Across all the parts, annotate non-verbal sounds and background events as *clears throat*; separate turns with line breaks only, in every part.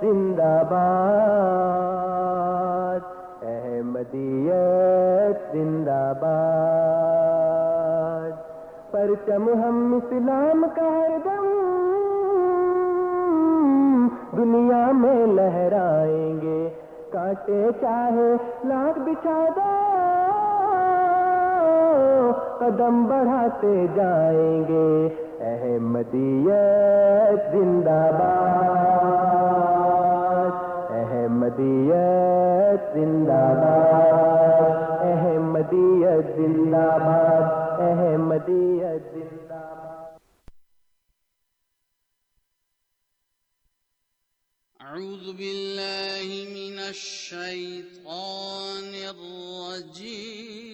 زندہ باد، احمدیت زندہ باد۔ پرچم ہم اسلام کا ہر دم، دنیا میں لہرائیں گے۔ کاٹے چاہے لاکھ بچھا دو، قدم بڑھاتے جائیں گے۔ احمدیت زندہ باد احمدیت زندہ باد احمدیت زندہ باد احمدیت زندہ باد۔
أعوذ بالله من الشيطان الرجيم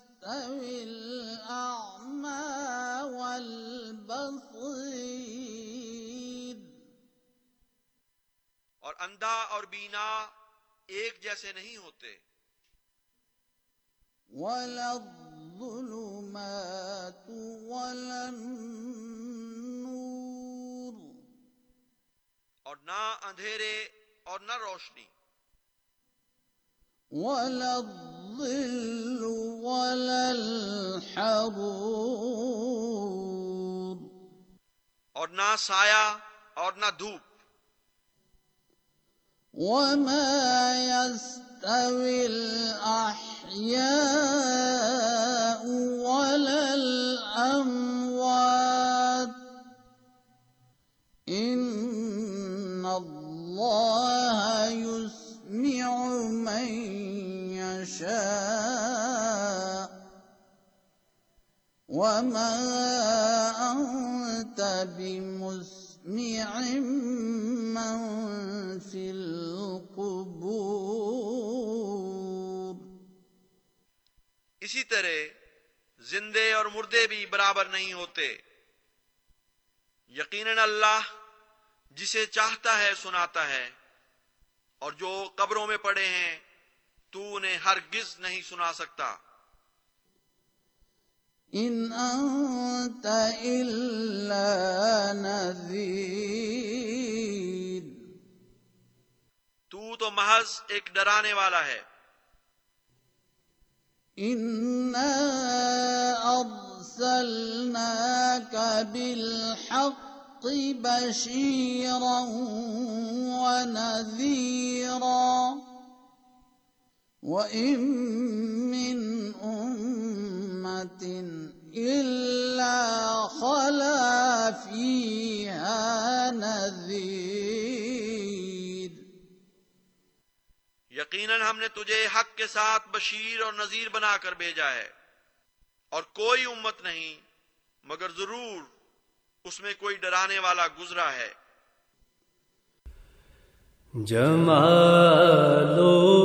يستوي الأعمى والبصير۔
اور اندھا اور بینا ایک جیسے نہیں ہوتے۔
ولا الظلمات ولا النور۔
اور نہ اندھیرے اور نہ روشنی۔
ولا الظل ولا الحرور.
اور نہ سایہ اور نہ دھوپ.
وما يستوي الأحياء ولا الأموات. إن الله يسمع من يشاء وما أنت بمسمع من في القبور
اسی طرح زندے اور مردے بھی برابر نہیں ہوتے۔ یقیناً اللہ جسے چاہتا ہے سناتا ہے۔ اور جو قبروں میں پڑے ہیں تو انہیں ہرگز نہیں سنا سکتا۔
إن أنت إلا نذير
تو تو محض ایک ڈرانے والا ہے۔
إنا أرسلناك بالحق بشيرا ونذيرا. وإن من أمة إلا خلا فيها نذير.
یقیناً ہم نے تجھے حق کے ساتھ بشیر اور نذیر بنا کر بھیجا ہے اور کوئی امت نہیں، مگر ضرور اس میں کوئی ڈرانے والا گزرا ہے۔
جمالو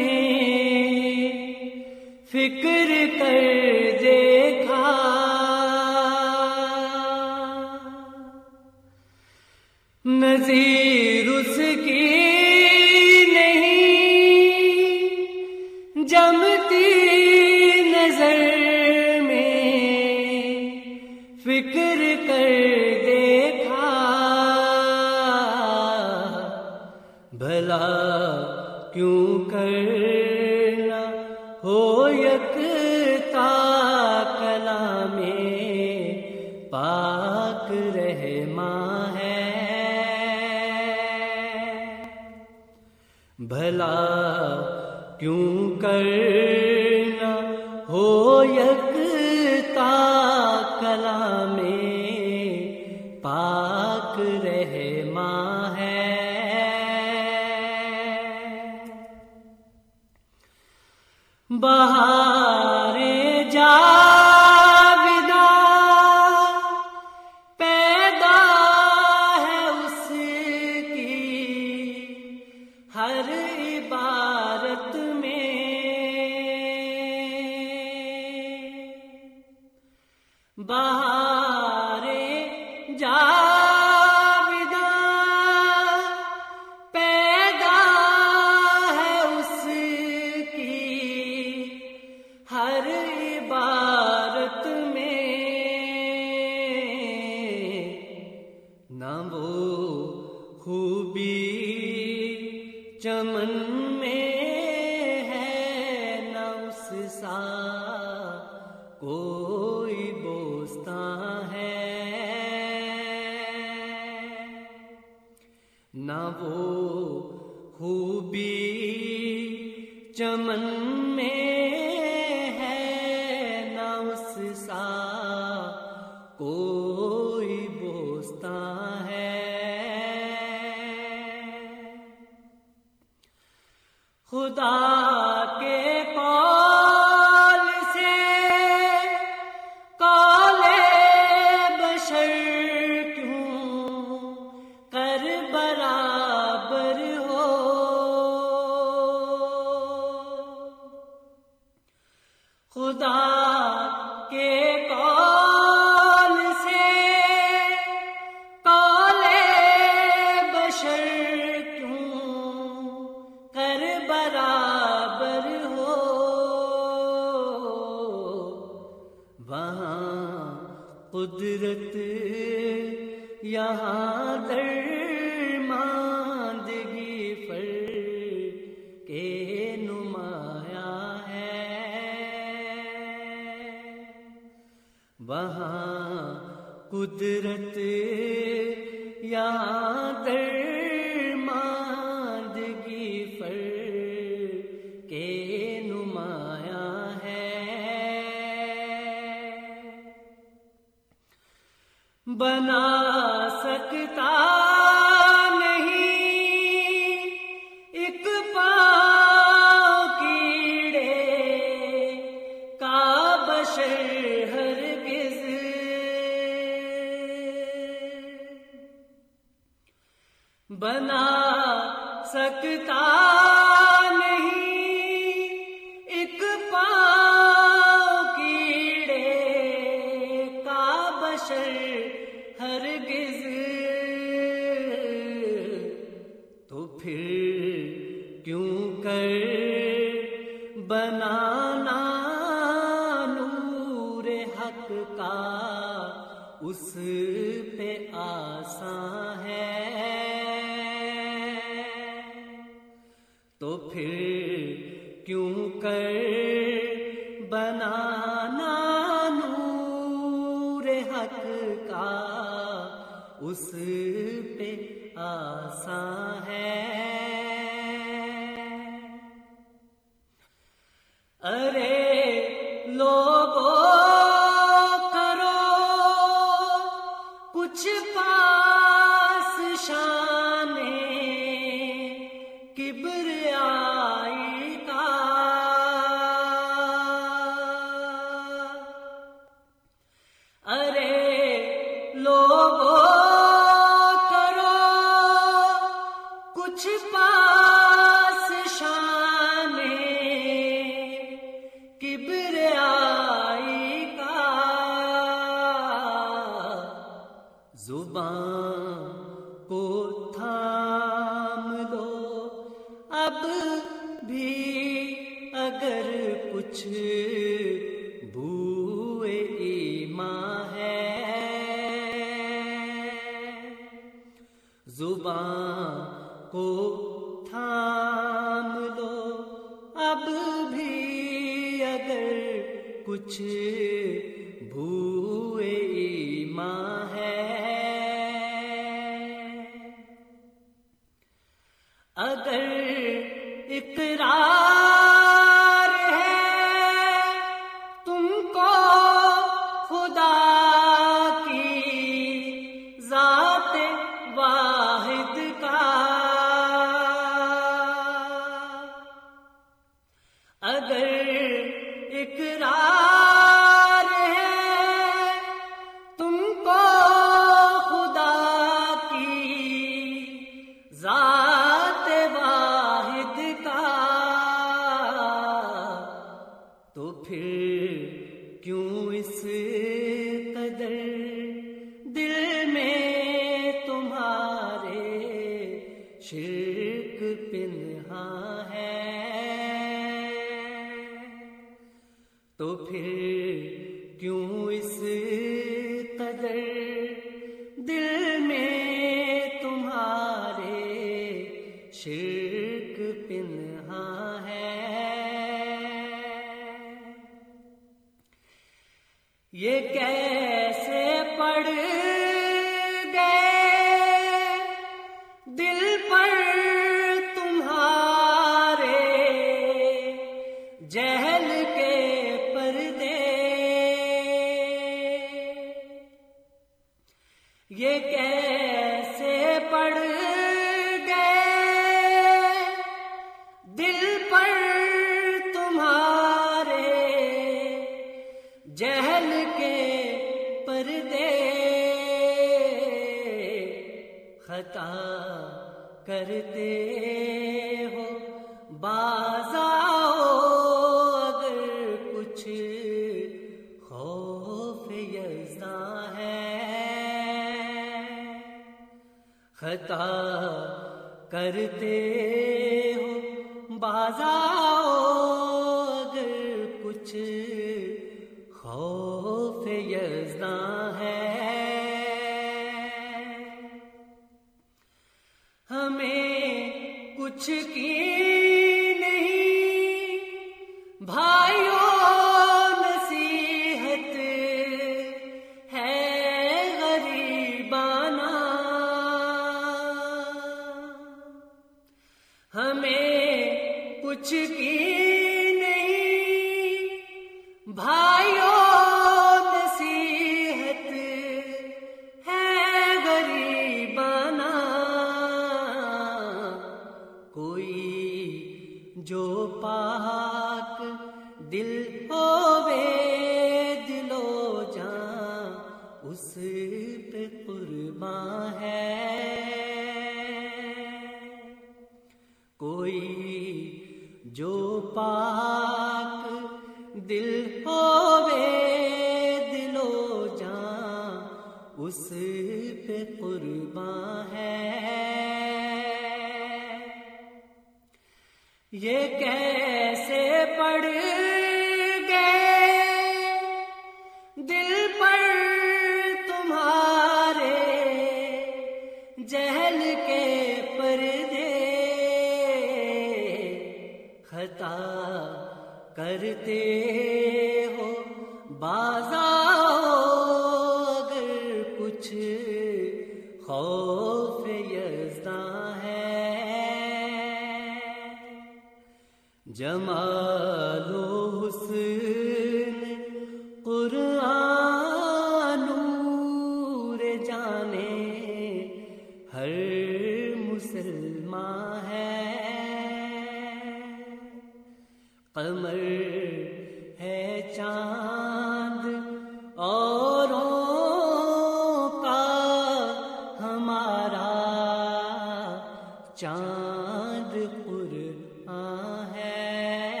چاند قرآن ہے۔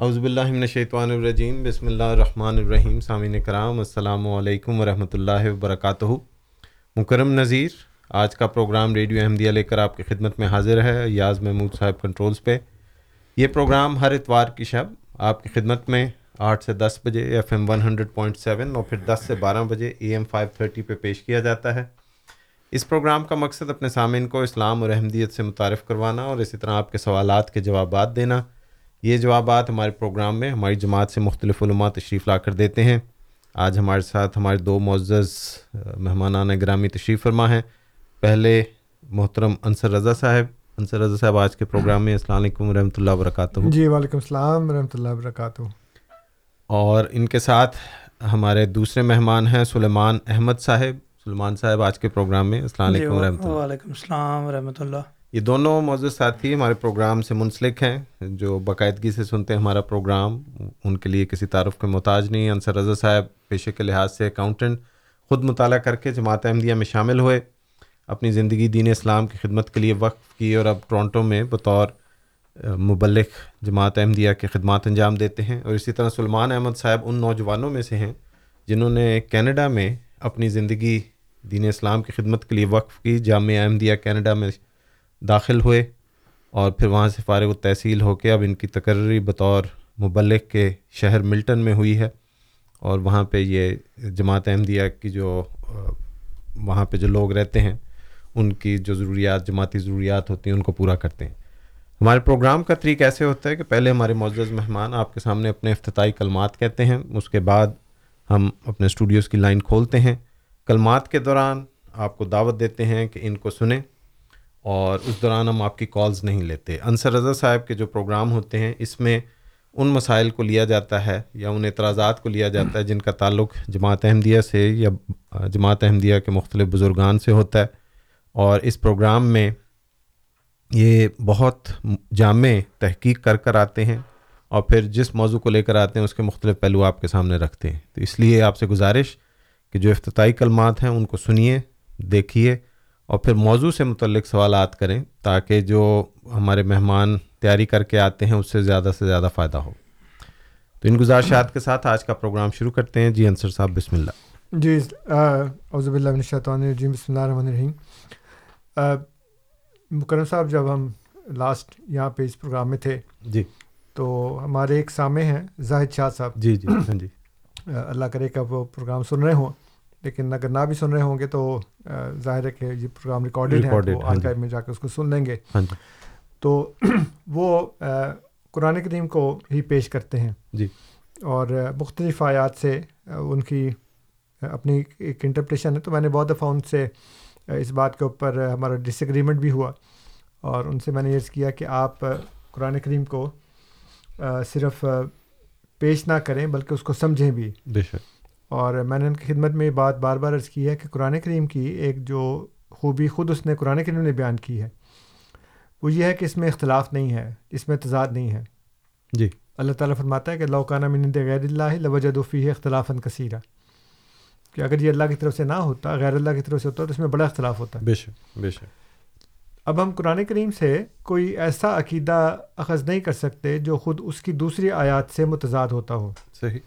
اعوذ باللہ من الشیطان الرجیم۔ بسم اللہ الرحمن الرحیم۔ سامعین کرام، السلام علیکم ورحمۃ اللہ وبرکاتہ۔ مکرم نذیر، آج کا پروگرام ریڈیو احمدیہ لے کر آپ کی خدمت میں حاضر ہے یاز محمود صاحب کنٹرولز پہ۔ یہ پروگرام ہر اتوار کی شب آپ کی خدمت میں آٹھ سے دس بجے F M one hundred point seven اور پھر دس سے بارہ بجے اے ایم فائیو تھرٹی پہ پیش کیا جاتا ہے۔ اس پروگرام کا مقصد اپنے سامعین کو اسلام اور احمدیت سے متعارف کروانا اور اسی طرح آپ کے سوالات کے جوابات دینا۔ یہ جوابات ہمارے پروگرام میں ہماری جماعت سے مختلف علماء تشریف لا کر دیتے ہیں۔ آج ہمارے ساتھ ہمارے دو معزز مہمانان گرامی تشریف فرما ہیں۔ پہلے محترم انصر رضا صاحب۔ انصر رضا صاحب، آج کے پروگرام میں السلام علیکم ورحمۃ اللہ وبرکاتہ۔
جی وعلیکم السلام ورحمۃ اللہ وبرکاتہ۔
اور ان کے ساتھ ہمارے دوسرے مہمان ہیں سلیمان احمد صاحب۔ سلمان صاحب آج کے پروگرام میں السلام
جی،
علیکم ورحمۃ اللہ۔
وعلیکم السلام ورحمۃ اللہ۔
یہ دونوں معزز ساتھی ہمارے پروگرام سے منسلک ہیں جو باقاعدگی سے سنتے ہیں ہمارا پروگرام۔ ان کے لیے کسی تعارف کے محتاج نہیں انصر رضا صاحب پیشے کے لحاظ سے اکاؤنٹنٹ خود مطالعہ کر کے جماعت احمدیہ میں شامل ہوئے۔ اپنی زندگی دین اسلام کی خدمت کے لیے وقف کی اور اب ٹورانٹو میں بطور مبلک جماعت احمدیہ کے خدمات انجام دیتے ہیں اور اسی طرح سلمان احمد صاحب ان نوجوانوں میں سے ہیں جنہوں نے کینیڈا میں اپنی زندگی دین اسلام کی خدمت کے لیے وقف کی، جامعہ احمدیہ کینیڈا میں داخل ہوئے اور پھر وہاں سے فارغ و تحصیل ہو کے اب ان کی تقرری بطور مبلک کے شہر ملٹن میں ہوئی ہے اور وہاں پہ یہ جماعت احمدیہ کی جو، وہاں پہ جو لوگ رہتے ہیں، ان کی جو ضروریات، جماعتی ضروریات ہوتی ہیں، ان کو پورا کرتے ہیں۔ ہمارے پروگرام کا طریق ایسے ہوتا ہے کہ پہلے ہمارے معزز مہمان آپ کے سامنے اپنے افتتاحی کلمات کہتے ہیں، اس کے بعد ہم اپنے اسٹوڈیوز کی لائن کھولتے ہیں۔ کلمات کے دوران آپ کو دعوت دیتے ہیں کہ ان کو سنیں اور اس دوران ہم آپ کی کالز نہیں لیتے۔ انصر رضا صاحب کے جو پروگرام ہوتے ہیں، اس میں ان مسائل کو لیا جاتا ہے یا ان اعتراضات کو لیا جاتا ہے جن کا تعلق جماعت احمدیہ سے یا جماعت احمدیہ کے مختلف بزرگان سے ہوتا ہے۔ اور اس پروگرام میں یہ بہت جامع تحقیق کر کر آتے ہیں اور پھر جس موضوع کو لے کر آتے ہیں اس کے مختلف پہلو آپ کے سامنے رکھتے ہیں۔ تو اس لیے آپ سے گزارش کہ جو افتتاحی کلمات ہیں ان کو سنیے، دیکھیے اور پھر موضوع سے متعلق سوالات کریں تاکہ جو ہمارے مہمان تیاری کر کے آتے ہیں اس سے زیادہ سے زیادہ فائدہ ہو۔ تو ان گزارشات کے ساتھ آج کا پروگرام شروع کرتے ہیں۔ جی انصر صاحب، بسم اللہ۔
جی عزب اللہ الرجیم، بسم اللہ الرحمن الرحیم۔ مکرم صاحب جب ہم لاسٹ یہاں پہ اس پروگرام میں تھے
جی۔
تو ہمارے ایک سامع ہیں زاہد شاہ صاحب۔
جی جی ہاں جی۔
اللہ کرے کہ وہ پروگرام سن رہے ہوں لیکن اگر نہ بھی سن رہے ہوں گے تو ظاہر ہے کہ یہ پروگرام ریکارڈیڈ ہے آرکائیو میں جا کے اس کو سن لیں گے۔
ہاں جی۔
تو *clears throat* وہ قرآن کریم کو ہی پیش کرتے ہیں۔
جی۔
اور مختلف آیات سے ان کی اپنی ایک انٹرپریشن ہے۔ تو میں نے بہت دفعہ ان سے اس بات کے اوپر ہمارا ڈس ایگریمنٹ بھی ہوا اور ان سے میں نے عرض کیا کہ آپ قرآن کریم کو صرف پیش نہ کریں بلکہ اس کو سمجھیں بھی۔
بے شک۔
اور میں نے ان کی خدمت میں یہ بات بار بار عرض کی ہے کہ قرآن کریم کی ایک جو خوبی خود اس نے قرآن کریم نے بیان کی ہے وہ یہ ہے کہ اس میں اختلاف نہیں ہے اس میں تضاد نہیں ہے۔
جی۔
اللہ تعالیٰ فرماتا ہے کہ اللہ منند غیر اللہ لوجدفی ہے اختلاف کثیرہ۔ کہ اگر یہ اللہ کی طرف سے نہ ہوتا غیر اللہ کی طرف سے ہوتا تو اس میں بڑا اختلاف ہوتا
بے شک بے شک۔
اب ہم قرآن کریم سے کوئی ایسا عقیدہ اخذ نہیں کر سکتے جو خود اس کی دوسری آیات سے متضاد ہوتا ہو۔
صحیح۔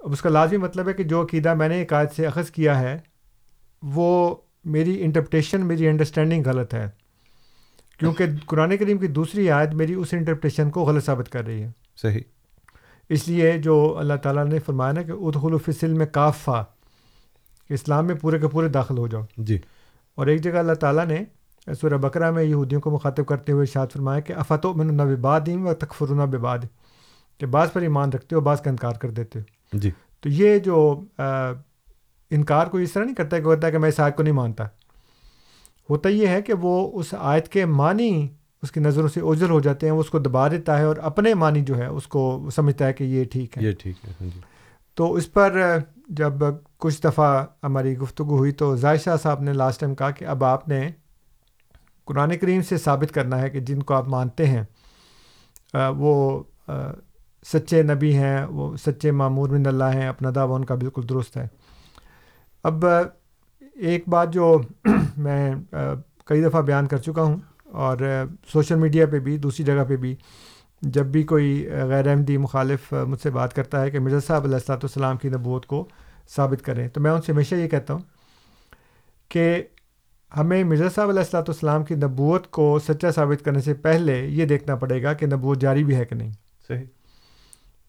اب اس کا لازمی مطلب ہے کہ جو عقیدہ میں نے ایک آیت سے اخذ کیا ہے وہ میری انٹرپٹیشن میری انڈرسٹینڈنگ غلط ہے۔ کیونکہ قرآن کریم کی دوسری آیت میری اس انٹرپٹیشن کو غلط ثابت کر رہی ہے۔
صحیح۔
اس لیے جو اللہ تعالیٰ نے فرمایا نا کہ ادخل الفصل میں کافا اسلام میں پورے کے پورے داخل ہو جاؤ۔
جی۔
اور ایک جگہ اللہ تعالیٰ نے سورہ بکرا میں یہودیوں کو مخاطب کرتے ہوئے شاد فرمایا کہ افت و من نباد و تکفرنا بباد کہ بعض پر ایمان رکھتے ہو بعض کا انکار کر دیتے ہو۔
جی۔
تو یہ جو انکار کو اس طرح نہیں کرتا کہ ہوتا ہے کہ میں اس آیت کو نہیں مانتا۔ ہوتا یہ ہے کہ وہ اس آیت کے معنی اس کی نظروں سے اوجل ہو جاتے ہیں وہ اس کو دبا دیتا ہے اور اپنے معنی جو ہے اس کو سمجھتا ہے کہ یہ ٹھیک ہے۔
یہ ٹھیک ہے ہاں جی۔
تو اس پر جب کچھ دفعہ ہماری گفتگو ہوئی تو ظاہشہ صاحب نے لاسٹ ٹائم کہا کہ اب آپ نے قرآن کریم سے ثابت کرنا ہے کہ جن کو آپ مانتے ہیں وہ سچے نبی ہیں وہ سچے معمور من اللہ ہیں اپنا دعویٰ ان کا بالکل درست ہے۔ اب ایک بات جو *clears throat* میں کئی دفعہ بیان کر چکا ہوں۔ اور سوشل میڈیا پہ بھی دوسری جگہ پہ بھی جب بھی کوئی غیر احمدی مخالف مجھ سے بات کرتا ہے کہ مرزا صاحب علیہ السلاۃ والسلام کی نبوت کو ثابت کریں تو میں ان سے ہمیشہ یہ کہتا ہوں کہ ہمیں مرزا صاحب علیہ السلاۃ والسلام کی نبوت کو سچا ثابت کرنے سے پہلے یہ دیکھنا پڑے گا کہ نبوت جاری بھی ہے کہ نہیں۔
صحیح۔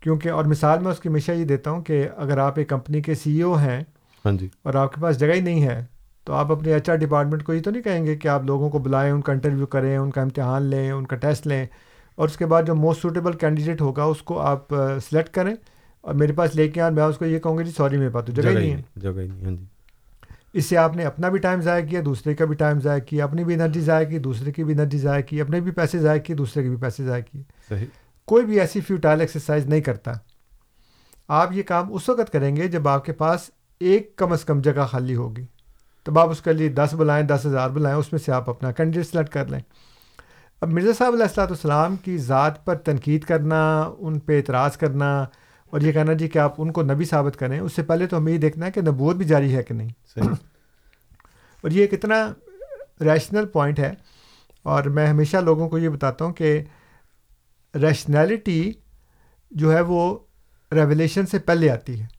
کیونکہ اور مثال میں اس کی ہمیشہ یہ دیتا ہوں کہ اگر آپ ایک کمپنی کے سی ای او ہیں
ہاں جی۔
اور آپ کے پاس جگہ ہی نہیں ہے تو آپ اپنے ایچ آر ڈپارٹمنٹ کو یہ تو نہیں کہیں گے کہ آپ لوگوں کو بلائیں ان کا انٹرویو کریں ان کا امتحان لیں ان کا ٹیسٹ لیں۔ اور اس کے بعد جو موسٹ سوٹیبل کینڈیڈیٹ ہوگا اس کو آپ سلیکٹ کریں۔ اور میرے پاس لے کے آئیں میں اس کو یہ کہوں گی جی سوری میرے پاس تو جگہ ہی نہیں ہے۔
جگہ ہی نہیں ہاں جی۔
اس سے آپ نے اپنا بھی ٹائم ضائع کیا دوسرے کا بھی ٹائم ضائع کیا اپنی بھی انرجی ضائع کی دوسرے کی بھی انرجی ضائع کی اپنے بھی پیسے ضائع کیے دوسرے کے بھی پیسے ضائع کیے۔
صحیح۔
کوئی بھی ایسی فیوٹائل ایکسرسائز نہیں کرتا۔ آپ یہ کام اس وقت کریں گے جب آپ کے پاس ایک کم از کم جگہ خالی ہوگی۔ تب آپ اس کے لیے دس بلائیں دس ہزار بلائیں اس میں سے آپ اپنا کینڈیڈیٹ سلیکٹ کر لیں۔ اب مرزا صاحب علیہ السلاۃ والسلام کی ذات پر تنقید کرنا ان پہ اعتراض کرنا اور یہ کہنا جی کہ آپ ان کو نبی ثابت کریں اس سے پہلے تو ہمیں یہ دیکھنا ہے کہ نبوت بھی جاری ہے کہ نہیں۔
صحیح۔
اور یہ کتنا ریشنل پوائنٹ ہے اور میں ہمیشہ لوگوں کو یہ بتاتا ہوں کہ ریشنیلٹی جو ہے وہ ریولیشن سے پہلے آتی ہے۔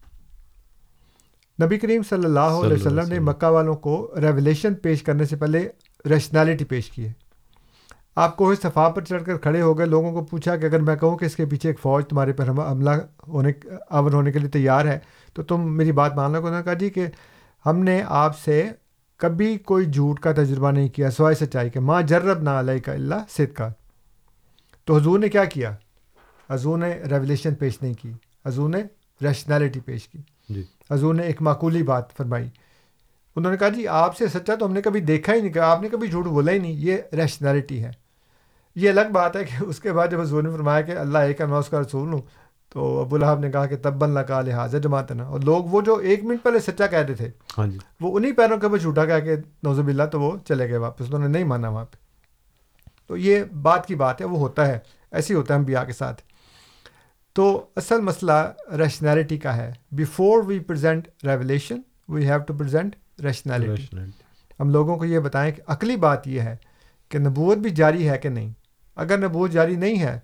نبی کریم صلی اللہ علیہ وسلم نے۔ مکہ والوں کو ریولیشن پیش کرنے سے پہلے ریشنالٹی پیش کی ہے۔ آپ کو اس صفحہ پر چڑھ کر کھڑے ہو گئے لوگوں کو پوچھا کہ اگر میں کہوں کہ اس کے پیچھے ایک فوج تمہارے پر حملہ ہونے آور ہونے کے لیے تیار ہے تو تم میری بات مان لو۔ نے کہا جی کہ ہم نے آپ سے کبھی کوئی جھوٹ کا تجربہ نہیں کیا سوائے سچائی کے۔ ماں جرب نہ علیہ کا اللہ صد کا تو حضور نے کیا کیا؟ حضور نے ریولیشن پیش نہیں کی۔ حضور نے ریشنالٹی پیش کی۔
جی۔
حضور نے ایک معقولی بات فرمائی۔ انہوں نے کہا جی آپ سے سچا تو ہم نے کبھی دیکھا ہی نہیں کہا آپ نے کبھی جھوٹ بولا ہی نہیں یہ ریشنالٹی ہے۔ یہ الگ بات ہے کہ اس کے بعد جب حضور نے فرمایا کہ اللہ ایک ہے میں اس کا رسول ہوں تو ابو الحب نے کہا کہ تب اللہ کا جماعت نا اور لوگ وہ جو ایک منٹ پہلے سچا کہہ رہے تھے
ہاں جی۔
وہ انہیں پیروں کے اوپر جھوٹا کہہ کے نوزب اللہ تو وہ چلے گئے واپس۔ انہوں نے نہیں مانا وہاں پہ۔ تو یہ بات کی بات ہے وہ ہوتا ہے ایسے ہی ہوتا ہے انبیاء کے ساتھ۔ تو اصل مسئلہ ریشنالٹی کا ہے۔ Before we present revelation we have to present rationality
Rationality.
ہم لوگوں کو یہ بتائیں کہ عقلی بات یہ ہے کہ نبوت بھی جاری ہے کہ نہیں۔ اگر نبوت جاری نہیں ہے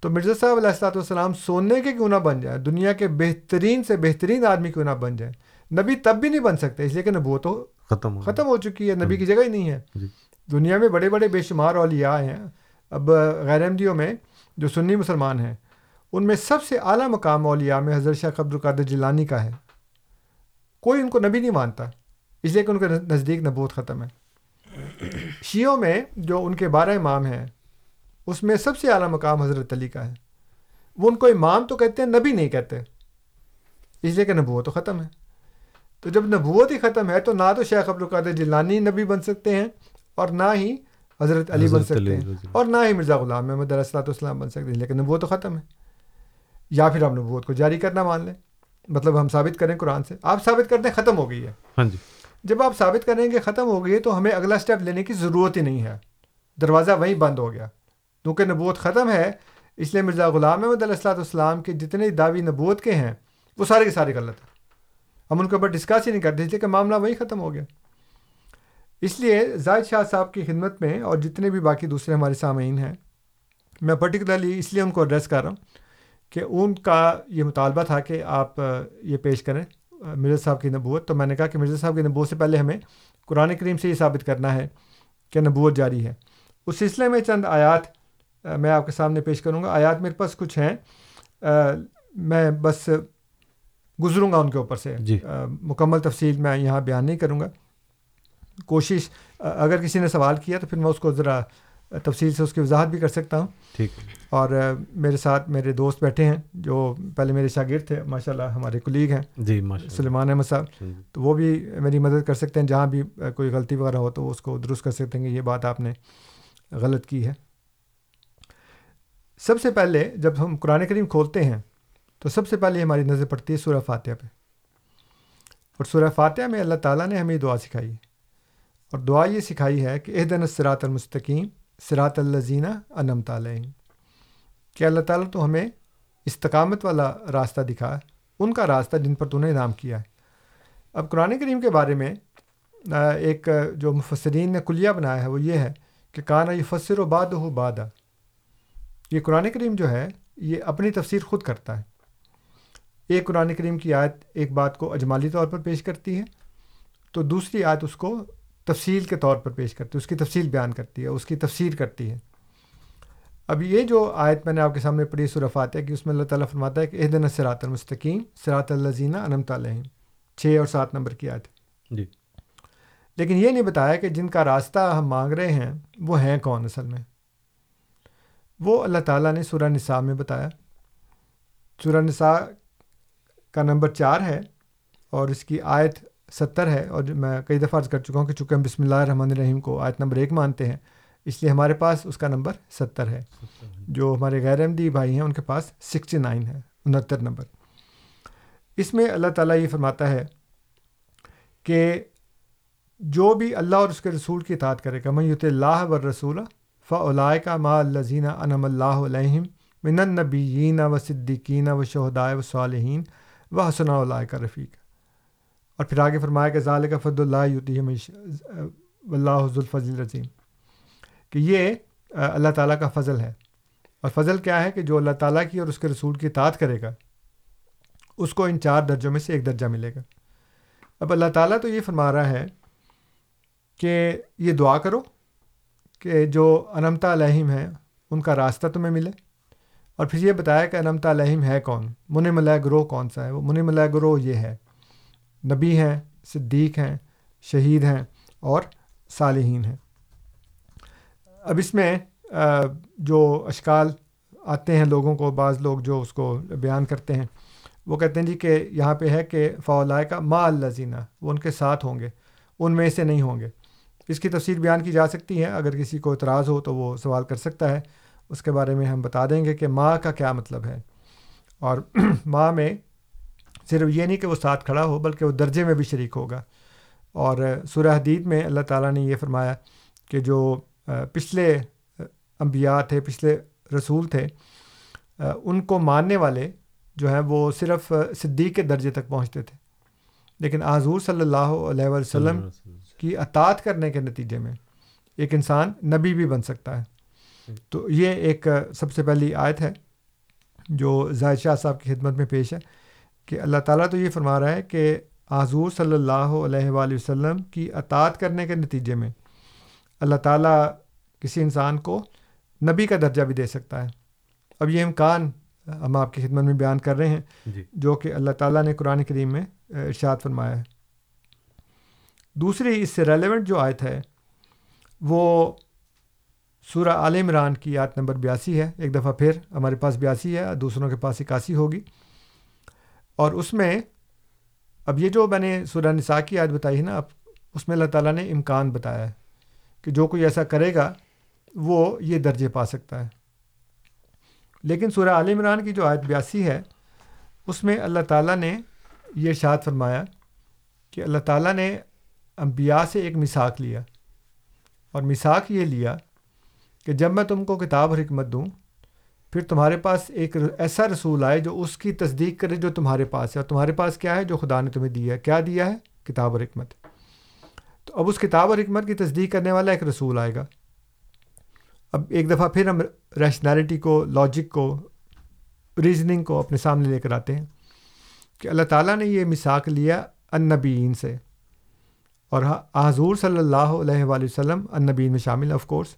تو مرزا صاحب علیہ السلاۃ والسلام سونے کے کیوں نہ بن جائے دنیا کے بہترین سے بہترین آدمی کیوں نہ بن جائے نبی تب بھی نہیں بن سکتے اس لیے کہ نبوت تو
ختم۔
ختم ہو چکی ہے نبی کی جگہ ہی نہیں ہے۔
جی۔
دنیا میں بڑے بڑے بے شمار اولیاء ہیں۔ اب غیر احمدیوں میں جو سنی مسلمان ہیں ان میں سب سے اعلیٰ مقام اولیاء میں حضرت شیخ عبد القادر جیلانی کا ہے۔ کوئی ان کو نبی نہیں مانتا اس لیے کہ ان کے نزدیک نبوت ختم ہے۔ شیعوں میں جو ان کے بارہ امام ہیں اس میں سب سے اعلیٰ مقام حضرت علی کا ہے۔ وہ ان کو امام تو کہتے ہیں نبی نہیں کہتے۔ اس لیے کہ نبوت تو ختم ہے۔ تو جب نبوت ہی ختم ہے تو نہ تو شیخ عبد القادر جیلانی نبی بن سکتے ہیں اور نہ ہی حضرت علی بن
حضرت
سکتے
علی
ہیں اور نہ ہی مرزا غلام محمد علیہ السلاۃ والسلام بن سکتے ہیں۔ لیکن نبوت تو ختم ہے۔ یا پھر آپ نبوت کو جاری کرنا مان لیں۔ مطلب ہم ثابت کریں قرآن سے۔ آپ ثابت کر دیں ختم ہو گئی ہے۔
ہاں جی۔
جب آپ ثابت کریں کہ ختم ہو گئی ہے تو ہمیں اگلا سٹیپ لینے کی ضرورت ہی نہیں ہے۔ دروازہ وہیں بند ہو گیا۔ کیونکہ نبوت ختم ہے اس لیے مرزا غلام محمد علیہ السلاۃ والسلام کے جتنے دعوی نبوت کے ہیں وہ سارے کے سارے غلط ہیں۔ ہم ان کے اوپر ڈسکس ہی نہیں کرتے اس لیے کہ معاملہ وہیں ختم ہو گیا۔ اس لیے زاہد شاہ صاحب کی خدمت میں اور جتنے بھی باقی دوسرے ہمارے سامعین ہیں میں پرٹیکولرلی اس لیے ان کو ایڈریس کر رہا ہوں۔ کہ ان کا یہ مطالبہ تھا کہ آپ یہ پیش کریں مرزا صاحب کی نبوت۔ تو میں نے کہا کہ مرزا صاحب کی نبوت سے پہلے ہمیں قرآن کریم سے یہ ثابت کرنا ہے کہ نبوت جاری ہے۔ اس سلسلے میں چند آیات میں آپ کے سامنے پیش کروں گا۔ آیات میرے پاس کچھ ہیں۔ میں بس گزروں گا ان کے اوپر سے۔
جی۔
مکمل تفصیل میں یہاں بیان نہیں کروں گا۔ کوشش اگر کسی نے سوال کیا تو پھر میں اس کو ذرا تفصیل سے اس کی وضاحت بھی کر سکتا ہوں۔
ٹھیک۔
اور میرے ساتھ میرے دوست بیٹھے ہیں جو پہلے میرے شاگرد تھے ماشاء اللہ ہمارے کلیگ ہیں
جی ماشاء
سلیمان احمد صاحب۔ تو وہ بھی میری مدد کر سکتے ہیں جہاں بھی کوئی غلطی وغیرہ ہو تو اس کو درست کر سکتے ہیں کہ یہ بات آپ نے غلط کی ہے۔ سب سے پہلے جب ہم قرآن کریم کھولتے ہیں تو سب سے پہلے ہماری نظر پڑتی ہے سورہ فاتحہ پہ۔ اور سورہ فاتحہ میں اللہ تعالیٰ نے ہمیں دعا سکھائی۔ ہے اور دعا یہ سکھائی ہے کہ اح دن سرات المستقیم سرات الزینہ انم تعلیم کہ اللہ تعالیٰ تو ہمیں استقامت والا راستہ دکھا ان کا راستہ جن پر تو نے انعام کیا ہے۔ اب قرآن کریم کے بارے میں ایک جو مفسرین نے کلیہ بنایا ہے، وہ یہ ہے کہ کانا یہ فسر و باد ہو بادہ یہ قرآن کریم جو ہے، یہ اپنی تفسیر خود کرتا ہے۔ ایک قرآن کریم کی آیت ایک بات کو اجمالی طور پر پیش کرتی ہے، تو دوسری آیت اس کو تفصیل کے طور پر پیش کرتی ہے، اس کی تفصیل بیان کرتی ہے، اس کی تفسیر کرتی ہے۔ اب یہ جو آیت میں نے آپ کے سامنے پڑھی صرفات ہے کہ اس میں اللہ تعالیٰ فرماتا ہے کہ اح دن سرات المستقیم سرات الزینہ انمت علیہم۔ چھ اور سات نمبر کی آیت۔
جی۔
لیکن یہ نہیں بتایا کہ جن کا راستہ ہم مانگ رہے ہیں وہ ہیں کون اصل میں؟ وہ اللہ تعالیٰ نے سورہ نساء میں بتایا۔ سورہ نساء کا نمبر چار ہے اور اس کی آیت ستر ہے اور میں کئی دفعہ عرض کر چکا ہوں کہ چونکہ ہم بسم اللہ الرحمن الرحیم کو آیت نمبر ایک مانتے ہیں اس لیے ہمارے پاس اس کا نمبر ستر ہے۔ جو ہمارے غیر احمدی بھائی ہیں ان کے پاس سکسٹی نائن ہے انہتر نمبر۔ اس میں اللہ تعالیٰ یہ فرماتا ہے کہ جو بھی اللہ اور اس کے رسول کی اطاعت کرے گا میں یوت اللہ و رسول فلاء کا ما الزینہ انم اللہ علیہم من النبیین و صدیقین و شہدائے و صالحین و حسن اللہ کا رفیق۔ اور پھر آگے فرمایا کہ ظال کا فد اللہ یوتی اللہ حض الفضل الرضیم کہ یہ اللہ تعالیٰ کا فضل ہے۔ اور فضل کیا ہے کہ جو اللہ تعالیٰ کی اور اس کے رسول کی اطاعت کرے گا، اس کو ان چار درجوں میں سے ایک درجہ ملے گا۔ اب اللہ تعالیٰ تو یہ فرما رہا ہے کہ یہ دعا کرو کہ جو انمتا علیہم ہیں، ان کا راستہ تمہیں ملے۔ اور پھر یہ بتایا کہ انمتا علیہم ہے کون؟ من ملائے گروہ کون سا ہے؟ وہ من ملائے گروہ یہ ہے، نبی ہیں، صدیق ہیں، شہید ہیں اور صالحین ہیں۔ اب اس میں جو اشکال آتے ہیں لوگوں کو، بعض لوگ جو اس کو بیان کرتے ہیں، وہ کہتے ہیں جی کہ یہاں پہ ہے کہ فولائے کا ما اللہ زینہ وہ ان کے ساتھ ہوں گے، ان میں سے نہیں ہوں گے۔ اس کی تفصیل بیان کی جا سکتی ہے، اگر کسی کو اعتراض ہو تو وہ سوال کر سکتا ہے۔ اس کے بارے میں ہم بتا دیں گے کہ ماں کا کیا مطلب ہے۔ اور *clears throat* ماں میں صرف یہ نہیں کہ وہ ساتھ کھڑا ہو، بلکہ وہ درجے میں بھی شریک ہوگا۔ اور سورہ حدید میں اللہ تعالیٰ نے یہ فرمایا کہ جو پچھلے انبیاء تھے پچھلے رسول تھے۔ ان کو ماننے والے جو ہیں وہ صرف صدیق کے درجے تک پہنچتے تھے۔ لیکن آذور صلی اللہ علیہ وسلم کی اطاعت کرنے کے نتیجے میں ایک انسان نبی بھی بن سکتا ہے۔ تو یہ ایک سب سے پہلی آیت ہے جو زائد شاہ صاحب کی خدمت میں پیش ہے کہ اللہ تعالیٰ تو یہ فرما رہا ہے کہ آذور صلی اللہ علیہ وآلہ وسلم کی اطاعت کرنے کے نتیجے میں اللہ تعالیٰ کسی انسان کو نبی کا درجہ بھی دے سکتا ہے۔ اب یہ امکان ہم آپ کی خدمت میں بیان کر رہے ہیں
جی۔
جو کہ اللہ تعالیٰ نے قرآن کریم میں ارشاد فرمایا ہے۔ دوسری اس سے ریلیونٹ جو آیت ہے وہ سورہ عال عمران کی آیت نمبر بیاسی ہے۔ ایک دفعہ پھر ہمارے پاس بیاسی ہے دوسروں کے پاس اکاسی ہوگی۔ اور اس میں اب یہ جو میں نے سورہ نساء کی آیت بتائی ہے نا اب اس میں اللہ تعالیٰ نے امکان بتایا ہے۔ کہ جو کوئی ایسا کرے گا، وہ یہ درجے پا سکتا ہے۔ لیکن سورہ عال عمران کی جو آیت بیاسی ہے، اس میں اللہ تعالیٰ نے یہ ارشاد فرمایا کہ اللہ تعالیٰ نے انبیاء سے ایک مساق لیا۔ اور مساق یہ لیا کہ جب میں تم کو کتاب اور حکمت دوں، پھر تمہارے پاس ایک ایسا رسول آئے جو اس کی تصدیق کرے جو تمہارے پاس ہے۔ اور تمہارے پاس کیا ہے جو خدا نے تمہیں دیا ہے؟ کیا دیا ہے؟ کتاب اور حکمت۔ اب اس کتاب اور حکمت کی تصدیق کرنے والا ایک رسول آئے گا۔ اب ایک دفعہ پھر ہم ریشنالٹی کو لاجک کو ریزننگ کو اپنے سامنے لے کر آتے ہیں کہ اللہ تعالیٰ نے یہ مساق لیا النبیین سے۔ اور حضور صلی اللہ علیہ وآلہ وسلم النبین میں شامل آف کورس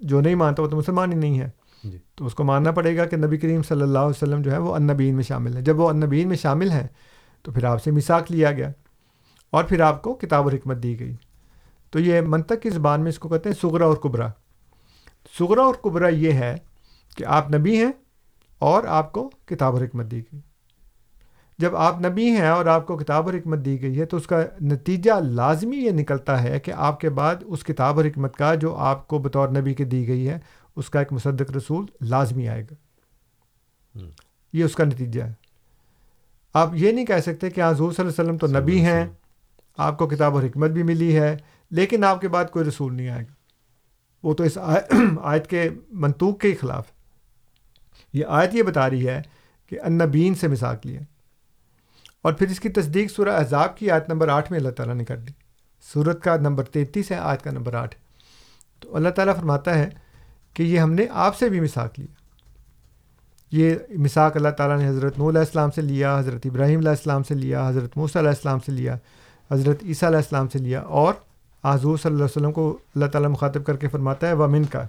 جو نہیں مانتا وہ تو مسلمان ہی نہیں ہے۔
جی۔
تو اس کو ماننا پڑے گا کہ نبی کریم صلی اللہ علیہ وسلم جو ہے وہ النبین میں شامل ہے جب وہ النبین میں شامل ہیں تو پھر آپ سے مساق لیا گیا۔ اور پھر آپ کو کتاب و حکمت دی گئی۔ تو یہ منطق کی زبان میں اس کو کہتے ہیں سغرا اور قبرا سغرا اور قبرا یہ ہے کہ آپ نبی ہیں اور آپ کو کتاب و حکمت دی گئی۔ جب آپ نبی ہیں اور آپ کو کتاب اور حکمت دی گئی ہے تو اس کا نتیجہ لازمی یہ نکلتا ہے کہ آپ کے بعد اس کتاب اور حکمت کا جو آپ کو بطور نبی کے دی گئی ہے اس کا ایک مصدق رسول لازمی آئے گا۔ یہ اس کا نتیجہ ہے۔ آپ یہ نہیں کہہ سکتے کہ حضور صلی اللہ علیہ وسلم تو نبی ہیں آپ کو کتاب اور حکمت بھی ملی ہے، لیکن آپ کے بعد کوئی رسول نہیں آئے گا۔ وہ تو اس آیت *clears throat* کے منطوق کے خلاف۔ یہ آیت یہ بتا رہی ہے کہ النبین سے مساق لیے۔ اور پھر اس کی تصدیق سورہ احزاب کی آیت نمبر آٹھ میں اللہ تعالیٰ نے کر دی۔ صورت کا نمبر تینتیس ہے، آیت کا نمبر آٹھ۔ تو اللہ تعالیٰ فرماتا ہے کہ یہ ہم نے آپ سے بھی مساق لیا۔ یہ مساق اللہ تعالیٰ نے حضرت نو علیہ السلام سے لیا، حضرت ابراہیم علیہ السلام سے لیا، حضرت موسیٰ علیہ السلام سے لیا۔ حضرت عیسیٰ علیہ السلام سے لیا اور حضور صلی اللہ علیہ وسلم کو اللہ تعالیٰ مخاطب کر کے فرماتا ہے ومن کا۔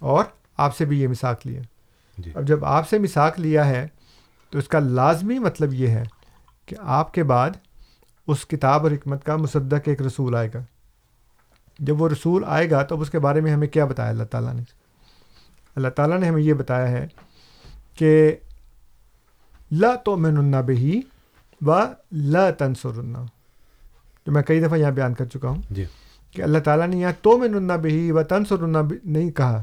اور آپ سے بھی یہ مساق لیا۔
جی۔
اب جب آپ سے مساق لیا ہے تو اس کا لازمی مطلب یہ ہے کہ آپ کے بعد اس کتاب اور حکمت کا مصدق ایک رسول آئے گا۔ جب وہ رسول آئے گا تو اب اس کے بارے میں ہمیں کیا بتایا اللہ تعالیٰ نے؟ اللہ تعالیٰ نے ہمیں یہ بتایا ہے کہ لا تو من بہی و لا تنسر جو میں کئی دفعہ یہاں بیان کر چکا ہوں
جی۔
کہ اللہ تعالیٰ نے یہاں تو میں ننا بہی و تنسر نہیں کہا۔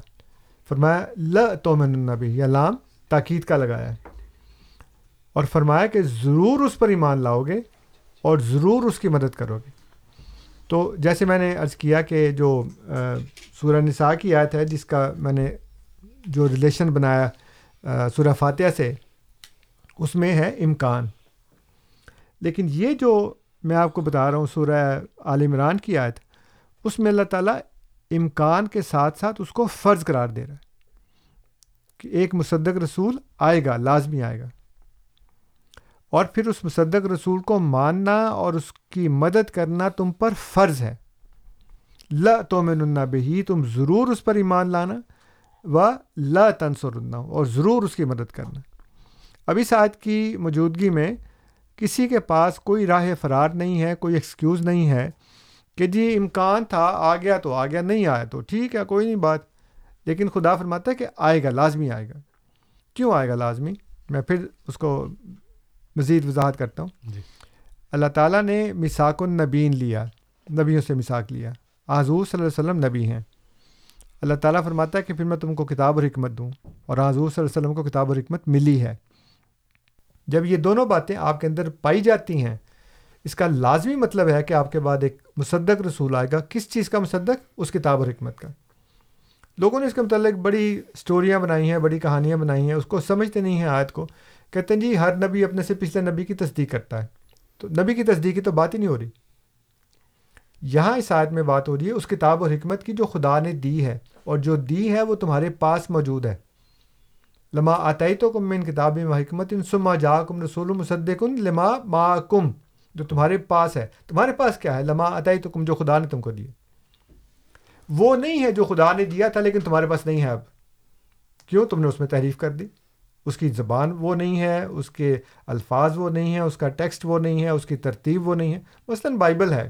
فرمایا ل تو میں ننا بہی یا لام تاکید کا لگایا۔ ہے اور فرمایا کہ ضرور اس پر ایمان لاؤ گے اور ضرور اس کی مدد کرو گے تو جیسے میں نے عرض کیا کہ جو سورہ نساء کی آیت ہے جس کا میں نے جو ریلیشن بنایا سورہ فاتحہ سے اس میں ہے امکان۔ لیکن یہ جو میں آپ کو بتا رہا ہوں سورہ عال عمران کی آیت، اس میں اللہ تعالیٰ امکان کے ساتھ ساتھ اس کو فرض قرار دے رہا ہے کہ ایک مصدق رسول آئے گا، لازمی آئے گا۔ اور پھر اس مصدق رسول کو ماننا اور اس کی مدد کرنا تم پر فرض ہے۔ ل تو میں ننا بہی تم ضرور اس پر ایمان لانا۔ و لا تنسر اور ضرور اس کی مدد کرنا۔ اب اس آیت کی موجودگی میں کسی کے پاس کوئی راہ فرار نہیں ہے کوئی ایکسکیوز نہیں ہے کہ جی امکان تھا آ گیا تو آ گیا نہیں آیا تو ٹھیک ہے کوئی نہیں بات۔ لیکن خدا فرماتا ہے کہ آئے گا لازمی آئے گا۔ کیوں آئے گا لازمی؟ میں پھر اس کو مزید وضاحت کرتا ہوں۔
جی۔
اللہ تعالیٰ نے مساک النبین لیا نبیوں سے مساک لیا۔ حضور صلی اللہ علیہ وسلم نبی ہیں۔ اللہ تعالیٰ فرماتا ہے کہ پھر میں تم کو کتاب اور حکمت دوں۔ اور حضور صلی اللہ علیہ وسلم کو کتاب اور حکمت ملی ہے۔ جب یہ دونوں باتیں آپ کے اندر پائی جاتی ہیں، اس کا لازمی مطلب ہے کہ آپ کے بعد ایک مصدق رسول آئے گا۔ کس چیز کا مصدق؟ اس کتاب اور حکمت کا۔ لوگوں نے اس کے متعلق بڑی اسٹوریاں بنائی ہیں، بڑی کہانیاں بنائی ہیں، اس کو سمجھتے نہیں ہیں آیت کو۔ کہتے ہیں جی ہر نبی اپنے سے پچھلے نبی کی تصدیق کرتا ہے۔ تو نبی کی تصدیق کی تو بات ہی نہیں ہو رہی۔ یہاں اس آیت میں بات ہو رہی ہے، اس کتاب اور حکمت کی جو خدا نے دی ہے، اور جو دی ہے وہ تمہارے پاس موجود ہے۔ لما آتائی تو کم ان کتاب و حکمت ان سما جا کم رسول مصدقن لما ما کم جو تمہارے پاس ہے۔ تمہارے پاس کیا ہے؟ لما آتائی تو کم جو خدا نے تم کو دیے۔ وہ نہیں ہے جو خدا نے دیا تھا، لیکن تمہارے پاس نہیں ہے اب۔ کیوں؟ تم نے اس میں تحریف کر دی۔ اس کی زبان وہ نہیں ہے، اس کے الفاظ وہ نہیں ہے اس کا ٹیکسٹ وہ نہیں ہے، اس کی ترتیب وہ نہیں ہے۔ مثلاً بائبل ہے۔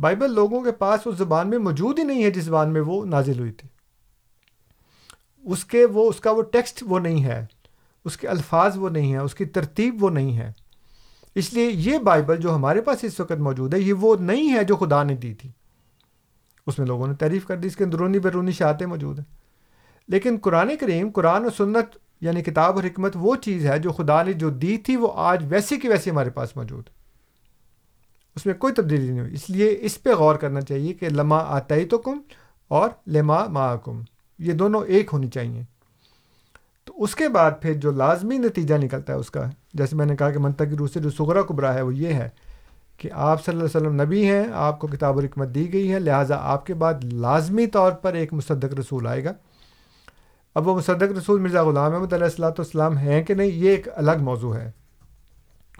بائبل لوگوں کے پاس اس زبان میں موجود ہی نہیں ہے جس زبان میں وہ نازل ہوئی تھی۔ اس کے وہ اس کا وہ ٹیکسٹ وہ نہیں ہے، اس کے الفاظ وہ نہیں ہے اس کی ترتیب وہ نہیں ہے۔ اس لیے یہ بائبل جو ہمارے پاس اس وقت موجود ہے، یہ وہ نہیں ہے جو خدا نے دی تھی۔ اس میں لوگوں نے تعریف کر دی، اس کے اندرونی بیرونی شاعتیں موجود ہیں۔ لیکن قرآن کریم، قرآن و سنت یعنی کتاب اور حکمت، وہ چیز ہے جو خدا نے جو دی تھی، وہ آج ویسی کی ویسی ہمارے پاس موجود ہے۔ اس میں کوئی تبدیلی نہیں ہوئی۔ اس لیے اس پہ غور کرنا چاہیے کہ لما آتائی تو کم اور لما ما کم یہ دونوں ایک ہونی چاہیے۔ تو اس کے بعد پھر جو لازمی نتیجہ نکلتا ہے اس کا، جیسے میں نے کہا کہ منتقی روح سے جو سغرا کبرا ہے وہ یہ ہے کہ آپ صلی اللہ علیہ وسلم نبی ہیں، آپ کو کتاب و حکمت دی گئی ہے، لہٰذا آپ کے بعد لازمی طور پر ایک مصدق رسول آئے گا۔ اب وہ مصدق رسول مرزا غلام احمد علیہ السلاۃ والسلام ہیں کہ نہیں، یہ ایک الگ موضوع ہے۔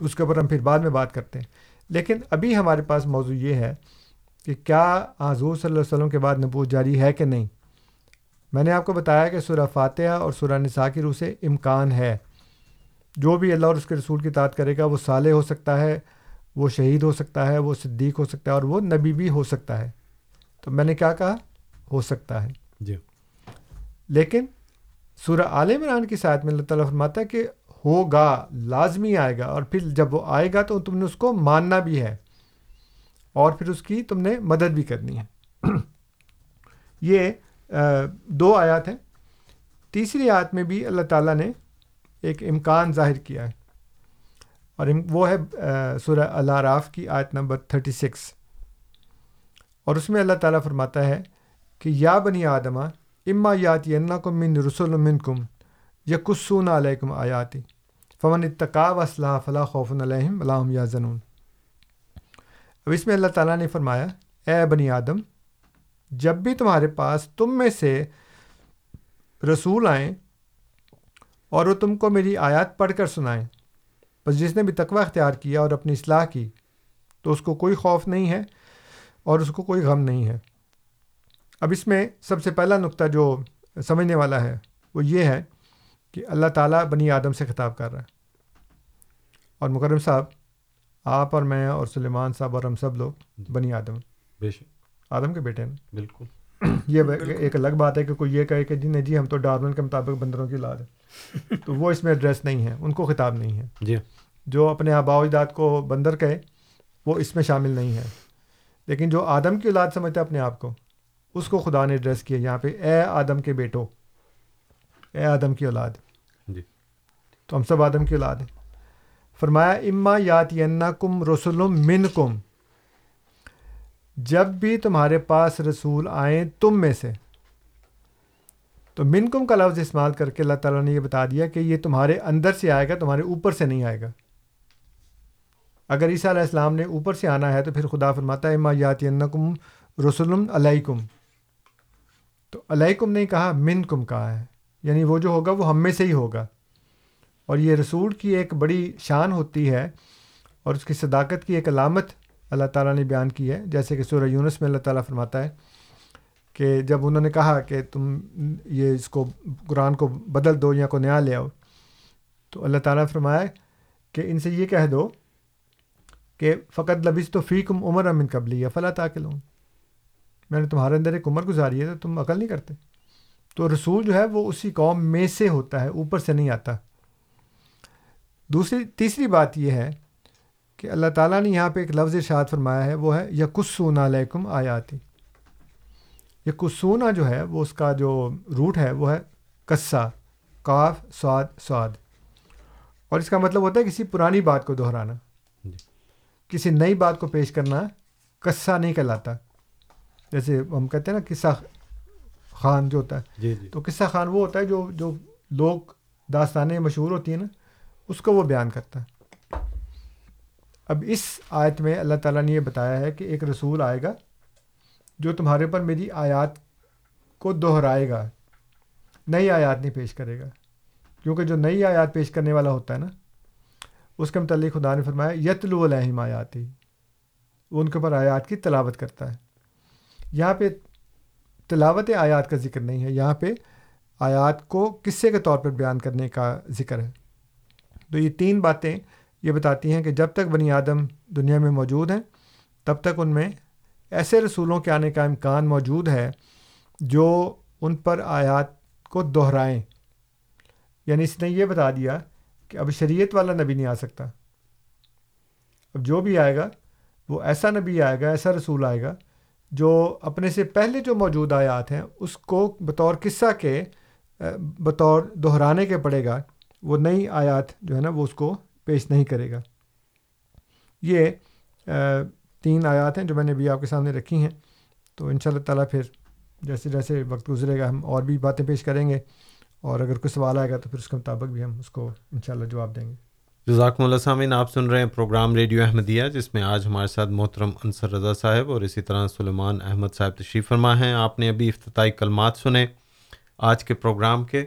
اس کے اوپر ہم پھر بعد میں بات کرتے ہیں۔ لیکن ابھی ہمارے پاس موضوع یہ ہے کہ کیا حضور صلی اللہ علیہ وسلم کے بعد نبوت جاری ہے کہ نہیں؟ میں نے آپ کو بتایا کہ سورہ فاتحہ اور سورہ نساء کی روح سے امکان ہے۔ جو بھی اللہ اور اس کے رسول کی تعداد کرے گا وہ صالح ہو سکتا ہے وہ شہید ہو سکتا ہے وہ صدیق ہو سکتا ہے اور وہ نبی بھی ہو سکتا ہے۔ تو میں نے کیا کہا؟ ہو سکتا ہے۔
جی۔
لیکن سورہ عال عمران کی ساتھ میں اللہ تعالیٰ فرماتا ہے کہ ہوگا لازمی آئے گا اور پھر جب وہ آئے گا تو تم نے اس کو ماننا بھی ہے اور پھر اس کی تم نے مدد بھی کرنی ہے۔ *clears throat* یہ دو آیات ہیں۔ تیسری آیت میں بھی اللہ تعالیٰ نے ایک امکان ظاہر کیا ہے۔ اور وہ ہے سورہ اللہ راف کی آیت نمبر تھرٹی سکس۔ اور اس میں اللہ تعالیٰ فرماتا ہے کہ، یا بنی آدمہ اما یاتی کو من رسول من کم یا کسون علیکم آیاتی، فمن اتقا و صلاح فلاح خوف علیہم علام یا زنون اب اس میں اللہ تعالیٰ نے فرمایا، اے بنی آدم جب بھی تمہارے پاس تم میں سے رسول آئیں اور وہ تم کو میری آیات پڑھ کر سنائیں، بس جس نے بھی تقوی اختیار کیا اور اپنی اصلاح کی، تو اس کو کوئی خوف نہیں ہے اور اس کو کوئی غم نہیں ہے۔ اب اس میں سب سے پہلا نقطہ جو سمجھنے والا ہے، وہ یہ ہے کہ اللہ تعالیٰ بنی آدم سے خطاب کر رہا ہے۔ اور مکرم صاحب، آپ اور میں اور سلیمان صاحب اور ہم سب لوگ بنی آدم۔
بے شک۔
آدم کے بیٹے ہیں
بالکل۔ *clears throat*
یہ ایک الگ بات ہے کہ کوئی یہ کہے کہ جی نہیں جی ہم تو ڈارون کے مطابق بندروں کی اولاد ہے *laughs* تو وہ اس میں ایڈریس نہیں ہے ان کو خطاب نہیں ہے۔
جی۔
جو اپنے آبا و اجداد کو بندر کہے وہ اس میں شامل نہیں ہے۔ لیکن جو آدم کی اولاد سمجھتا ہے اپنے آپ کو اس کو خدا نے ایڈریس کیا یہاں پہ اے آدم کے بیٹو اے آدم کی اولاد۔
جی۔
تو ہم سب آدم کی اولاد ہیں۔ فرمایا اما یات کم رسول من کم جب بھی تمہارے پاس رسول آئیں تم میں سے۔ تو من کم کا لفظ استعمال کر کے اللہ تعالیٰ نے یہ بتا دیا کہ یہ تمہارے اندر سے آئے گا، تمہارے اوپر سے نہیں آئے گا۔ اگر عیسیٰ علیہ السلام نے اوپر سے آنا ہے تو پھر خدا فرماتا ہے، اما یات کم رسول علیکم۔ تو علیکم نہیں کہا من کم کہا ہے۔ یعنی وہ جو ہوگا وہ ہم میں سے ہی ہوگا۔ اور یہ رسول کی ایک بڑی شان ہوتی ہے اور اس کی صداقت کی ایک علامت اللہ تعالیٰ نے بیان کی ہے۔ جیسے کہ سورہ یونس میں اللہ تعالیٰ فرماتا ہے کہ جب انہوں نے کہا کہ تم یہ اس کو قرآن کو بدل دو یا کو نیا لے آؤ، تو اللہ تعالیٰ نے فرمایا کہ ان سے یہ کہہ دو کہ فقط لبیس تو فی کم عمر امن قبلی یا فلاں تاکل ہوں میں نے تمہارے اندر ایک عمر گزاری ہے تو تم عقل نہیں کرتے۔ تو رسول جو ہے وہ اسی قوم میں سے ہوتا ہے، اوپر سے نہیں آتا۔ دوسری، تیسری بات یہ ہے کہ اللہ تعالیٰ نے یہاں پہ ایک لفظ ارشاد فرمایا ہے وہ ہے یکسون علیکم آیاتی۔ یکسونا جو ہے وہ اس کا جو روٹ ہے وہ ہے قصہ کاف سعد سعد اور اس کا مطلب ہوتا ہے کسی پرانی بات کو دہرانا۔
جی۔
کسی نئی بات کو پیش کرنا قصہ نہیں کہلاتا۔ جیسے ہم کہتے ہیں نا قصہ خان جو ہوتا ہے۔
جی جی۔
تو قصہ خان وہ ہوتا ہے جو جو لوگ داستانیں مشہور ہوتی ہیں نا اس کو وہ بیان کرتا ہے۔ اب اس آیت میں اللہ تعالیٰ نے یہ بتایا ہے کہ ایک رسول آئے گا جو تمہارے اوپر میری آیات کو دہرائے گا، نئی آیات نہیں پیش کرے گا۔ کیونکہ جو نئی آیات پیش کرنے والا ہوتا ہے نا، اس کے متعلق خدا نے فرمایا، یتلو الحم آیاتی۔ وہ ان کے اوپر آیات کی تلاوت کرتا ہے۔ یہاں پہ تلاوت آیات کا ذکر نہیں ہے، یہاں پہ آیات کو قصے کے طور پر بیان کرنے کا ذکر ہے۔ تو یہ تین باتیں یہ بتاتی ہیں کہ جب تک بنی آدم دنیا میں موجود ہیں، تب تک ان میں ایسے رسولوں کے آنے کا امکان موجود ہے جو ان پر آیات کو دہرائیں۔ یعنی اس نے یہ بتا دیا کہ اب شریعت والا نبی نہیں آ سکتا۔ اب جو بھی آئے گا، وہ ایسا نبی آئے گا، ایسا رسول آئے گا جو اپنے سے پہلے جو موجود آیات ہیں، اس کو بطور قصہ کے، بطور دہرانے کے پڑے گا، وہ نئی آیات جو ہے نا، وہ اس کو پیش نہیں کرے گا۔ یہ تین آیات ہیں جو میں نے بھی آپ کے سامنے رکھی ہیں۔ تو ان شاء اللہ تعالیٰ پھر جیسے جیسے وقت گزرے گا، ہم اور بھی باتیں پیش کریں گے۔ اور اگر کوئی سوال آئے گا تو پھر اس کے مطابق بھی ہم اس کو ان شاء اللہ جواب دیں گے۔
جزاکم اللہ سامعین، آپ سن رہے ہیں پروگرام ریڈیو احمدیہ، جس میں آج ہمارے ساتھ محترم انصر رضا صاحب اور اسی طرح سلیمان احمد صاحب تشریف فرما ہیں۔ آپ نے ابھی افتتاحی کلمات سنے آج کے پروگرام کے۔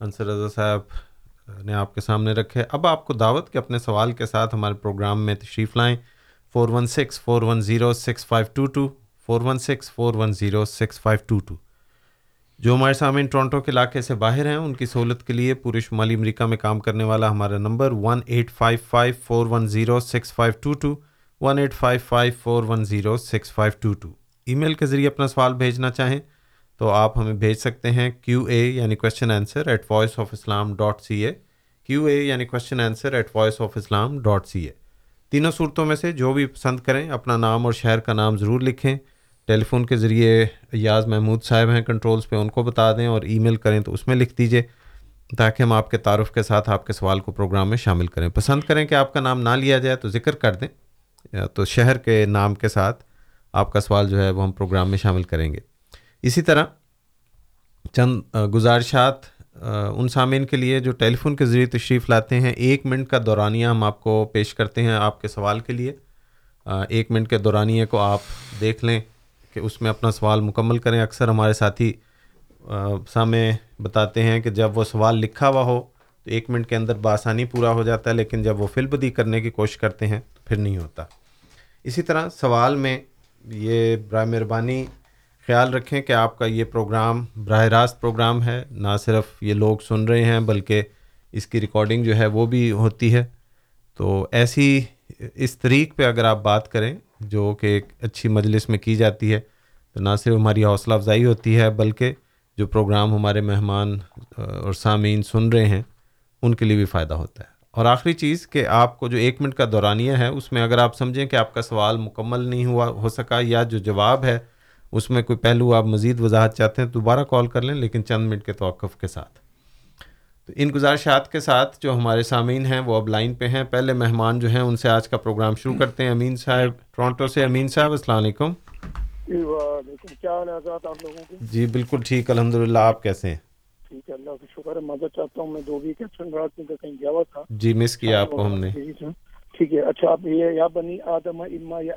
انصر رضا صاحب نے آپ کے سامنے رکھے۔ اب آپ کو دعوت کے اپنے سوال کے ساتھ ہمارے پروگرام میں تشریف لائیں۔ Four one six, four one zero, six five two two, four one six, four one zero, six five two two. جو ہمارے سامعین ٹورنٹو کے علاقے سے باہر ہیں، ان کی سہولت کے لیے پورے شمالی امریکہ میں کام کرنے والا ہمارا number one eight five five, four one zero, six five two two, one eight five five, four one zero, six five two two. Email کے ذریعے اپنا سوال بھیجنا چاہیں تو آپ ہمیں بھیج سکتے ہیں کیو اے یعنی question answer at Voice of Islam dot C A Q A یعنی question answer at Voice of Islam dot C A تینوں صورتوں میں سے جو بھی پسند کریں، اپنا نام اور شہر کا نام ضرور لکھیں۔ ٹیلی فون کے ذریعے ایاز محمود صاحب ہیں کنٹرولز پہ ان کو بتا دیں اور ای میل کریں تو اس میں لکھ دیجیے تاکہ ہم آپ کے تعارف کے ساتھ آپ کے سوال کو پروگرام میں شامل کریں۔ پسند کریں کہ آپ کا نام نہ لیا جائے تو ذکر کر دیں۔ تو شہر کے نام کے ساتھ آپ کا سوال جو ہے وہ ہم پروگرام میں شامل کریں گے۔ اسی طرح چند گزارشات ان سامعین کے لیے جو ٹیلی فون کے ذریعے تشریف لاتے ہیں، ایک منٹ کا دورانیہ ہم آپ کو پیش کرتے ہیں آپ کے سوال کے لیے۔ ایک منٹ کے دورانیے کو آپ دیکھ لیں کہ اس میں اپنا سوال مکمل کریں۔ اکثر ہمارے ساتھی سامنے بتاتے ہیں کہ جب وہ سوال لکھا ہوا ہو تو ایک منٹ کے اندر بآسانی پورا ہو جاتا ہے، لیکن جب وہ فل بدی کرنے کی کوشش کرتے ہیں تو پھر نہیں ہوتا۔ اسی طرح سوال میں یہ برائے مہربانی خیال رکھیں کہ آپ کا یہ پروگرام براہ راست پروگرام ہے، نہ صرف یہ لوگ سن رہے ہیں، بلکہ اس کی ریکارڈنگ جو ہے وہ بھی ہوتی ہے۔ تو ایسی اس طریق پہ اگر آپ بات کریں، جو کہ ایک اچھی مجلس میں کی جاتی ہے، تو نہ صرف ہماری حوصلہ افزائی ہوتی ہے، بلکہ جو پروگرام ہمارے مہمان اور سامعین سن رہے ہیں، ان کے لیے بھی فائدہ ہوتا ہے۔ اور آخری چیز کہ آپ کو جو ایک منٹ کا دورانیہ ہے، اس میں اگر آپ سمجھیں کہ آپ کا سوال مکمل نہیں ہوا، ہو سکا یا جو جواب ہے اس میں کوئی پہلو آپ مزید وضاحت چاہتے ہیں دوبارہ کال کر لیں لیکن چند منٹ کے توقف کے ساتھ۔ تو ان گزارشات کے ساتھ جو ہمارے سامعین ہیں وہ اب لائن پہ ہیں۔ پہلے مہمان جو ہیں ان سے آج کا پروگرام شروع کرتے ہیں۔ امین صاحب ٹورانٹو سے۔ امین صاحب السلام علیکم۔
جی
جی بالکل ٹھیک۔ الحمد للہ آپ کیسے ہیں؟
ٹھیک ہے اللہ کا شکر ہے۔ مدد چاہتا ہوں میں دو ویک ایبسنٹ رہا کیونکہ کہیں گیا ہوا تھا۔
جی مس کیا آپ کو ہم نے؟
ٹھیک ہے اچھا آپ یہ یا بنی آدم اما یا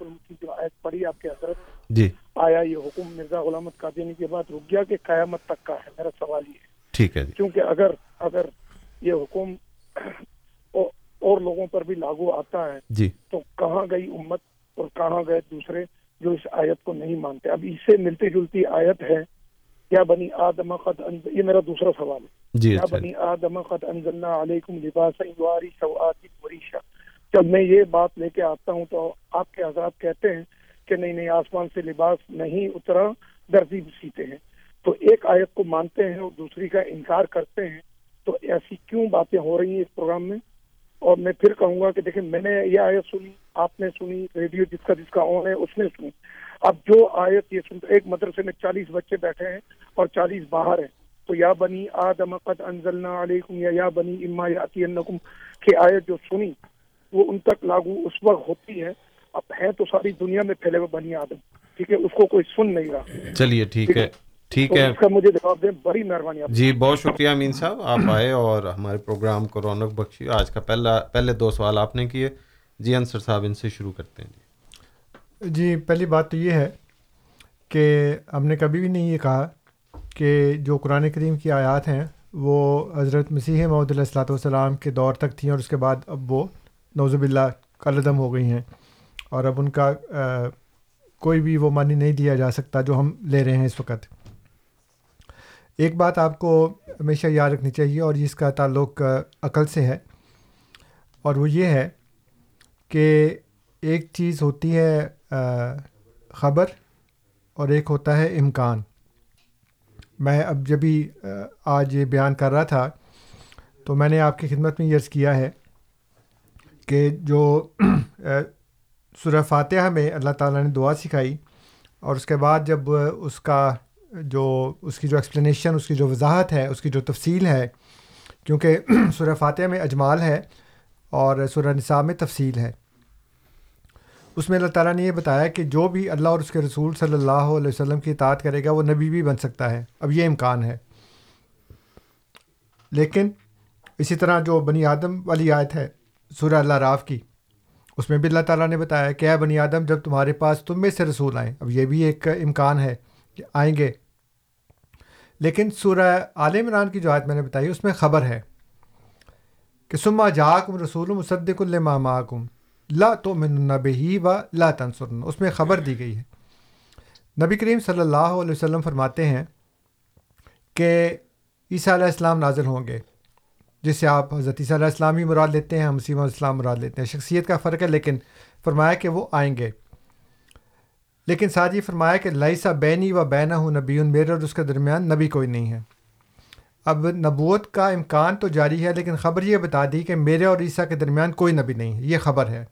کی جو آیت پڑھی آپ کے حضرت
جی۔
آیا یہ حکم مرزا غلامت قادیانی کے بعد رک گیا کہ قیامت تک کا ہے؟ میرا سوال یہ ہے۔
ٹھیک ہے جی۔
کیونکہ اگر اگر یہ حکم اور لوگوں پر بھی لاگو آتا ہے
جی۔
تو کہاں گئی امت اور کہاں گئے دوسرے جو اس آیت کو نہیں مانتے؟ اب اس سے ملتی جلتی آیت ہے یا بنی آدم قد انز... یہ میرا دوسرا سوال ہے۔
جی
یا
اچھا۔
بنی آدم قد انزلنا علیکم لباسا یواری وریشا۔ جب میں یہ بات لے کے آتا ہوں تو آپ کے حضرات کہتے ہیں کہ نہیں نہیں آسمان سے لباس نہیں اترا درزی سیتے ہیں۔ تو ایک آیت کو مانتے ہیں اور دوسری کا انکار کرتے ہیں۔ تو ایسی کیوں باتیں ہو رہی ہیں اس پروگرام میں؟ اور میں پھر کہوں گا کہ دیکھیں میں نے یہ آیت سنی آپ نے سنی ریڈیو جس کا جس کا آن ہے اس نے سنی۔ اب جو آیت یہ سنتے ایک مدرسے میں چالیس بچے بیٹھے ہیں اور چالیس باہر ہیں۔ تو یا بنی آدم قد انزلنا علیکم یا یا بنی اما یاتی انکم کی آیت جو سنی وہ ان تک لاگو اس وقت ہوتی ہے۔ اب ہے تو ساری دنیا میں پھیلے ہوئے بنی آدم۔ ٹھیک ہے اس کو کوئی سن نہیں رہا۔
چلیے ٹھیک ہے؟ ٹھیک ہے۔
اس کا مجھے جواب دیں بڑی مہربانی
جی بہت شکریہ امین صاحب آپ آئے اور ہمارے پروگرام کو رونق بخشی۔ آج کا پہلا پہلے دو سوال آپ نے کیے۔ جی انصر صاحب ان سے شروع کرتے ہیں۔ جی
پہلی بات تو یہ ہے کہ ہم نے کبھی بھی نہیں یہ کہا کہ جو قرآن کریم کی آیات ہیں، وہ حضرت مسیح محمد علیہ السلاۃ والسلام کے دور تک تھیں اور اس کے بعد اب وہ نوزب اللہ قلدم ہو گئی ہیں اور اب ان کا کوئی بھی وہ معنی نہیں دیا جا سکتا جو ہم لے رہے ہیں اس وقت۔ ایک بات آپ کو ہمیشہ یاد رکھنی چاہیے اور جس کا تعلق عقل سے ہے، اور وہ یہ ہے کہ ایک چیز ہوتی ہے خبر اور ایک ہوتا ہے امکان۔ میں اب جب بھی آج یہ بیان کر رہا تھا، تو میں نے آپ کی خدمت میں یہ کیا ہے کہ جو سورہ فاتحہ میں اللہ تعالیٰ نے دعا سکھائی اور اس کے بعد جب اس کا جو، اس کی جو ایکسپلینیشن اس کی جو وضاحت ہے، اس کی جو تفصیل ہے، کیونکہ *clears throat* سورہ فاتحہ میں اجمال ہے اور سورہ نصاب میں تفصیل ہے۔ اس میں اللہ تعالیٰ نے یہ بتایا کہ جو بھی اللہ اور اس کے رسول صلی اللہ علیہ وسلم کی اطاعت کرے گا، وہ نبی بھی بن سکتا ہے۔ اب یہ امکان ہے۔ لیکن اسی طرح جو بنی آدم والی آیت ہے سورہ اللہ راف کی، اس میں بھی اللہ تعالیٰ نے بتایا کہ اے بنی آدم، جب تمہارے پاس تم میں سے رسول آئیں، اب یہ بھی ایک امکان ہے کہ آئیں گے۔ لیکن سورہ عال عمران کی جو آیت میں نے بتائی، اس میں خبر ہے کہ سما جاکم رسول مصدق المام لا تو من و لا تنسرن اس میں خبر دی گئی ہے۔ نبی کریم صلی اللہ علیہ وسلم فرماتے ہیں کہ عیسیٰ علیہ السلام نازل ہوں گے۔ جس سے آپ حضرت عیسیٰ علیہ السلام ہی مراد لیتے ہیں، ہم مسیم السلام مراد لیتے ہیں۔ شخصیت کا فرق ہے، لیکن فرمایا کہ وہ آئیں گے۔ لیکن ساتھ یہ فرمایا کہ لائسا بینی و بینا ہوں نبی میرے اور اس کے درمیان نبی کوئی نہیں ہے۔ اب نبوت کا امکان تو جاری ہے، لیکن خبر یہ بتا دی کہ میرے اور عیسیٰ کے درمیان کوئی نبی نہیں۔ ہے یہ خبر ہے۔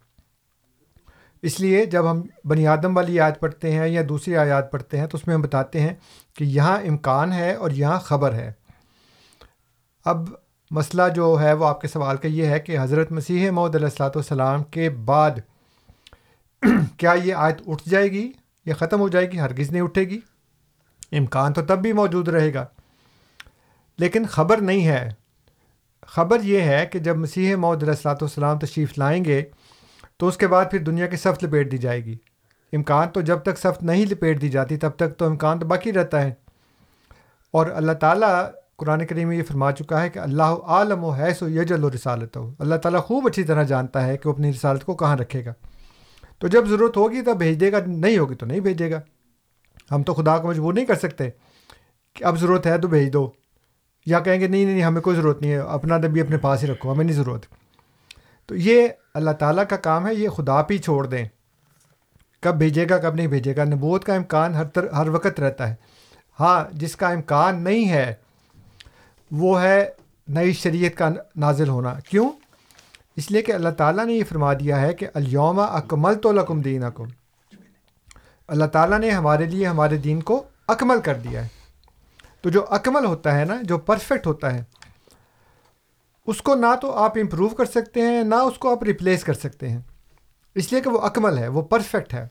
اس لیے جب ہم بنی آدم والی یاد پڑھتے ہیں یا دوسری آیات پڑھتے ہیں تو اس میں ہم بتاتے ہیں کہ یہاں امکان ہے اور یہاں خبر ہے۔ اب مسئلہ جو ہے وہ آپ کے سوال کا یہ ہے کہ حضرت مسیح محدود علیہ السلاۃ والسلام کے بعد *clears throat* کیا یہ آیت اٹھ جائے گی یا ختم ہو جائے گی؟ ہرگز نہیں اٹھے گی۔ امکان تو تب بھی موجود رہے گا۔ لیکن خبر نہیں ہے۔ خبر یہ ہے کہ جب مسیح محدود علیہ السلاۃ والسلام تشریف لائیں گے، تو اس کے بعد پھر دنیا کی صفت لپیٹ دی جائے گی۔ امکان تو جب تک صفت نہیں لپیٹ دی جاتی، تب تک تو امکان تو باقی رہتا ہے۔ اور اللہ تعالیٰ قرآن کریم میں یہ فرما چکا ہے کہ اللہ عالم و حیث و یجل و رسالت ہو اللہ تعالیٰ خوب اچھی طرح جانتا ہے کہ وہ اپنی رسالت کو کہاں رکھے گا۔ تو جب ضرورت ہوگی تب بھیج دے گا، نہیں ہوگی تو نہیں بھیجے گا۔ ہم تو خدا کو مجبور نہیں کر سکتے کہ اب ضرورت ہے تو بھیج دو۔ یا کہیں گے نہیں نہیں ہمیں کوئی ضرورت نہیں ہے، اپنا نبی اپنے پاس ہی رکھو، ہمیں نہیں ضرورت۔ تو یہ اللہ تعالیٰ کا کام ہے، یہ خدا پہ ہی چھوڑ دیں۔ کب بھیجے گا، کب نہیں بھیجے گا، نبوت کا امکان ہر تر، ہر وقت رہتا ہے۔ ہاں جس کا امکان نہیں ہے، وہ ہے نئی شریعت کا نازل ہونا۔ کیوں؟ اس لیے کہ اللہ تعالیٰ نے یہ فرما دیا ہے کہ الیوم اکمل تو لکم دین اکم اللہ تعالیٰ نے ہمارے لیے، ہمارے دین کو اکمل کر دیا ہے۔ تو جو اکمل ہوتا ہے نا، جو پرفیکٹ ہوتا ہے، اس کو نہ تو آپ امپروو کر سکتے ہیں، نہ اس کو آپ ریپلیس کر سکتے ہیں۔ اس لیے کہ وہ اکمل ہے، وہ پرفیکٹ ہے۔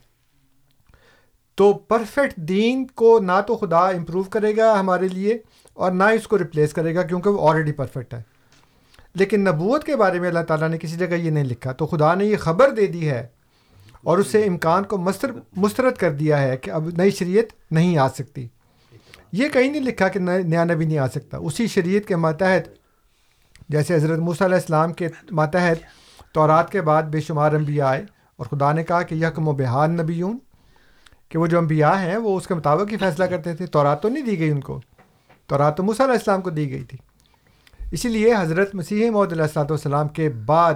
تو پرفیکٹ دین کو نہ تو خدا امپروو کرے گا ہمارے لیے اور نہ اس کو ریپلیس کرے گا کیونکہ وہ آلریڈی پرفیکٹ ہے۔ لیکن نبوت کے بارے میں اللہ تعالیٰ نے کسی جگہ یہ نہیں لکھا، تو خدا نے یہ خبر دے دی ہے اور اسے امکان کو مستر مسترد کر دیا ہے کہ اب نئی شریعت نہیں آ سکتی۔ یہ کہیں نہیں لکھا کہ نیا نبی نہیں آ سکتا۔ اسی شریعت کے ماتحت جیسے حضرت موسیٰ علیہ السلام کے ماتحت تورات کے بعد بے شمار انبیاء آئے اور خدا نے کہا کہ یکم و بہار نبیون کہ وہ جو انبیاء ہیں وہ اس کے مطابق ہی فیصلہ کرتے تھے۔ تورات تو نہیں دی گئی ان کو۔ تورات تو موسیٰ علیہ السلام کو دی گئی تھی۔ اسی لیے حضرت مسیح محدود علیہ السلّۃ والسلام کے بعد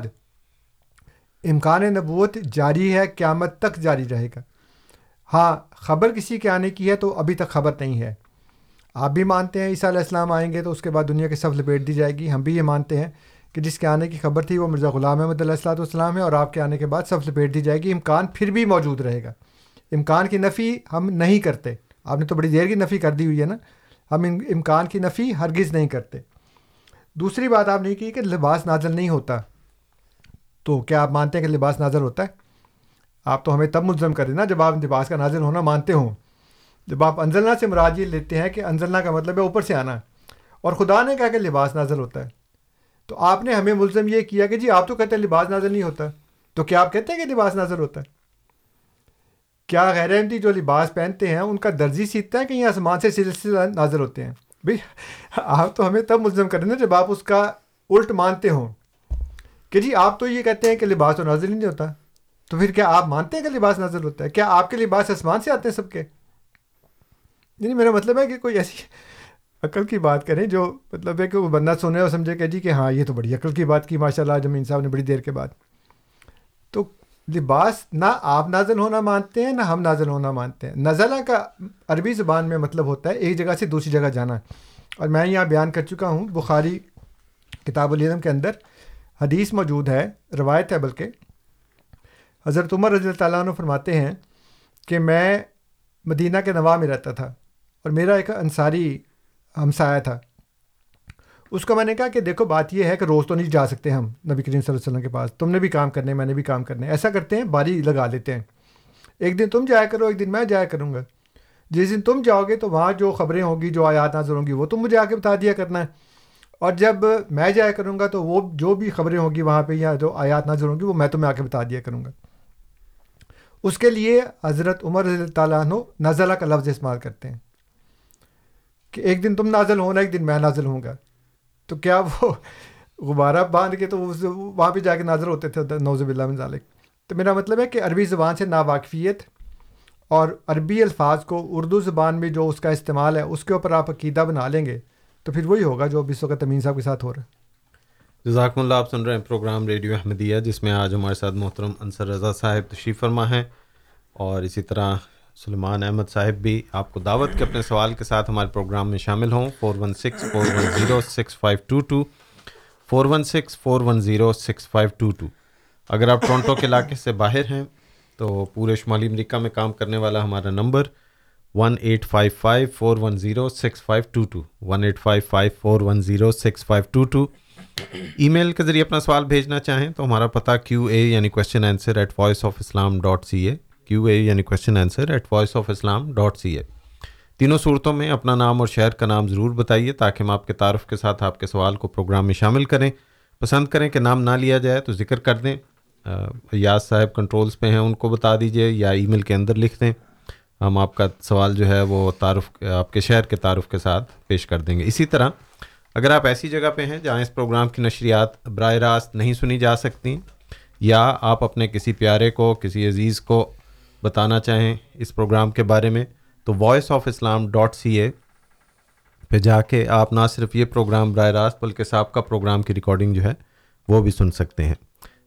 امکان نبوت جاری ہے، قیامت تک جاری رہے گا۔ ہاں خبر کسی کے آنے کی ہے تو ابھی تک خبر نہیں ہے۔ آپ بھی مانتے ہیں عیسیٰ علیہ السلام آئیں گے تو اس کے بعد دنیا کے سب لپیٹ دی جائے گی۔ ہم بھی یہ مانتے ہیں کہ جس کے آنے کی خبر تھی وہ مرزا غلام احمد علیہ السلاۃ والسلام ہے اور آپ کے آنے کے بعد سب لپیٹ دی جائے گی۔ امکان پھر بھی موجود رہے گا۔ امکان کی نفی ہم نہیں کرتے۔ آپ نے تو بڑی دیر کی نفی کر دی ہوئی ہے نا۔ ہم امکان کی نفی ہرگز نہیں کرتے۔ دوسری بات آپ نے کی کہ لباس نازل نہیں ہوتا۔ تو کیا آپ مانتے ہیں کہ لباس نازل ہوتا ہے؟ آپ تو ہمیں تب ملزم کریں نا جب آپ لباس کا نازل ہونا مانتے ہوں۔ جب آپ انزلنا سے مراجی لیتے ہیں کہ انزلنا کا مطلب ہے اوپر سے آنا اور خدا نے کہا کہ لباس نازل ہوتا ہے۔ تو آپ نے ہمیں ملزم یہ کیا کہ جی آپ تو کہتے ہیں لباس نازل نہیں ہوتا۔ تو کیا آپ کہتے ہیں کہ لباس نازل ہوتا ہے؟ کیا غیر احمدی جو لباس پہنتے ہیں، ان کا درجی سیکھتا ہے کہ یہ آسمان سے سلسلہ نازل ہوتے ہیں؟ بھائی آپ تو ہمیں تب ملزم کریں نا جب آپ اس کا الٹ مانتے ہوں۔ کہ جی آپ تو یہ کہتے ہیں کہ لباس تو نازل ہی نہیں ہوتا۔ تو پھر کیا آپ مانتے ہیں کہ لباس نازل ہوتا ہے؟ کیا آپ کے لباس آسمان سے آتے ہیں سب کے؟ یعنی میرا مطلب ہے کہ کوئی ایسی عقل کی بات کریں جو مطلب ہے کہ وہ بندہ سنے اور سمجھے کہ جی کہ ہاں یہ تو بڑی عقل کی بات کی ماشاء اللہ جمین صاحب نے بڑی دیر کے بعد۔ تو لباس نہ آپ نازل ہونا مانتے ہیں، نہ ہم نازل ہونا مانتے ہیں۔ نزلہ کا عربی زبان میں مطلب ہوتا ہے ایک جگہ سے دوسری جگہ جانا۔ اور میں یہاں بیان کر چکا ہوں بخاری کتاب العلم کے اندر۔ حدیث موجود ہے روایت ہے، بلکہ حضرت عمر رضی اللہ تعالیٰ عنہ فرماتے ہیں کہ میں مدینہ کے نواح میں رہتا تھا۔ اور میرا ایک انصاری ہمسایا تھا۔ اس کو میں نے کہا کہ دیکھو، بات یہ ہے کہ روز تو نہیں جا سکتے ہم نبی کریم صلی اللہ علیہ وسلم کے پاس۔ تم نے بھی کام کرنے، میں نے بھی کام کرنے۔ ایسا کرتے ہیں، باری لگا لیتے ہیں۔ ایک دن تم جایا کرو، ایک دن میں جایا کروں گا۔ جس دن تم جاؤ گے تو وہاں جو خبریں ہوں گی، جو آیات نظر ہوں گی، وہ تم مجھے آ کے بتا دیا کرنا۔ ہے اور جب میں جایا کروں گا تو وہ جو بھی خبریں ہوں گی وہاں پہ یا جو آیات نظر ہوں گی، وہ میں تمہیں آ کے بتا دیا کروں گا۔ اس کے لیے حضرت عمر رضی تعالیٰ عنہ نزلہ کا لفظ استعمال کرتے ہیں۔ کہ ایک دن تم نازل ہونا ایک دن میں نازل ہوں گا۔ تو کیا وہ غبارہ باندھ کے تو وہاں پہ جا کے نازل ہوتے تھے نوزب اللہ ذالک۔ تو میرا مطلب ہے کہ عربی زبان سے ناواقفیت اور عربی الفاظ کو اردو زبان میں جو اس کا استعمال ہے، اس کے اوپر آپ عقیدہ بنا لیں گے، تو پھر وہی ہوگا جو اس وقت امین صاحب کے ساتھ ہو رہا ہے۔
جزاکم اللہ، آپ سن رہے ہیں پروگرام ریڈیو احمدیہ، جس میں آج ہمارے ساتھ محترم انصر رضا صاحب تشریف فرما ہیں اور اسی طرح سلمان احمد صاحب بھی آپ کو دعوت کے اپنے سوال کے ساتھ ہمارے پروگرام میں شامل ہوں۔ Four one six, four one zero, six five two two. Four one six, four one zero, six five two two. اگر آپ ٹورنٹو کے علاقے سے باہر ہیں تو پورے شمالی امریکہ میں کام کرنے والا ہمارا number one eight five five, four one zero, six five two two. One eight five five, four one zero, six five two two. Email کے ذریعے اپنا سوال بھیجنا چاہیں تو ہمارا پتہ کیو اے یعنی question answer at Voice of Islam dot C A Q A یعنی question answer at Voice of Islam dot C A تینوں صورتوں میں اپنا نام اور شہر کا نام ضرور بتائیے تاکہ ہم آپ کے تعارف کے ساتھ آپ کے سوال کو پروگرام میں شامل کریں۔ پسند کریں کہ نام نہ لیا جائے تو ذکر کر دیں۔ یاز صاحب کنٹرولز پہ ہیں، ان کو بتا دیجیے یا ای میل کے اندر لکھ دیں۔ ہم آپ کا سوال جو ہے وہ تعارف، آپ کے شہر کے تعارف کے ساتھ پیش کر دیں گے۔ اسی طرح، اگر آپ ایسی جگہ پہ ہیں جہاں اس پروگرام کی نشریات براہ راست نہیں سنی جا سکتی یا آپ اپنے کسی پیارے کو، کسی عزیز کو بتانا چاہیں اس پروگرام کے بارے میں، تو Voice of Islam dot C A پہ جا کے آپ نہ صرف یہ پروگرام براہ راست بلکہ سابقہ پروگرام کی ریکارڈنگ جو ہے، وہ بھی سن سکتے ہیں۔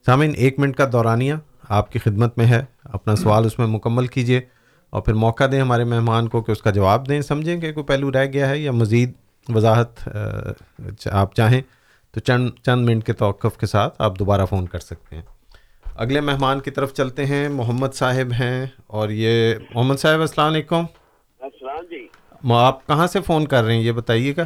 سامعین، ایک منٹ کا دورانیہ آپ کی خدمت میں ہے۔ اپنا سوال اس میں مکمل کیجیے اور پھر موقع دیں ہمارے مہمان کو کہ اس کا جواب دیں۔ سمجھیں کہ کوئی پہلو رہ گیا ہے یا مزید وضاحت آپ چاہیں تو چند چند منٹ کے توقف کے ساتھ آپ دوبارہ فون کر سکتے ہیں۔ اگلے مہمان کی طرف چلتے ہیں محمد صاحب ہیں اور یہ محمد صاحب السلام علیکم۔
السلام جی۔
آپ کہاں سے فون کر رہے ہیں؟ یہ بتائیے گا۔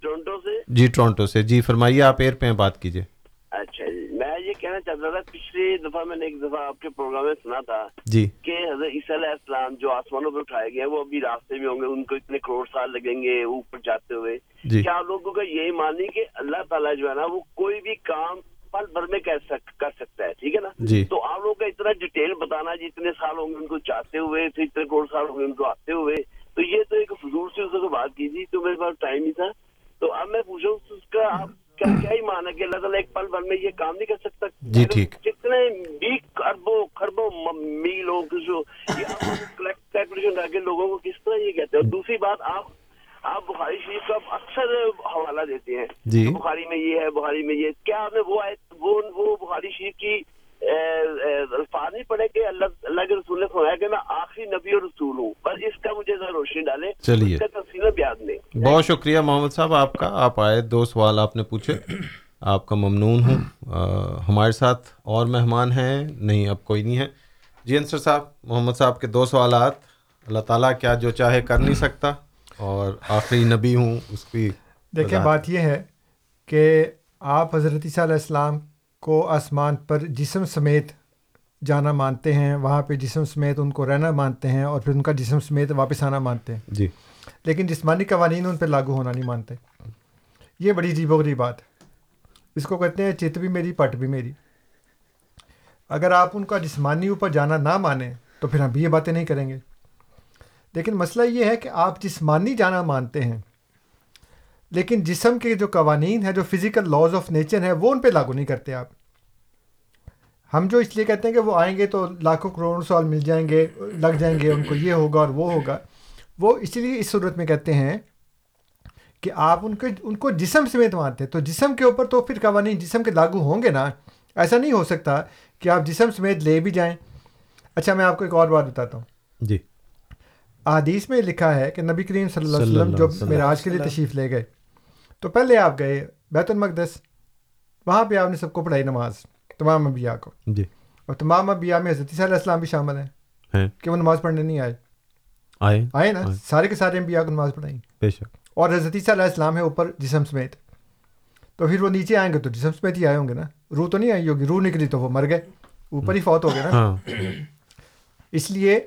ٹورنٹو سے؟
جی ٹورنٹو سے۔ جی فرمائیے آپ ایئر پہ بات کیجیے
اچھا جی۔ میں یہ کہنا چاہتا تھا پچھلی دفعہ میں نے ایک دفعہ آپ کے پروگرام میں سنا تھا
جی۔
کہ حضرت عیسیٰ علیہ السلام جو آسمانوں پہ اٹھائے گئے وہ ابھی راستے میں ہوں گے ان کو اتنے کروڑ سال لگیں گے اوپر جاتے ہوئے۔
جی۔
کیا آپ لوگوں کا یہی مانی کہ اللہ تعالیٰ جو ہے نا وہ کوئی بھی کام پل بھر میں کر سکتا ہے ٹھیک ہے نا؟
جی۔
تو آپ لوگوں کا اتنا ڈیٹیل بتانا جی اتنے سال ہوں گے ان کو چاہتے ہوئے پھر اتنے کروڑ سال ہوں گے ان کو آتے ہوئے تو یہ تو ایک فضول سے اس کو بات کی تھی تو میرے پاس ٹائم نہیں تھا۔ تو اب میں پوچھا اس کا آپ کیا کیا ہی مانا کہ اللہ تعالیٰ ایک پل بھر میں یہ کام نہیں کر سکتا؟
جی ٹھیک۔
کتنے بھی اربوں خربوں میلوں جو کیلکولیشن کر کے لوگوں کو کس طرح یہ کہتے ہیں؟ اور دوسری بات آپ آپ بخاری شریف کا اکثر حوالہ دیتے ہیں۔
جی۔
بخاری میں یہ ہے بخاری میں یہ کیا آپ نے وہ آئے وہ وہ بخاری شریف کی الفاظ نہیں پڑے کہ اللہ اللہ کے رسول نے فرمایا کہ میں آخری نبی اور رسول ہوں بس اس کا مجھے ذرا روشنی ڈالے
چلیے۔
تفصیل بیان دیں
بہت شکریہ محمد صاحب آپ کا آپ آئے دو سوال آپ نے پوچھے۔ آپ کا ممنون ہوں۔ ہمارے ساتھ اور مہمان ہیں نہیں اب کوئی نہیں ہے۔ جی انصر صاحب محمد صاحب کے دو سوالات۔ اللہ تعالیٰ کیا جو چاہے کر نہیں سکتا۔ اور آخری نبی ہوں اس کی
دیکھیں بات یہ ہے کہ آپ حضرت عیسیٰ علیہ السلام کو آسمان پر جسم سمیت جانا مانتے ہیں وہاں پہ جسم سمیت ان کو رہنا مانتے ہیں اور پھر ان کا جسم سمیت واپس آنا مانتے ہیں۔
جی۔
لیکن جسمانی قوانین ان پہ لاگو ہونا نہیں مانتے۔ یہ بڑی عجیب و غریب بات۔ ہے اس کو کہتے ہیں چت بھی میری پٹ بھی میری۔ اگر آپ ان کا جسمانی اوپر جانا نہ مانیں تو پھر ہم بھی یہ باتیں نہیں کریں گے۔ لیکن مسئلہ یہ ہے کہ آپ جسمانی جانا مانتے ہیں، لیکن جسم کے جو قوانین ہیں، جو فزیکل لاز آف نیچر ہیں، وہ ان پہ لاگو نہیں کرتے آپ۔ ہم جو اس لیے کہتے ہیں کہ وہ آئیں گے تو لاکھوں کروڑوں سوال مل جائیں گے، لگ جائیں گے، ان کو یہ ہوگا اور وہ ہوگا۔ وہ اسی لیے اس صورت میں کہتے ہیں کہ آپ ان کے، ان کو جسم سمیت مانتے ہیں۔ تو جسم کے اوپر تو پھر قوانین جسم کے لاگو ہوں گے نا؟ ایسا نہیں ہو سکتا کہ آپ جسم سمیت لے بھی جائیں۔ اچھا میں آپ کو ایک اور بات بتاتا ہوں۔
جی۔
حدیث میں لکھا ہے کہ نبی کریم صلی اللہ علیہ وسلم جو معراج کے لیے تشریف لے گئے۔ تو پہلے آپ گئے بیت المقدس وہاں پہ آپ نے سب کو پڑھائی نماز تمام انبیاء کو۔
جی۔
اور تمام انبیاء میں حضرت صلی السلام بھی شامل ہیں۔ کہ وہ نماز پڑھنے نہیں آئے۔
آئے۔
آئے نا؟ سارے کے سارے انبیاء کو نماز پڑھائیں
بے شک۔
اور حضرت صلی اللہ السلام ہے اوپر جسم سمیت۔ تو پھر وہ نیچے آئیں گے تو جسم سمیت ہی آئے ہوں گے نا؟ روح تو نہیں آئی ہوگی روح نکلی تو وہ مر گئے۔ اوپر ہی فوت ہو گئے نا؟ اس لیے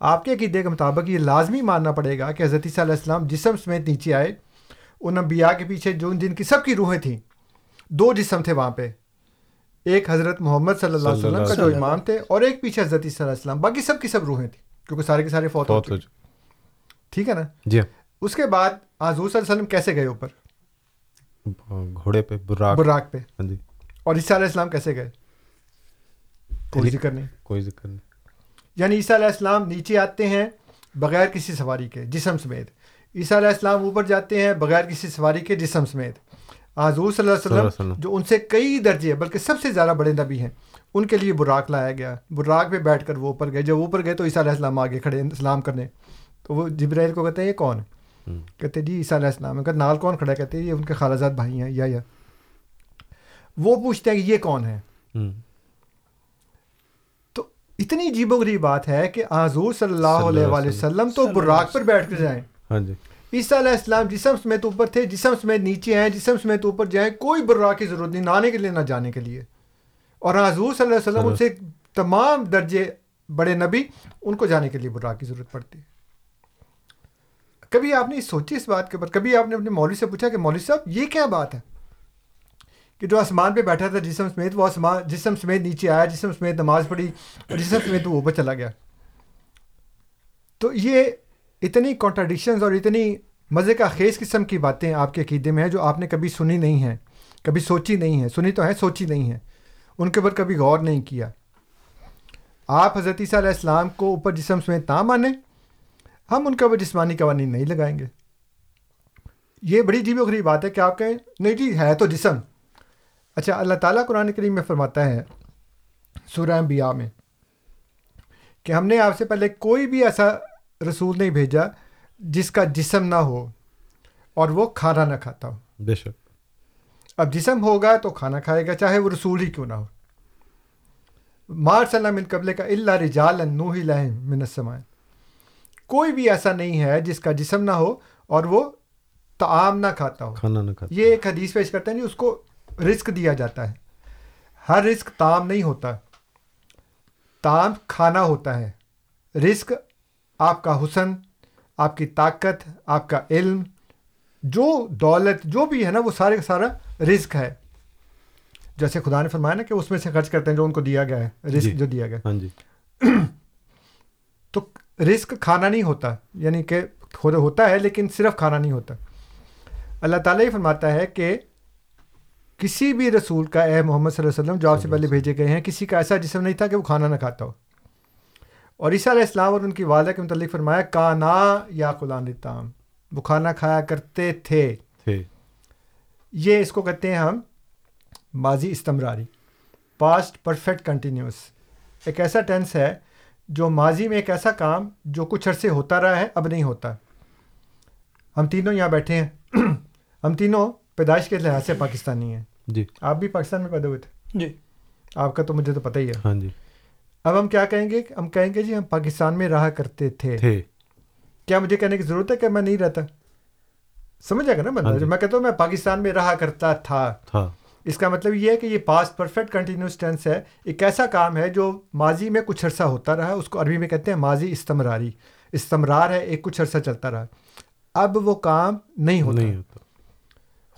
آپ کے عقیدے کے مطابق یہ لازمی ماننا پڑے گا کہ حضرت صلی اللہ علیہ السلام جسم سمیت نیچے آئے۔ ان انبیاء کے پیچھے جو جن کی سب کی روحیں تھیں دو جسم تھے وہاں پہ۔ ایک حضرت محمد صلی اللہ علیہ وسلم کا جو امام تھے اور ایک پیچھے حضرت صلی اللہ علیہ وسلم۔ باقی سب کی سب روحیں تھیں کیونکہ سارے کے سارے فوت ہو ٹھیک ہے نا؟
جی۔
اس کے بعد حضور صلی اللہ علیہ وسلم کیسے گئے اوپر؟
گھوڑے پہ براق۔
براق پہ۔
ہاں جی۔
اور عیسیٰ علیہ السلام کیسے گئے؟ کوئی ذکر نہیں۔
کوئی ذکر نہیں۔
یعنی عیسیٰ علیہ السلام نیچے آتے ہیں بغیر کسی سواری کے جسم سمیت۔ عیسیٰ علیہ السلام اوپر جاتے ہیں بغیر کسی سواری کے جسم سمیت۔ حضور صلی اللہ علیہ وسلم جو ان سے کئی درجے بلکہ سب سے زیادہ بڑے نبی ہیں ان کے لیے براق لایا گیا۔ براق پہ بیٹھ کر وہ اوپر گئے۔ جب اوپر گئے تو عیسیٰ علیہ السلام آگے کھڑے سلام کرنے۔ تو وہ جبرائیل کو کہتے ہیں یہ کون؟ کہتے جی عیسیٰ علیہ السلام۔ کہتے نال کون کھڑا کہتے یہ ان کے خالہ زاد بھائی ہیں یا یا۔ وہ پوچھتے ہیں کہ یہ کون ہے؟ اتنی عجیب و غریب بات ہے کہ حضور صلی اللہ علیہ وآلہ وسلم تو براق پر بیٹھ کر جائیں۔
ہاں جی۔
عیسیٰ علیہ السلام جسم سمیت اوپر تھے جسم سمیت نیچے ہیں جسم سمیت اوپر جائیں کوئی برا کی ضرورت نہیں نہ آنے کے لیے نہ جانے کے لیے۔ اور حضور صلی اللہ علیہ وسلم ان سے تمام درجے بڑے نبی ان کو جانے کے لیے برا کی ضرورت پڑتی۔ ہے کبھی آپ نے سوچی اس بات کے اوپر؟ کبھی آپ نے اپنے مولوی سے پوچھا کہ مولوی صاحب یہ کیا بات ہے؟ کہ جو آسمان پہ بیٹھا تھا جسم سمیت، وہ آسمان جسم سمیت نیچے آیا، جسم سمیت نماز پڑھی اور جسم سمیت وہ اوپر چلا گیا۔ تو یہ اتنی کانٹراڈکشنز اور اتنی مزے کا خیز قسم کی باتیں آپ کے عقیدے میں ہیں جو آپ نے کبھی سنی نہیں ہیں، کبھی سوچی نہیں ہیں۔ سنی تو ہیں، سوچی نہیں ہیں۔ ان کے اوپر کبھی غور نہیں کیا۔ آپ حضرت عیسیٰ علیہ السلام کو اوپر جسم سمیت نہ مانیں، ہم ان کے اوپر جسمانی قوانین نہیں لگائیں گے۔ یہ بڑی عجیب و غریب بات ہے کہ آپ کہیں، نہیں جی ہے تو جسم۔ اچھا اللہ تعالیٰ قرآن کریم میں فرماتا ہے سورہ انبیاء میں کہ ہم نے آپ سے پہلے کوئی بھی ایسا رسول نہیں بھیجا جس کا جسم نہ ہو اور وہ کھانا نہ کھاتا ہو۔
بے شک۔
اب جسم ہوگا تو کھانا کھائے گا چاہے وہ رسول ہی کیوں نہ ہو۔ مار صلی من قبل کا اللہ رجال نو ہی من کوئی بھی ایسا نہیں ہے جس کا جسم نہ ہو اور وہ تعام نہ کھاتا ہو۔
کھانا نہ کھاتا
یہ ایک حدیث پیش کرتے ہیں جی اس کو رزق دیا جاتا ہے۔ ہر رزق تام نہیں ہوتا۔ تام کھانا ہوتا ہے۔ رزق آپ کا حسن آپ کی طاقت آپ کا علم جو دولت جو بھی ہے نا وہ سارے کا سارا رزق ہے۔ جیسے خدا نے فرمایا نا کہ اس میں سے خرچ کرتے ہیں جو ان کو دیا گیا ہے
جی۔
رزق جو دیا گیا۔
ہاں جی۔
تو رزق کھانا نہیں ہوتا یعنی کہ ہوتا ہے لیکن صرف کھانا نہیں ہوتا۔ اللہ تعالیٰ یہ فرماتا ہے کہ کسی بھی رسول کا اے محمد صلی اللہ علیہ وسلم جو آپ سے پہلے بھیجے گئے ہیں کسی کا ایسا جسم نہیں تھا کہ وہ کھانا نہ کھاتا ہو۔ اور عیسیٰ علیہ السلام اور ان کی والدہ کے متعلق فرمایا کانا یا قلان تام وہ کھانا کھایا کرتے تھے۔ یہ اس کو کہتے ہیں ہم ماضی استمراری۔ پاسٹ پرفیکٹ کنٹینیوس ایک ایسا ٹینس ہے جو ماضی میں ایک ایسا کام جو کچھ عرصے ہوتا رہا ہے اب نہیں ہوتا۔ ہم تینوں یہاں بیٹھے ہیں۔ ہم تینوں پیدائش کے لحاظ سے پاکستانی ہیں۔
جی۔
آپ بھی پاکستان میں پیدا ہوئے تھے۔
جی۔
آپ کا تو مجھے تو پتہ ہی ہے۔
ہاں جی۔
اب ہم کیا کہیں گے؟ ہم کہیں گے جی ہم پاکستان میں رہا کرتے تھے۔ کیا مجھے کہنے کی ضرورت ہے کہ میں نہیں رہتا؟ سمجھ آئے گا نا
ہاں
بندہ
جی۔
میں کہتا ہوں میں پاکستان میں رہا کرتا تھا۔ اس کا مطلب یہ ہے کہ یہ پاسٹ پرفیکٹ کنٹینیوس ٹینس ہے۔ ایک ایسا کام ہے جو ماضی میں کچھ عرصہ ہوتا رہا اس کو عربی میں کہتے ہیں ماضی استمراری۔ استمرار ہے ایک کچھ عرصہ چلتا رہا۔ اب وہ کام نہیں ہوتا۔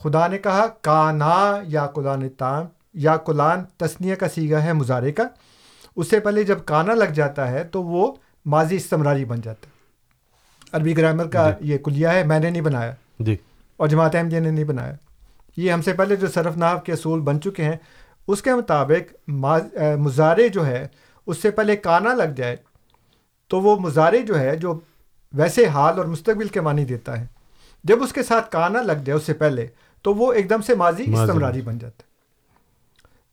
خدا نے کہا کانا یا قلان تام یا قلان تسنیہ کا سیگا ہے مظاہرے کا۔ اس سے پہلے جب کانا لگ جاتا ہے تو وہ ماضی استمراری بن جاتا ہے۔ عربی گرامر کا یہ کلیہ ہے میں نے نہیں بنایا۔
جی۔
اور جماعت احمدیہ نے نہیں بنایا۔ یہ ہم سے پہلے جو صرف ناو کے اصول بن چکے ہیں اس کے مطابق مظاہرے جو ہے اس سے پہلے کانا لگ جائے تو وہ مظاہرے جو ہے جو ویسے حال اور مستقبل کے معنی دیتا ہے۔ جب اس کے ساتھ کانا لگ جائے اس سے پہلے تو وہ ایک دم سے ماضی استمراری بن جاتا ہے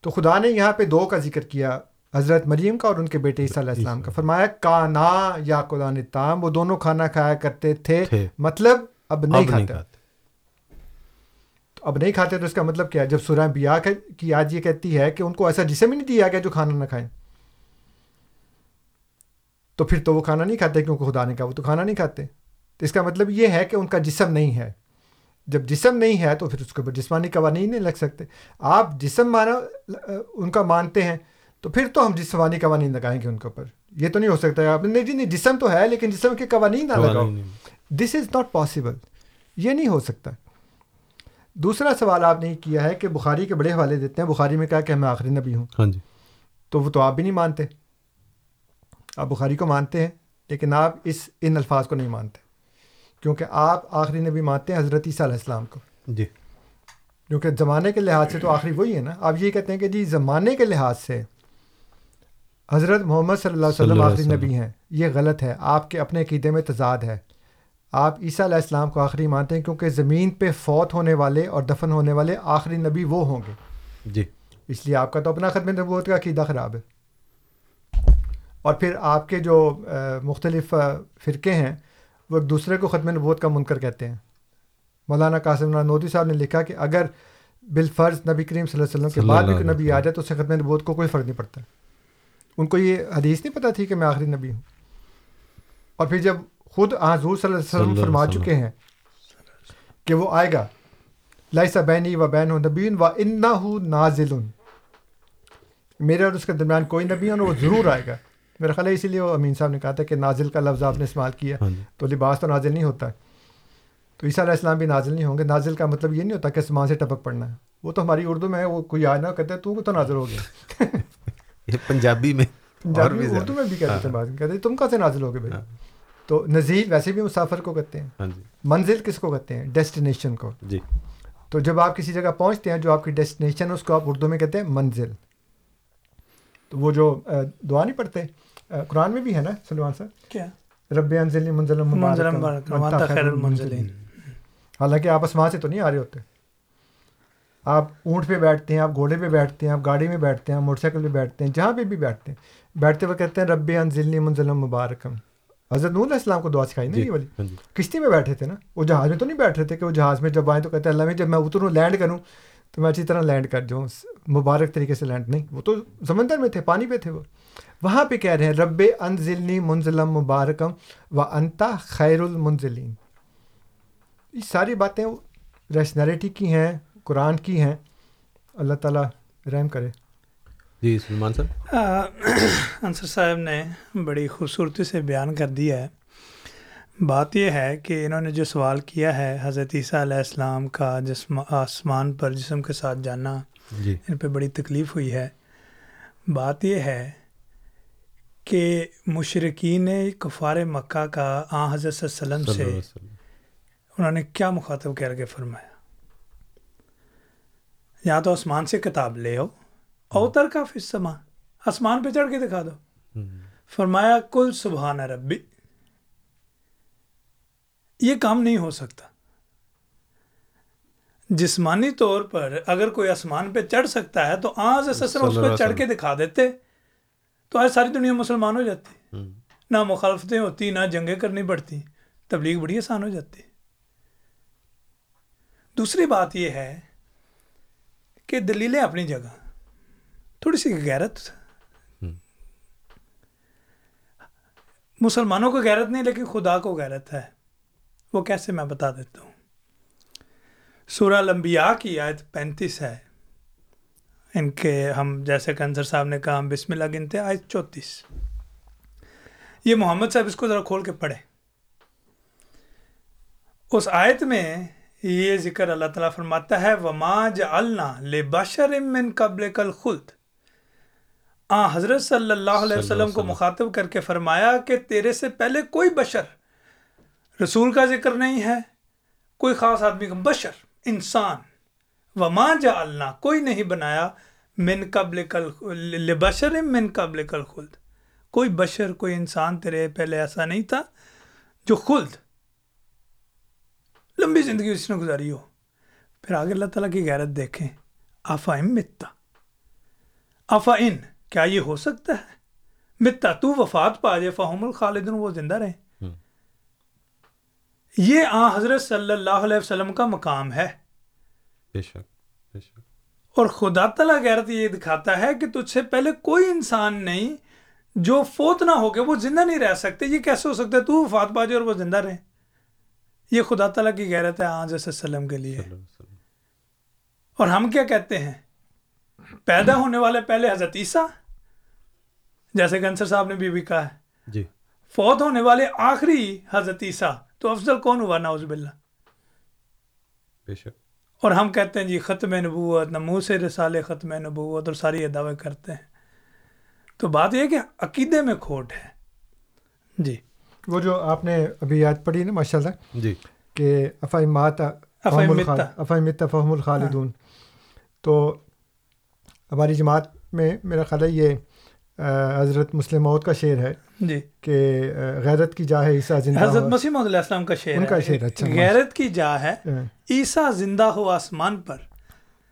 تو خدا نے یہاں پہ دو کا ذکر کیا حضرت مریم کا اور ان کے بیٹے عیسیٰ علیہ السلام کا۔ فرمایا کانا یا قرآن تام وہ دونوں کھانا کھایا کرتے تھے۔ مطلب اب نہیں کھاتے۔ اب نہیں کھاتے تو اس کا مطلب کیا ہے؟ جب سورہ بیا کی آج یہ کہتی ہے کہ ان کو ایسا جسم ہی نہیں دیا گیا جو کھانا نہ کھائیں۔ تو پھر تو وہ کھانا نہیں کھاتے کیونکہ خدا نے کہا وہ تو کھانا نہیں کھاتے۔ تو اس کا مطلب یہ ہے کہ ان کا جسم نہیں ہے۔ جب جسم نہیں ہے تو پھر اس کے اوپر جسمانی قوانین نہیں لگ سکتے۔ آپ جسم مانا ان کا مانتے ہیں تو پھر تو ہم جسمانی قوانین لگائیں گے ان کے اوپر۔ یہ تو نہیں ہو سکتا۔ آپ نہیں جی نہیں جسم تو ہے لیکن جسم کے قوانین نہ لگاؤ۔ دس از ناٹ پاسبل یہ نہیں ہو سکتا۔ دوسرا سوال آپ نے کیا ہے کہ بخاری کے بڑے حوالے دیتے ہیں۔ بخاری میں کہا کہ میں آخری نبی ہوں۔
ہاں جی۔
تو وہ تو آپ بھی نہیں مانتے۔ آپ بخاری کو مانتے ہیں لیکن آپ اس ان الفاظ کو نہیں مانتے۔ کیونکہ آپ آخری نبی مانتے ہیں حضرت عیسیٰ علیہ السلام کو۔
جی۔
کیونکہ زمانے کے لحاظ سے تو آخری وہی ہے نا۔ آپ یہ کہتے ہیں کہ جی زمانے کے لحاظ سے حضرت محمد صلی اللہ علیہ وسلم آخری۔ نبی ہیں۔ یہ غلط ہے۔ آپ کے اپنے عقیدے میں تضاد ہے۔ آپ عیسیٰ علیہ السلام کو آخری مانتے ہیں کیونکہ زمین پہ فوت ہونے والے اور دفن ہونے والے آخری نبی وہ ہوں گے۔
جی۔
اس لیے آپ کا تو اپنا ختم نبوت کا عقیدہ خراب ہے۔ اور پھر آپ کے جو مختلف فرقے ہیں وہ ایک دوسرے کو ختم نبوت کا منکر کہتے ہیں۔ مولانا قاسم نانودی صاحب نے لکھا کہ اگر بالفرض نبی کریم صلی اللہ علیہ وسلم کے بعد بھی کوئی نبی آ جائے تو اس سے ختم نبوت کو کوئی فرق نہیں پڑتا۔ ان کو یہ حدیث نہیں پتہ تھی کہ میں آخری نبی ہوں۔ اور پھر جب خود حضور صلی اللہ علیہ وسلم فرما۔ چکے ہیں کہ وہ آئے گا لائسا بینی و بین نبین و انا نازل میرے اور اس کے درمیان کوئی نبی اور وہ ضرور آئے گا۔ میرا خیال ہے اسی لیے وہ امین صاحب نے کہا تھا کہ نازل کا لفظ آپ نے استعمال کیا
ہاں جی۔
تو لباس تو نازل نہیں ہوتا۔ تو عیسیٰ علیہ السلام بھی نازل نہیں ہوں گے۔ نازل کا مطلب یہ نہیں ہوتا کہ آسمان سے ٹپک پڑنا ہے۔ وہ تو ہماری اردو میں ہے وہ کوئی آئے نہ کہتے ہیں تو تو نازل ہو گیا۔
یہ پنجابی میں
پنجابی اردو میں بھی کہتے
ہاں۔
بعض۔ کہتے ہیں تم کہاں سے نازل ہو گے بھائی؟
ہاں۔
تو نزیل ویسے بھی مسافر کو کہتے ہیں۔
جی۔
منزل کس کو کہتے ہیں؟ ڈیسٹینیشن کو۔
جی۔
تو جب آپ کسی جگہ پہنچتے ہیں جو آپ کی ڈیسٹینیشن ہے اس کو آپ اردو میں کہتے ہیں منزل۔ تو وہ جو دعا نہیں پڑھتے؟ قرآن میں بھی ہے نا سلمان صاحب؟
کیا؟
رب انزلی منزل
خیر المنزلین
حالانکہ آپ آسمان سے تو نہیں آ رہے ہوتے۔ آپ اونٹ پہ بیٹھتے ہیں آپ گھوڑے پہ بیٹھتے ہیں آپ گاڑی میں بیٹھتے ہیں موٹر سائیکل پہ بیٹھتے ہیں جہاں پہ بھی بیٹھتے ہیں۔ بیٹھتے ہوئے کہتے ہیں رب انزلنی منزل مبارکم حضرت نور علیہ السلام کو دعا سکھائی نا یہ والی؟ کشتی میں بیٹھے تھے نا؟ وہ جہاز میں تو نہیں بیٹھ رہے تھے کہ وہ جہاز میں جب آئیں تو کہتے ہیں اللہ میں جب میں اتروں لینڈ کروں تو میں اچھی طرح لینڈ کر جاؤں۔ مبارک طریقے سے لینڈ نہیں وہ تو سمندر میں تھے پانی پہ تھے وہ۔ وہاں پہ کہہ رہے ہیں رب انزلنی منزلم مبارکم و انتا خیر المنزلین۔ یہ ساری باتیں ریشنلٹی کی ہیں قرآن کی ہیں۔ اللہ تعالیٰ رحم کرے۔
جی سلمان صاحب۔
انصر صاحب نے بڑی خوبصورتی سے بیان کر دیا ہے۔ بات یہ ہے کہ انہوں نے جو سوال کیا ہے حضرت عیسیٰ علیہ السلام کا جسم آسمان پر جسم کے ساتھ جانا
جی۔
ان پہ بڑی تکلیف ہوئی ہے۔ بات یہ ہے کہ مشرقین کفار مکہ کا آ حضرت صلی اللہ علیہ وسلم سے انہوں نے کیا مخاطب کر کے فرمایا؟ یا تو آسمان سے کتاب لے آؤ اوتر کا فسما آسمان پہ چڑھ کے دکھا دو۔ فرمایا کل سبحان ربی۔ یہ کام نہیں ہو سکتا۔ جسمانی طور پر اگر کوئی آسمان پہ چڑھ سکتا ہے تو آج اس پہ چڑھ کے دکھا دیتے۔ تو آج ساری دنیا مسلمان ہو جاتی نہ مخالفتیں ہوتی نہ جنگیں کرنی پڑتی۔ تبلیغ بڑی آسان ہو جاتی۔ دوسری بات یہ ہے کہ دلیلیں اپنی جگہ تھوڑی سی غیرت۔ مسلمانوں کو غیرت نہیں لیکن خدا کو غیرت ہے۔ وہ کیسے میں بتا دیتا ہوں؟ سورہ لمبیا کی آیت پینتیس ہے۔ ان کے ہم جیسے کنسر صاحب نے کہا ہم بسم اللہ گنتے آیت چوتیس۔ یہ محمد صاحب اس کو ذرا کھول کے پڑھے اس آیت میں یہ ذکر اللہ تعالیٰ فرماتا ہے وما جعلنا لبشر من قبل کل خلد آ حضرت صلی اللہ علیہ وسلم کو مخاطب کر کے فرمایا کہ تیرے سے پہلے کوئی بشر رسول کا ذکر نہیں ہے کوئی خاص آدمی کا بشر انسان۔ وما جعلنا کوئی نہیں بنایا من قبل کل لبشر من قبل کل خلد۔ کوئی بشر کوئی انسان تیرے پہلے ایسا نہیں تھا جو خلد۔ لمبی زندگی اس نے گزاری ہو۔ پھر آگے اللہ تعالیٰ کی غیرت دیکھیں۔ آفا ام متا۔ آفا ان کیا یہ ہو سکتا ہے؟ متا تو وفات پا جائے فہم الخالدن وہ زندہ رہے یہ آ حضرت صلی اللہ علیہ وسلم کا مقام ہے۔
بے شک۔
اور خدا تعالیٰ غیرت یہ دکھاتا ہے کہ تجھ سے پہلے کوئی انسان نہیں جو فوت نہ ہو کے وہ زندہ نہیں رہ سکتے۔ یہ کیسے ہو سکتا ہے؟ تو وفات پا اور وہ زندہ رہے یہ خدا تعالیٰ کی غیرت ہے آج وسلم کے لیے۔ اور ہم کیا کہتے ہیں؟ پیدا ہونے والے پہلے حضرت عیسیٰ جیسے کنسر صاحب نے بھی, بھی کہا ہے۔
جی۔
فوت ہونے والے آخری حضرت عیسیٰ تو افضل کون ہوا؟ ناؤز باللہ۔
بے شک۔
اور ہم کہتے ہیں جی ختم نبوت نہ منہ سے رسالے ختم نبوت اور ساری یہ دعوے کرتے ہیں۔ تو بات یہ کہ عقیدے میں کھوٹ ہے۔ جی۔
وہ جو آپ نے ابھی یاد پڑھی نا ماشاء اللہ
جی۔
کہ افہمات افہمت فہم الخالدون۔ تو ہماری جماعت میں میرا خیال ہے یہ حضرت مسلم موت کا شعر ہے۔
جی۔
کہ غیرت کی جا ہے عیسیٰ زندہ
حضرت مسیم علیہ السلام کا شعر
ان کا شعر اچھا
غیرت کی جا ہے۔ عیسیٰ زندہ ہو آسمان پر۔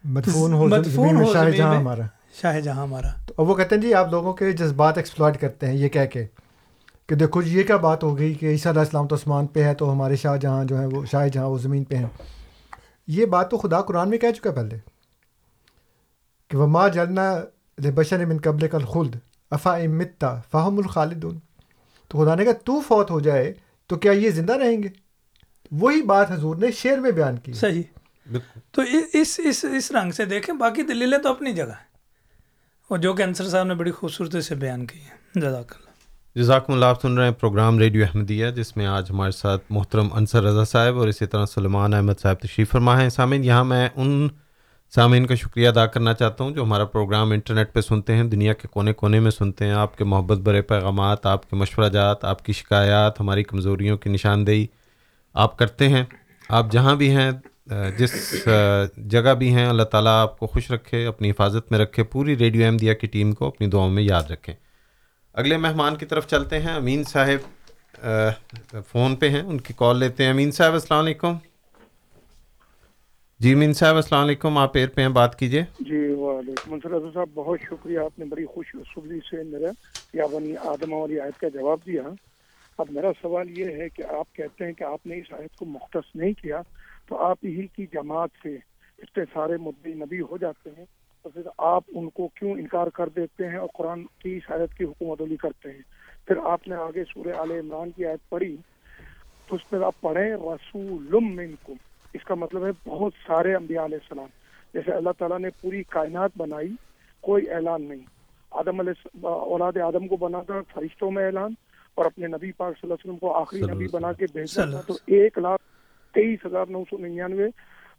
مدفون ہو
مدفون ہو
شاہ جہاں ہمارا۔
شاہ جہاں ہمارا۔
تو وہ کہتے ہیں جی آپ لوگوں کے جذبات ایکسپلائٹ کرتے ہیں یہ کہہ کے کہ دیکھو جی یہ کیا بات ہو گئی کہ عیسیٰ علیہ السلام تو آسمان پہ ہے تو ہمارے شاہ جہاں جو ہیں وہ شاہ جہاں وہ زمین پہ ہیں۔ یہ بات تو خدا قرآن میں کہہ چکا پہلے کہ وہ ماں جلنا بشر من قبل کل خلد افا متا فہم الخالدون۔ تو خدا نے کہا تو فوت ہو جائے تو کیا یہ زندہ رہیں گے؟ وہی بات حضور نے شعر میں بیان کی۔
صحیح۔
بالکل۔
تو اس اس اس رنگ سے دیکھیں باقی دلیلیں تو اپنی جگہ ہیں۔ اور جو کہ انصر صاحب نے بڑی خوبصورتی سے بیان کی ہے جزاک اللہ
جزاکم اللہ آپ سن رہے ہیں پروگرام ریڈیو احمدیہ جس میں آج ہمارے ساتھ محترم انصر رضا صاحب اور اسی طرح سلمان احمد صاحب تشریف فرما ہیں۔ سامعین یہاں میں ان سامعین کا شکریہ ادا کرنا چاہتا ہوں جو ہمارا پروگرام انٹرنیٹ پہ سنتے ہیں، دنیا کے کونے کونے میں سنتے ہیں۔ آپ کے محبت برے پیغامات، آپ کے مشورہ جات، آپ کی شکایات، ہماری کمزوریوں کی نشاندہی آپ کرتے ہیں۔ آپ جہاں بھی ہیں، جس جگہ بھی ہیں، اللہ تعالیٰ آپ کو خوش رکھے، اپنی حفاظت میں رکھے، پوری ریڈیو ایم دیا کی ٹیم کو اپنی دعاؤں میں یاد رکھیں۔ اگلے مہمان کی طرف چلتے ہیں۔ امین صاحب فون پہ ہیں، ان کی کال لیتے ہیں۔ امین صاحب، السلام علیکم۔ جی امین صاحب، السلام علیکم، آپ ایئر پہ ہیں، بات کیجیے
جی وعلیکم السلام۔ صاحب، بہت شکریہ، آپ نے بڑی خوش سبزی سے میرا، یا بنی آدم والی آیت کا جواب دیا۔ اب میرا سوال یہ ہے کہ آپ کہتے ہیں کہ آپ نے اس آیت کو مختص نہیں کیا، تو آپ ہی کی جماعت سے اتنے سارے مدعی نبی ہو جاتے ہیں، تو پھر آپ ان کو کیوں انکار کر دیتے ہیں اور قرآن کی شاید کی حکومت علی کرتے ہیں؟ پھر آپ نے آگے سورہ عال عمران کی آیت پڑھی، تو اس میں آپ پڑھیں، رسول منکم۔ اس کا مطلب ہے بہت سارے انبیاء علیہ السلام۔ جیسے اللہ تعالیٰ نے پوری کائنات بنائی کوئی اعلان نہیں۔ آدم علیہ اولاد آدم کو بنا تھا فرشتوں میں اعلان اور اپنے نبی پاک صلی اللہ علیہ وسلم کو آخری نبی بنا کے بھیجا تھا۔ تو ایک لاکھ تیئیس ہزار نو سو ننانوے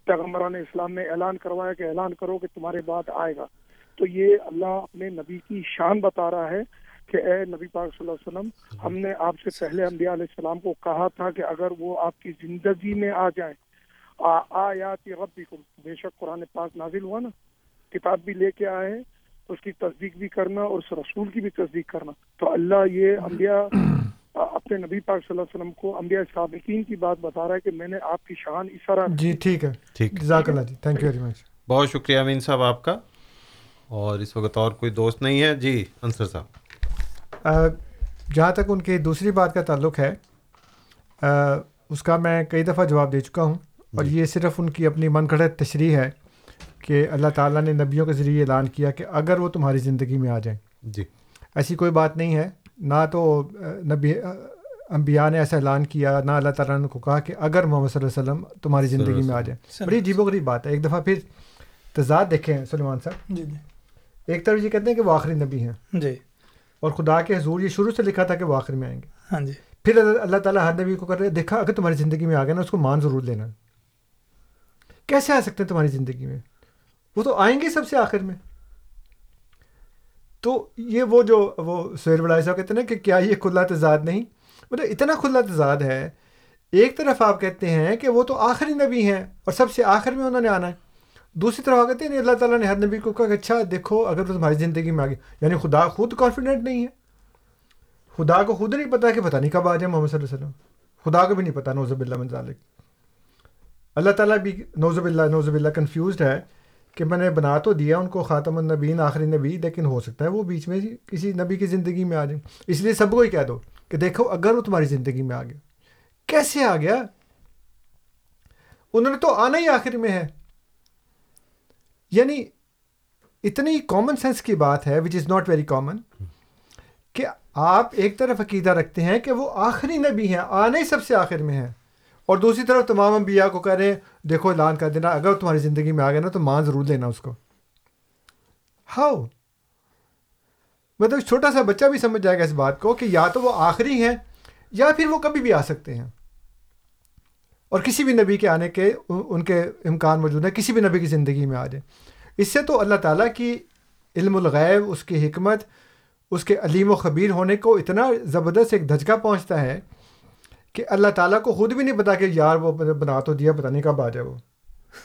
پیغمبران اسلام نے اعلان کروایا کہ اعلان کرو کہ تمہارے بعد آئے گا۔ تو یہ اللہ اپنے نبی کی شان بتا رہا ہے کہ اے نبی پاک صلی اللہ علیہ وسلم ہم نے آپ سے پہلے انبیاء علیہ السلام کو کہا تھا کہ اگر وہ آپ کی زندگی میں آ جائیں آیات ربکم بے شک قرآن پاک نازل ہوا نا کتاب بھی لے کے آئے اس کی تصدیق بھی کرنا اور اس رسول کی بھی تصدیق کرنا۔ تو اللہ یہ انبیاء اپنے نبی پاک صلی اللہ علیہ وسلم کو انبیاء سابقین کی بات بتا رہا ہے کہ میں نے آپ کی شان اس طرح
جی ٹھیک ہے۔
ٹھیک۔
جزاک اللہ جی تھینک یو ویری مچ
بہت شکریہ امین صاحب آپ کا۔ اور اس وقت اور کوئی دوست نہیں ہے؟ جی انصر صاحب۔
جہاں تک ان کی دوسری بات کا تعلق ہے اس کا میں کئی دفعہ جواب دے چکا ہوں۔ اور یہ صرف ان کی اپنی من گھڑت تشریح ہے کہ اللہ تعالیٰ نے نبیوں کے ذریعے اعلان کیا کہ اگر وہ تمہاری زندگی میں آ جائیں۔
جی۔
ایسی کوئی بات نہیں ہے۔ نہ تو نبی انبیاء نے ایسا اعلان کیا نہ اللہ تعالیٰ نے کو کہا کہ اگر محمد صلی اللہ علیہ وسلم تمہاری زندگی میں آ جائیں۔ بڑی عجیب و غریب بات ہے۔ ایک دفعہ پھر تضاد دیکھیں سلمان صاحب۔
جی جی۔
ایک طرف یہ کہتے ہیں کہ وہ آخری نبی ہیں۔
جی۔
اور خدا کے حضور یہ شروع سے لکھا تھا کہ وہ آخر میں آئیں گے۔
ہاں جی۔
پھر اللہ تعالیٰ ہر نبی کو کر رہے دیکھا اگر تمہاری زندگی میں آ گیا نا اس کو مان ضرور لینا۔ کیسے آ سکتے ہیں تمہاری زندگی میں؟ وہ تو آئیں گے سب سے آخر میں۔ تو یہ وہ جو وہ سہیر بڑائی صاحب کہتے ہیں نا کہ کیا یہ کھلا تضاد نہیں؟ مطلب اتنا کھلا تضاد ہے۔ ایک طرف آپ کہتے ہیں کہ وہ تو آخری نبی ہیں اور سب سے آخر میں انہوں نے آنا ہے۔ دوسری طرف کہتے ہیں اللہ تعالیٰ نے ہر نبی کو کہا کہ اچھا دیکھو اگر تو تمہاری زندگی میں آ گئی یعنی خدا خود کانفیڈنٹ نہیں ہے۔ خدا کو خود نہیں پتا کہ پتہ نہیں کب آ جائے محمد صلی اللہ علیہ وسلم۔ خدا کو بھی نہیں پتا نوزب اللہ منظالک اللہ تعالیٰ بھی نوزب اللہ نوزب اللہ کنفیوزڈ ہے کہ میں نے بنا تو دیا ان کو خاتم النبین آخری نبی، لیکن ہو سکتا ہے وہ بیچ میں کسی نبی کی زندگی میں آ جائیں اس لیے سب کو ہی کہہ دو کہ دیکھو، اگر وہ تمہاری زندگی میں آ گیا، کیسے آ گیا؟ انہوں نے تو آنا ہی آخر میں ہے۔ یعنی اتنی کامن سینس کی بات ہے which is not very common کہ آپ ایک طرف عقیدہ رکھتے ہیں کہ وہ آخری نبی ہیں آنا ہی سب سے آخر میں ہے اور دوسری طرف تمام انبیاء کو کہہ رہے ہیں، دیکھو اعلان کر دینا، اگر تمہاری زندگی میں آ گیا نا تو ماں ضرور لینا اس کو۔ ہاؤ مطلب چھوٹا سا بچہ بھی سمجھ جائے گا اس بات کو کہ یا تو وہ آخری ہیں یا پھر وہ کبھی بھی آ سکتے ہیں۔ اور کسی بھی نبی کے آنے کے، ان کے امکان موجود ہیں، کسی بھی نبی کی زندگی میں آ جائیں اس سے تو اللہ تعالیٰ کی علم الغیب، اس کی حکمت، اس کے علیم و خبیر ہونے کو اتنا زبردست ایک دھچکا پہنچتا ہے کہ اللہ تعالیٰ کو خود بھی نہیں پتا کہ یار وہ بنا تو دیا پتہ نہیں کب آ جائے وہ۔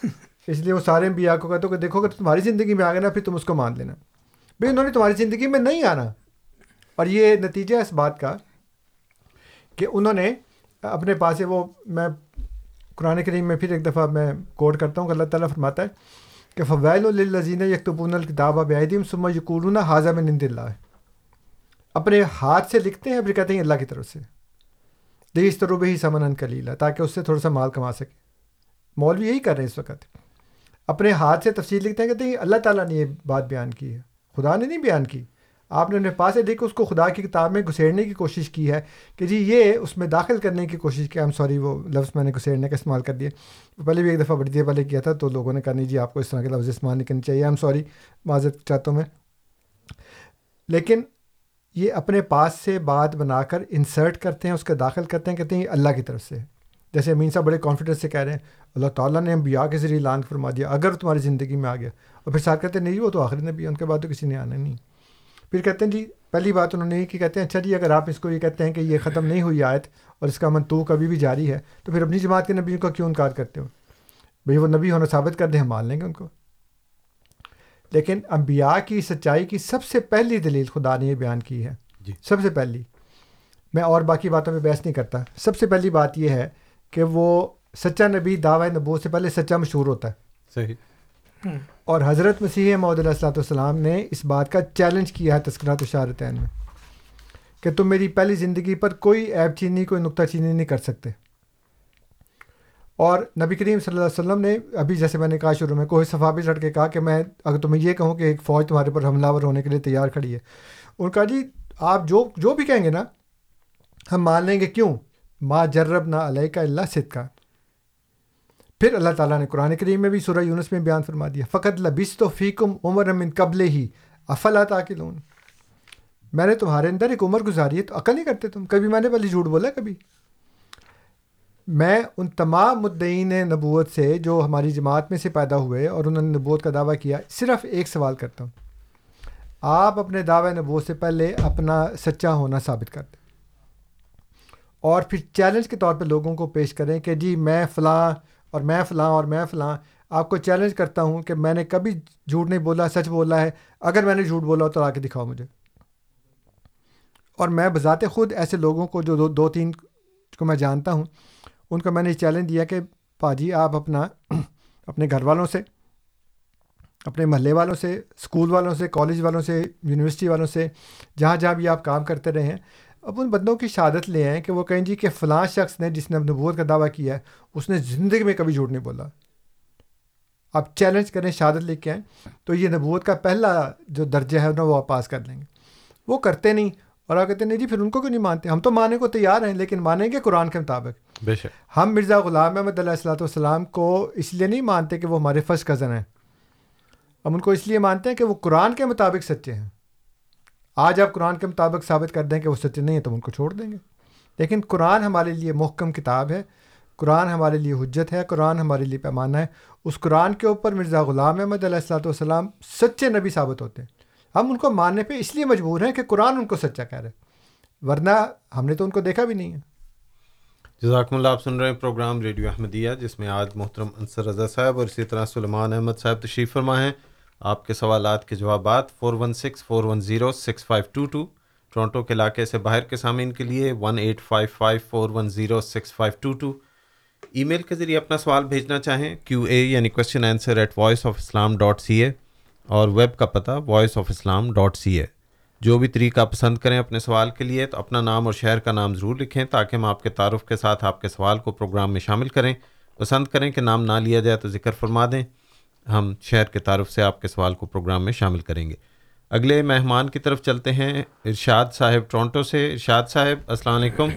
*laughs* اس لیے وہ سارے بھی کو کہتے کہ دیکھو کہ تمہاری زندگی میں آ گیا نا پھر تم اس کو مان لینا۔ بھائی انہوں نے تمہاری زندگی میں نہیں آنا۔ اور یہ نتیجہ اس بات کا کہ انہوں نے اپنے پاس وہ میں قرآن کریم میں پھر ایک دفعہ میں کوٹ کرتا ہوں کہ اللہ تعالیٰ فرماتا ہے کہ فویل الزین یکتبون الکتاب بیدیم سما یقولون حاضہ میں نند اللہ اپنے ہاتھ سے لکھتے ہیں پھر کہتے ہیں اللہ کی طرف سے۔ دیش تروب ہی سمن کلیلہ تاکہ اس سے تھوڑا سا مال کما سکے۔ مولوی یہی کر رہے ہیں اس وقت۔ اپنے ہاتھ سے تفصیل لکھتے ہیں کہتے ہیں اللہ تعالیٰ نے یہ بات بیان کی ہے۔ خدا نے نہیں بیان کی۔ آپ نے انہیں پاس دیکھ اس کو خدا کی کتاب میں گھسیڑنے کی کوشش کی ہے کہ جی یہ اس میں داخل کرنے کی کوشش کی۔ ایم سوری وہ لفظ میں نے گھسیڑنے کا استعمال کر دیا۔ پہلے بھی ایک دفعہ بڑی دیر پہلے کیا تھا تو لوگوں نے کہا نہیں جی آپ کو اس طرح کے لفظ استعمال نہیں کرنی چاہیے۔ ایم سوری معذرت چاہتا ہوں میں۔ لیکن یہ اپنے پاس سے بات بنا کر انسرٹ کرتے ہیں، اس کا داخل کرتے ہیں، کہتے ہیں اللہ کی طرف سے۔ جیسے امین صاحب بڑے کانفیڈنس سے کہہ رہے ہیں، اللہ تعالیٰ نے انبیاء کے ذریعے اعلان فرما دیا، اگر تمہاری زندگی میں آ گیا۔ اور پھر ساتھ کہتے ہیں، نہیں، وہ تو آخری نبی ہے، ان کے بعد تو کسی نے آنا نہیں۔ پھر کہتے ہیں جی پہلی بات انہوں نے یہ کہ کہتے ہیں اچھا جی اگر آپ اس کو یہ کہتے ہیں کہ یہ ختم نہیں ہوئی آیت اور اس کا منطوق ابھی بھی جاری ہے، تو پھر اپنی جماعت کے نبی کا کیوں انکار کرتے ہو؟ بھئی وہ نبی ہونا ثابت کر دیں، ہم مان لیں گے ان کو۔ لیکن انبیاء کی سچائی کی سب سے پہلی دلیل خدا نے یہ بیان کی ہے۔
جی۔
سب سے پہلی۔ میں اور باقی باتوں پہ بحث نہیں کرتا۔ سب سے پہلی بات یہ ہے کہ وہ سچا نبی دعوی نبوت سے پہلے سچا مشہور ہوتا ہے۔
صحیح۔
اور حضرت مسیح محدود علیہ السلاۃ والسلام نے اس بات کا چیلنج کیا ہے تذکرات و شارتین میں کہ تم میری پہلی زندگی پر کوئی ایپ چینی کوئی نقطہ چینی نہیں کر سکتے۔ اور نبی کریم صلی اللہ علیہ وسلم نے ابھی جیسے میں نے کہا شروع میں کوئی صفابی لڑ کے کہا کہ میں اگر تمہیں یہ کہوں کہ ایک فوج تمہارے پر حملہ ور ہونے کے لیے تیار کھڑی ہے۔ ان کا جی آپ جو جو بھی کہیں گے نا، ہم مان لیں گے کیوں؟ ما جرب نہ علیہ کا اللہ صدقہ پھر اللہ تعالیٰ نے قرآن کریم میں بھی، سورہ یونس میں بیان فرما دیا فقط لبس تو فیکم عمر من قبل ہی افلا تاکلون۔ میں نے تمہارے اندر ایک عمر گزاری ہے تو عقل نہیں کرتے تم۔ کبھی میں نے پہلے جھوٹ بولا، کبھی؟ میں ان تمام مدعین نبوت سے جو ہماری جماعت میں سے پیدا ہوئے اور انہوں نے نبوت کا دعویٰ کیا، صرف ایک سوال کرتا ہوں۔ آپ اپنے دعوی نبوت سے پہلے اپنا سچا ہونا ثابت کر دیں۔ اور پھر چیلنج کے طور پہ لوگوں کو پیش کریں کہ جی میں فلاں اور میں فلاں اور میں فلاں۔ آپ کو چیلنج کرتا ہوں کہ میں نے کبھی جھوٹ نہیں بولا، سچ بولا ہے۔ اگر میں نے جھوٹ بولا تو آ کے دکھاؤ مجھے۔ اور میں بذات خود ایسے لوگوں کو جو دو دو، تین کو میں جانتا ہوں ان کو میں نے چیلنج دیا کہ پاجی آپ اپنا *clears throat* اپنے گھر والوں سے، اپنے محلے والوں سے اسکول والوں سے کالج والوں سے یونیورسٹی والوں سے، جہاں جہاں بھی آپ کام کرتے رہے ہیں، اب ان بندوں کی شہادت لے آئیں کہ وہ کہیں جی کہ فلاں شخص نے جس نے نبوت کا دعویٰ کیا ہے، اس نے زندگی میں کبھی جھوٹ نہیں بولا۔ آپ چیلنج کریں، شہادت لے کے آئیں، تو یہ نبوت کا پہلا جو درجہ ہے نا وہ آپ پاس کر لیں گے۔ وہ کرتے نہیں، اور آپ کہتے ہیں، نہیں جی پھر ان کو کیوں نہیں مانتے؟ ہم تو ماننے کو تیار ہیں، لیکن مانیں گے قرآن کے مطابق۔
بے شک۔
ہم مرزا غلام احمد علیہ السلاۃ والسلام کو اس لیے نہیں مانتے کہ وہ ہمارے فرسٹ کزن ہیں۔ ہم ان کو اس لیے مانتے ہیں کہ وہ قرآن کے مطابق سچے ہیں۔ آج آپ قرآن کے مطابق ثابت کر دیں کہ وہ سچے نہیں ہیں تو ان کو چھوڑ دیں گے۔ لیکن قرآن ہمارے لیے محکم کتاب ہے۔ قرآن ہمارے لیے حجت ہے۔ قرآن ہمارے لیے پیمانہ ہے۔ اس قرآن کے اوپر مرزا غلام احمد علیہ السلاۃ والسلام سچے نبی ثابت ہوتے ہیں۔ ہم ان کو ماننے پہ اس لیے مجبور ہیں کہ قرآن ان کو سچا کہہ رہے ورنہ ہم نے تو ان کو دیکھا بھی نہیں ہے۔
جزاکم اللہ، آپ سن رہے ہیں پروگرام ریڈیو احمدیہ، جس میں آج محترم انصر رضا صاحب اور اسی طرح سلمان احمد صاحب تشریف فرما ہیں۔ آپ کے سوالات کے جوابات four one six four one zero six five two two Toronto کے علاقے سے باہر کے سامعین کے لیے one eight five five four one zero six five two two email کے ذریعے اپنا سوال بھیجنا چاہیں کیو اے یعنی question answer at Voice of Islam dot C A اور ویب کا پتہ Voice of Islam dot C A جو بھی طریقہ پسند کریں اپنے سوال کے لیے تو اپنا نام اور شہر کا نام ضرور لکھیں تاکہ ہم آپ کے تعارف کے ساتھ آپ کے سوال کو پروگرام میں شامل کریں۔ پسند کریں کہ نام نہ لیا جائے تو ذکر فرما دیں۔ ہم شہر کے تعارف سے آپ کے سوال کو پروگرام میں شامل کریں گے۔ اگلے مہمان کی طرف چلتے ہیں ارشاد صاحب ٹورنٹو سے۔ ارشاد صاحب السلام علیکم۔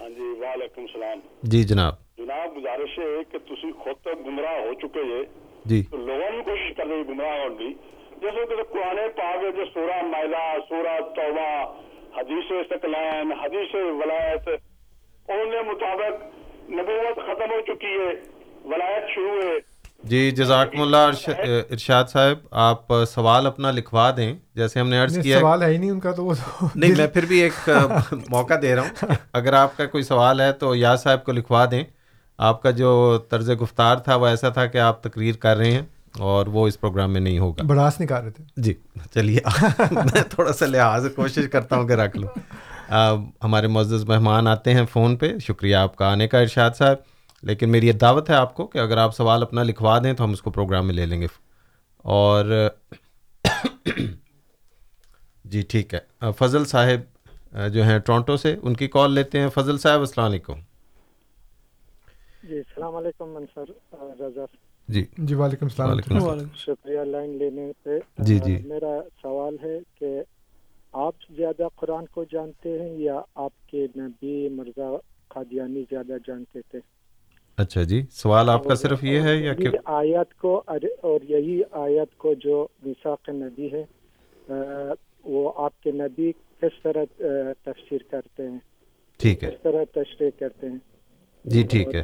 ہاں جی وعلیکم السلام۔
جی جناب۔
جناب گزارش ہے کہ تسی خود تو گمراہ ہو چکے جے
جی۔
لوگوں نے کوشش کر رہی گمراہ ہونے کی جیسے کہ قرآن پاک ہے جو سورہ مائلہ سورہ توبہ حدیث استقلان حدیث ولایت ان مطابق نبوت ختم ہو چکی ہے ولایت شروع ہے۔
جی جزاکم اللہ ارش- ارشاد صاحب آپ سوال اپنا لکھوا دیں جیسے ہم نے عرض کیا
سوال ہے ہی نہیں ان کا تو وہ تو
نہیں میں پھر بھی ایک موقع دے رہا ہوں۔ اگر آپ کا کوئی سوال ہے تو یاد صاحب کو لکھوا دیں۔ آپ کا جو طرز گفتار تھا وہ ایسا تھا کہ آپ تقریر کر رہے ہیں۔ اور وہ اس پروگرام میں نہیں ہوگا۔
بڑاس نکال رہے تھے۔
جی چلیے۔ میں تھوڑا سا لحاظ کوشش کرتا ہوں کہ رکھ لوں۔ ہمارے معزز مہمان آتے ہیں فون پہ۔ شکریہ آپ کا آنے کا ارشاد صاحب۔ لیکن میری یہ دعوت ہے آپ کو کہ اگر آپ سوال اپنا لکھوا دیں تو ہم اس کو پروگرام میں لے لیں گے۔ اور جی ٹھیک ہے۔ فضل صاحب جو ہیں ٹورنٹو سے ان کی کال لیتے ہیں۔ فضل صاحب السلام علیکم۔
جی السلام علیکم منصر رضا
جی۔
جی وعلیکم السلام۔
وعلیکم السلام۔
شکریہ لائن لینے پہ۔
جی، جی۔
میرا سوال ہے کہ آپ زیادہ قرآن کو جانتے ہیں یا آپ کے نبی مرزا قادیانی زیادہ جانتے تھے؟
اچھا جی سوال آپ کا صرف یہ ہے یا کہ
آیت کو اور یہی آیت کو جو میساق نبی ہے وہ آپ کے نبی کس طرح تفسیر کرتے ہیں؟
ٹھیک ہے۔
کس طرح تشریح کرتے ہیں؟
جی ٹھیک ہے۔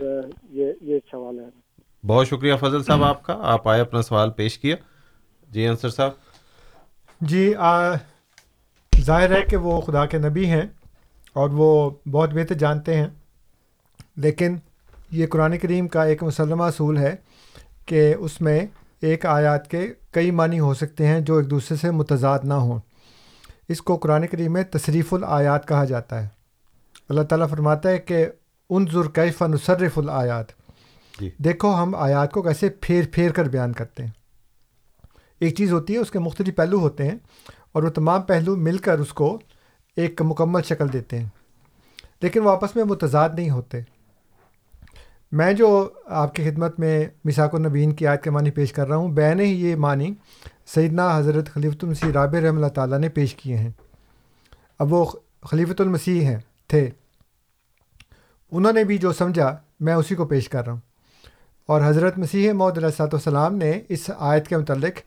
یہ سوال ہے۔
بہت شکریہ فضل صاحب آپ کا۔ آپ آئے اپنا سوال پیش کیا۔ جی انصر صاحب۔
جی ظاہر ہے کہ وہ خدا کے نبی ہیں اور وہ بہت بہتر جانتے ہیں۔ لیکن یہ قرآن کریم کا ایک مسلمہ اصول ہے کہ اس میں ایک آیات کے کئی معنی ہو سکتے ہیں جو ایک دوسرے سے متضاد نہ ہوں۔ اس کو قرآن کریم میں تصریف الآیات کہا جاتا ہے۔ اللہ تعالیٰ فرماتا ہے کہ ان ذرکیف نصرف الآیات۔
جی
دیکھو، ہم آیات کو کیسے پھیر پھیر کر بیان کرتے ہیں۔ ایک چیز ہوتی ہے، اس کے مختلف پہلو ہوتے ہیں اور وہ تمام پہلو مل کر اس کو ایک مکمل شکل دیتے ہیں۔ لیکن وہ آپس میں متضاد نہیں ہوتے۔ میں جو آپ کی خدمت میں مساک النبین کی آیت کے معنی پیش کر رہا ہوں، بین ہی یہ معنی سیدنا حضرت خلیفۃ المسیح رابع رحمۃ اللہ تعالیٰ نے پیش کیے ہیں۔ اب وہ خلیفۃ المسیح ہیں، تھے۔ انہوں نے بھی جو سمجھا، میں اسی کو پیش کر رہا ہوں۔ اور حضرت مسیح محدود علیہ والسلام نے اس آیت کے متعلق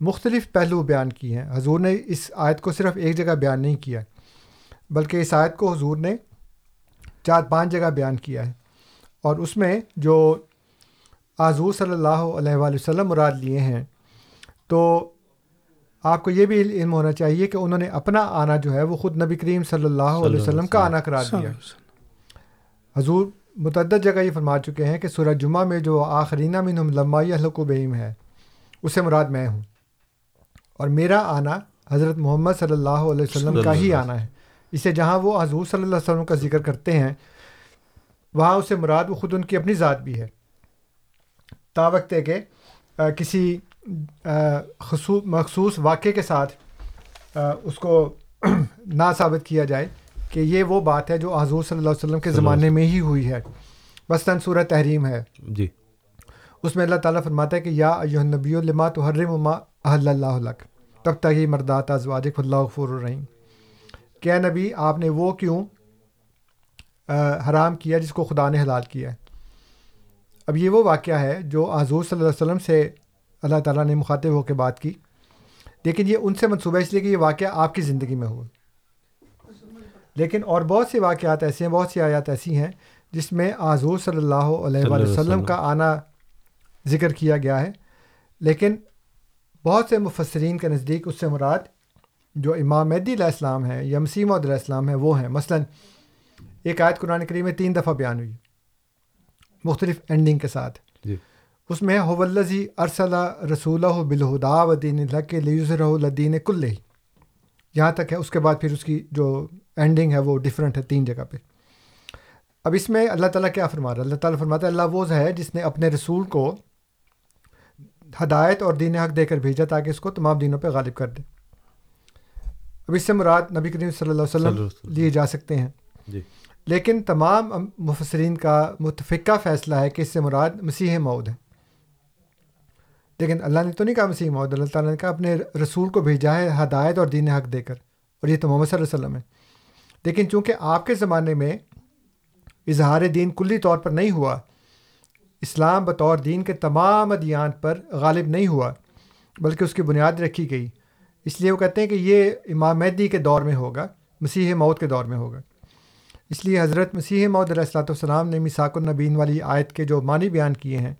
مختلف پہلو بیان کیے ہیں۔ حضور نے اس آیت کو صرف ایک جگہ بیان نہیں کیا بلکہ اس آیت کو حضور نے چار پانچ جگہ بیان کیا ہے۔ اور اس میں جو حضور صلی اللہ علیہ وآلہ وسلم مراد لیے ہیں تو آپ کو یہ بھی علم ہونا چاہیے کہ انہوں نے اپنا آنا جو ہے وہ خود نبی کریم صلی اللہ علیہ وسلم کا آنا قرار دیا۔ حضور متعدد جگہ یہ فرما چکے ہیں کہ سورہ جمعہ میں جو آخرینہ من لمائی الحق و بہیم ہے اسے مراد میں ہوں۔ اور میرا آنا حضرت محمد صلی اللہ علیہ وسلم کا ہی آنا ہے۔ اسے جہاں وہ حضور صلی اللہ علیہ وسلم کا ذکر کرتے ہیں وہاں اسے مراد وہ خود ان کی اپنی ذات بھی ہے۔ تا وقت ہے کہ کسی خصوص مخصوص واقعے کے ساتھ اس کو *clears throat* نہ ثابت کیا جائے۔ کہ یہ وہ بات ہے جو حضور صلی اللہ علیہ وسلم کے زمانے میں ہی ہوئی ہے۔ بس سورہ تحریم ہے۔
جی۔
اس میں اللہ تعالیٰ فرماتا ہے کہ یا نبی الما تو حرم احل اللہ لک۔ تب تک ہی مردات ازواجک اللہ غفور الرحیم۔ کیا نبی آپ نے وہ کیوں حرام کیا جس کو خدا نے حلال کیا ہے؟ اب یہ وہ واقعہ ہے جو حضور صلی اللہ علیہ وسلم سے اللہ تعالیٰ نے مخاطب ہو کے بات کی۔ لیکن یہ ان سے منصوبہ اس لیے کہ یہ واقعہ آپ کی زندگی میں ہو لیکن اور بہت سے واقعات ایسے ہیں بہت سی آیات ایسی ہیں جس میں حضور صلی اللہ علیہ وسلم کا آنا ذکر کیا گیا ہے۔ لیکن بہت سے مفسرین کے نزدیک اس سے مراد جو امام مہدی علیہ السلام ہے یا مسیم علیہ السلام ہے وہ ہیں۔ مثلاً ایک آیت قرآن کریم میں تین دفعہ بیان ہوئی مختلف اینڈنگ کے ساتھ۔
جی۔
اس میں حولزی ارسلہ رسول بالہدا و دین الدین کل یہاں تک ہے اس کے بعد پھر اس کی جو اینڈنگ ہے وہ ڈفرینٹ ہے تین جگہ پہ۔ اب اس میں اللہ تعالیٰ کیا فرما رہا ہے؟ اللہ تعالیٰ فرماتا ہے اللہ وہ ہے جس نے اپنے رسول کو ہدایت اور دین حق دے کر بھیجا تاکہ اس کو تمام دینوں پہ غالب کر دے۔ اب اس سے مراد نبی کریم صلی اللہ علیہ وسلم لیے جا سکتے ہیں۔
جی۔
لیکن تمام مفسرین کا متفقہ فیصلہ ہے کہ اس سے مراد مسیح مود ہے۔ لیکن اللہ نے تو نہیں کہا مسیح مود اللہ تعالیٰ نے کہا اپنے رسول کو بھیجا ہے ہدایت اور دین حق دے کر اور یہ تو محمد صلی اللہ علیہ وسلم ہے۔ لیکن چونکہ آپ کے زمانے میں اظہار دین کلی طور پر نہیں ہوا، اسلام بطور دین کے تمام ادیان پر غالب نہیں ہوا، بلکہ اس کی بنیاد رکھی گئی۔ اس لیے وہ کہتے ہیں کہ یہ امام مہدی کے دور میں ہوگا، مسیح موت کے دور میں ہوگا۔ اس لیے حضرت مسیح محدود علیہ السلاۃ والسلام نے مساک النبین والی آیت کے جو معنی بیان کیے ہیں،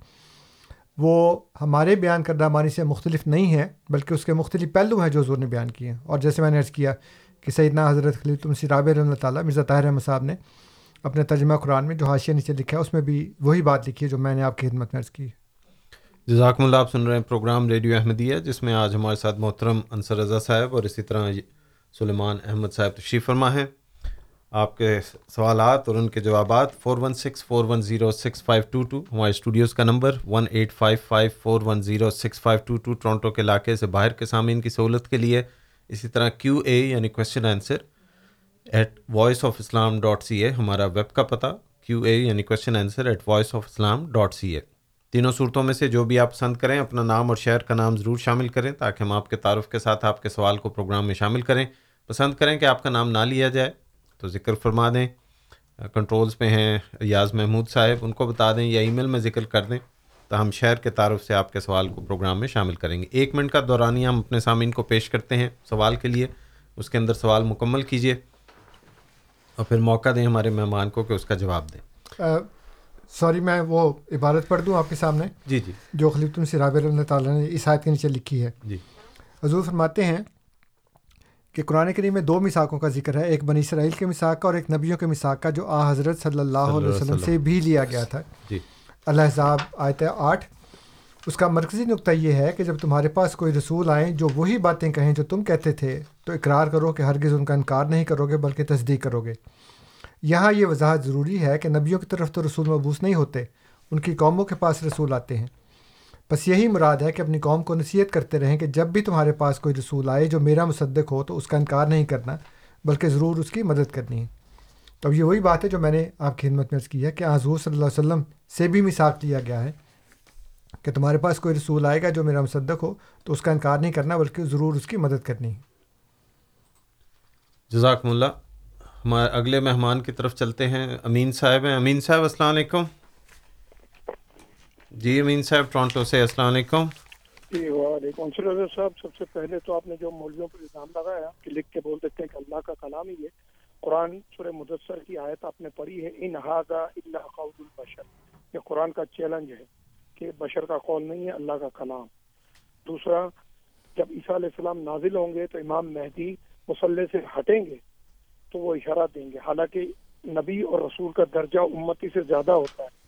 وہ ہمارے بیان کردہ معنی سے مختلف نہیں ہے بلکہ اس کے مختلف پہلو ہیں جو حضور نے بیان کیے ہیں۔ اور جیسے میں نے عرض کیا کہ سیدنا حضرت خلیط المسی راب اللہ تعالیٰ، مرزا طاہر احمد صاحب نے اپنے ترجمہ قرآن میں جو حاشیہ نیچے لکھا ہے، اس میں بھی وہی بات لکھی ہے جو میں نے آپ کی خدمت میں عرض کی۔
جزاکم اللہ، آپ سن رہے ہیں پروگرام ریڈیو احمدیہ، جس میں آج ہمارے ساتھ محترم انصر رضا صاحب اور اسی طرح سلیمان احمد صاحب تشریف فرما ہیں۔ آپ کے سوالات اور ان کے جوابات four one six four one zero six five two two ہمارے اسٹوڈیوز کا number one eight five five four one zero six five two two Toronto کے علاقے سے باہر کے سامعین کی سہولت کے لیے۔ اسی طرح کیو اے یعنی question answer at Voice of Islam dot C A ہمارا ویب کا پتہ کیو اے یعنی question answer at Voice of Islam dot C A تینوں صورتوں میں سے جو بھی آپ پسند کریں، اپنا نام اور شہر کا نام ضرور شامل کریں تاکہ ہم آپ کے تعارف کے ساتھ آپ کے سوال کو پروگرام میں شامل کریں۔ پسند کریں کہ آپ کا نام نہ لیا جائے تو ذکر فرما دیں۔ کنٹرولز پہ ہیں ریاض محمود صاحب، ان کو بتا دیں یا ای میل میں ذکر کر دیں۔ تو ہم شہر کے تعارف سے آپ کے سوال کو پروگرام میں شامل کریں گے۔ ایک منٹ کا دورانیہ ہم اپنے سامعین کو پیش کرتے ہیں سوال کے لیے۔ اس کے اندر سوال مکمل کیجیے اور پھر موقع دیں ہمارے مہمان کو کہ اس کا جواب دیں۔
سوری میں وہ عبارت پڑھ دوں آپ کے سامنے۔
جی جی۔
جو خلیف راب اللہ تعالیٰ نے اس آیت کے نیچے لکھی ہے۔
جی۔
حضور فرماتے ہیں کہ قرآن کریم میں دو مساقوں کا ذکر ہے ایک بنی اسرائیل کے مساق کا اور ایک نبیوں کے مساق کا جو آ حضرت صلی اللہ علیہ وسلم۔ سے بھی لیا گیا تھا۔
جی۔
اللہ صاحب آیت آٹھ، اس کا مرکزی نقطہ یہ ہے کہ جب تمہارے پاس کوئی رسول آئیں جو وہی باتیں کہیں جو تم کہتے تھے، تو اقرار کرو کہ ہرگز ان کا انکار نہیں کرو گے بلکہ تصدیق کرو گے۔ یہاں یہ وضاحت ضروری ہے کہ نبیوں کی طرف تو رسول مبوس نہیں ہوتے، ان کی قوموں کے پاس رسول آتے ہیں۔ بس یہی مراد ہے کہ اپنی قوم کو نصیحت کرتے رہیں کہ جب بھی تمہارے پاس کوئی رسول آئے جو میرا مصدق ہو تو اس کا انکار نہیں کرنا، بلکہ ضرور اس کی مدد کرنی ہے۔ تو اب یہ وہی بات ہے جو میں نے آپ کی خدمت میں عرض کی ہے کہ حضور صلی اللہ علیہ وسلم سے بھی مساق لیا گیا ہے کہ تمہارے پاس کوئی رسول آئے گا جو میرا مصدق ہو تو اس کا انکار نہیں کرنا بلکہ ضرور اس کی مدد کرنی ہے۔
جزاکم اللہ۔ ہمارے اگلے مہمان کی طرف چلتے ہیں۔ امین صاحب ہیں۔ امین صاحب السلام علیکم۔ جی امین صاحب ٹورانٹو سے۔ السلام علیکم۔
جی وعلیکم السلام صاحب۔ سب سے پہلے تو آپ نے جو مولویوں پر الزام لگایا کہ لکھ کے بول دیتے ہیں کہ اللہ کا کلام ہی ہے قرآن سورہ مدثر کی آیت آپ نے پڑھی ہے۔ ان ہاضا اللہ قول البشر۔ یہ قرآن کا چیلنج ہے کہ بشر کا قول نہیں ہے اللہ کا کلام۔ دوسرا جب عیسیٰ علیہ السلام نازل ہوں گے تو امام مہدی مسلح سے ہٹیں گے تو وہ اشارہ دیں گے۔ حالانکہ نبی اور رسول کا درجہ امتی سے زیادہ ہوتا ہے۔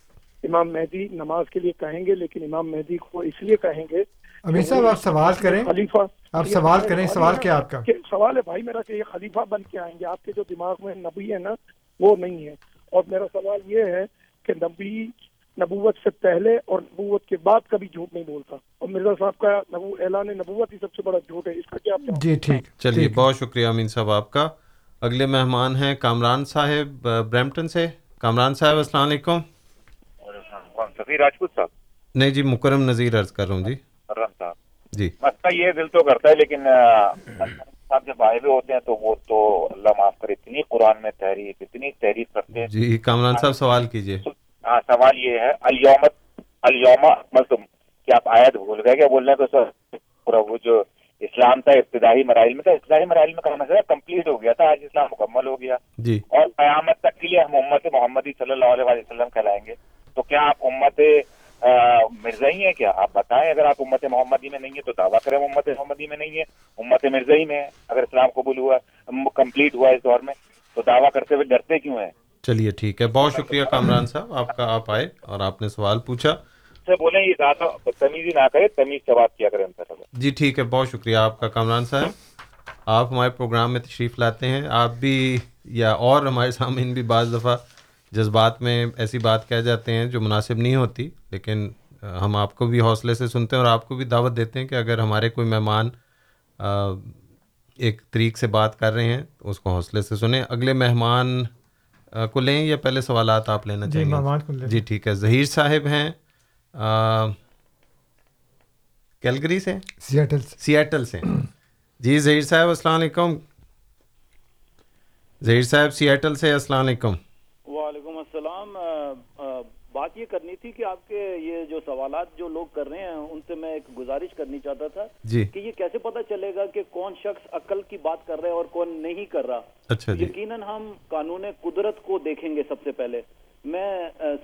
امام مہدی نماز کے لیے کہیں گے لیکن امام مہدی کو اس لیے کہیں گے
امین صاحب آپ سوال کریں۔
خلیفہ
آپ سوال کریں سوال کیا آپ کا؟
سوال ہے بھائی میرا کہ یہ خلیفہ بن کے آئیں گے؟ آپ کے جو دماغ میں نبی ہے نا وہ نہیں ہے۔ اور میرا سوال یہ ہے کہ نبی نبوت سے پہلے اور نبوت کے بعد کبھی جھوٹ نہیں بولتا۔ اور مرزا صاحب کا نبو اعلان نبوت ہی سب سے بڑا جھوٹ ہے۔ اس کا کیا
جی ٹھیک۔
چلیے۔ بہت شکریہ امین صاحب آپ کا۔ اگلے مہمان ہیں کامران صاحب برمپٹن سے۔ کامران صاحب السلام علیکم۔
سفیر راجپوت صاحب۔
نہیں جی مکرم نذیر عرض کر رہا ہوں جی۔
صاحب۔
جی۔
مسئلہ یہ دل تو کرتا ہے لیکن صاحب جب آئے ہوئے ہوتے ہیں تو وہ تو اللہ معاف کرے اتنی قرآن میں تحریف اتنی تحریف کرتے ہیں۔
جی کامران صاحب سوال کیجیے
سوال یہ ہے الیومت الیوما اکملتم کہ آپ آیت بھول گئے کیا بول رہے ہیں تو سر؟ پورا وہ جو اسلام تھا ابتدائی مراحل میں تھا ابتدائی مراحل میں کہنا چاہیے کمپلیٹ ہو گیا تھا آج اسلام مکمل ہو گیا۔
جی۔
اور قیامت تک کے لیے ہم امت محمدی صلی اللہ علیہ وسلم کہلائیں گے۔ تو کیا آپ امت مرزائی ہیں کیا؟ آپ بتائیں اگر آپ امت محمدی میں نہیں ہے تو دعویٰ کریں امت محمدی میں نہیں ہے امت مرزائی میں اگر اسلام قبول ہوا کمپلیٹ ہوا اس دور میں تو دعویٰ کرتے ہوئے ڈرتے کیوں ہیں؟
چلیے ٹھیک ہے۔ بہت شکریہ کامران صاحب آپ کا آپ آئے اور آپ نے سوال پوچھا۔
سے بولیں یہ زیادہ بدتمیزی نہ کرے تمیز سے بات کیا کریں ان سے
جی ٹھیک ہے۔ بہت شکریہ آپ کا کامران صاحب۔ آپ ہمارے پروگرام میں تشریف لاتے ہیں۔ آپ بھی یا اور ہمارے سامعین بھی بعض دفعہ جذبات میں ایسی بات کہہ جاتے ہیں جو مناسب نہیں ہوتی لیکن ہم آپ کو بھی حوصلے سے سنتے ہیں اور آپ کو بھی دعوت دیتے ہیں کہ اگر ہمارے کوئی مہمان ایک طریق سے بات کر رہے ہیں اس کو حوصلے سے سنیں۔ اگلے مہمان کو لیں یا پہلے سوالات آپ لینا
جی۔
گے؟ جی ٹھیک ہے۔ ظہیر صاحب ہیں کیلگری سے؟
سیاٹل سے۔
سیاٹل سے۔ جی ظہیر صاحب السلام علیکم۔ ظہیر صاحب سیاٹل سے السلام علیکم
وعلیکم السلام آ، آ، بات یہ کرنی تھی کہ آپ کے یہ جو سوالات جو لوگ کر رہے ہیں ان سے میں ایک گزارش کرنی چاہتا تھا
جی۔
کہ یہ کیسے پتا چلے گا کہ کون شخص عقل کی بات کر رہا ہے اور کون نہیں کر رہا۔
اچھا جی۔
یقیناً ہم قانون قدرت کو دیکھیں گے سب سے پہلے۔ میں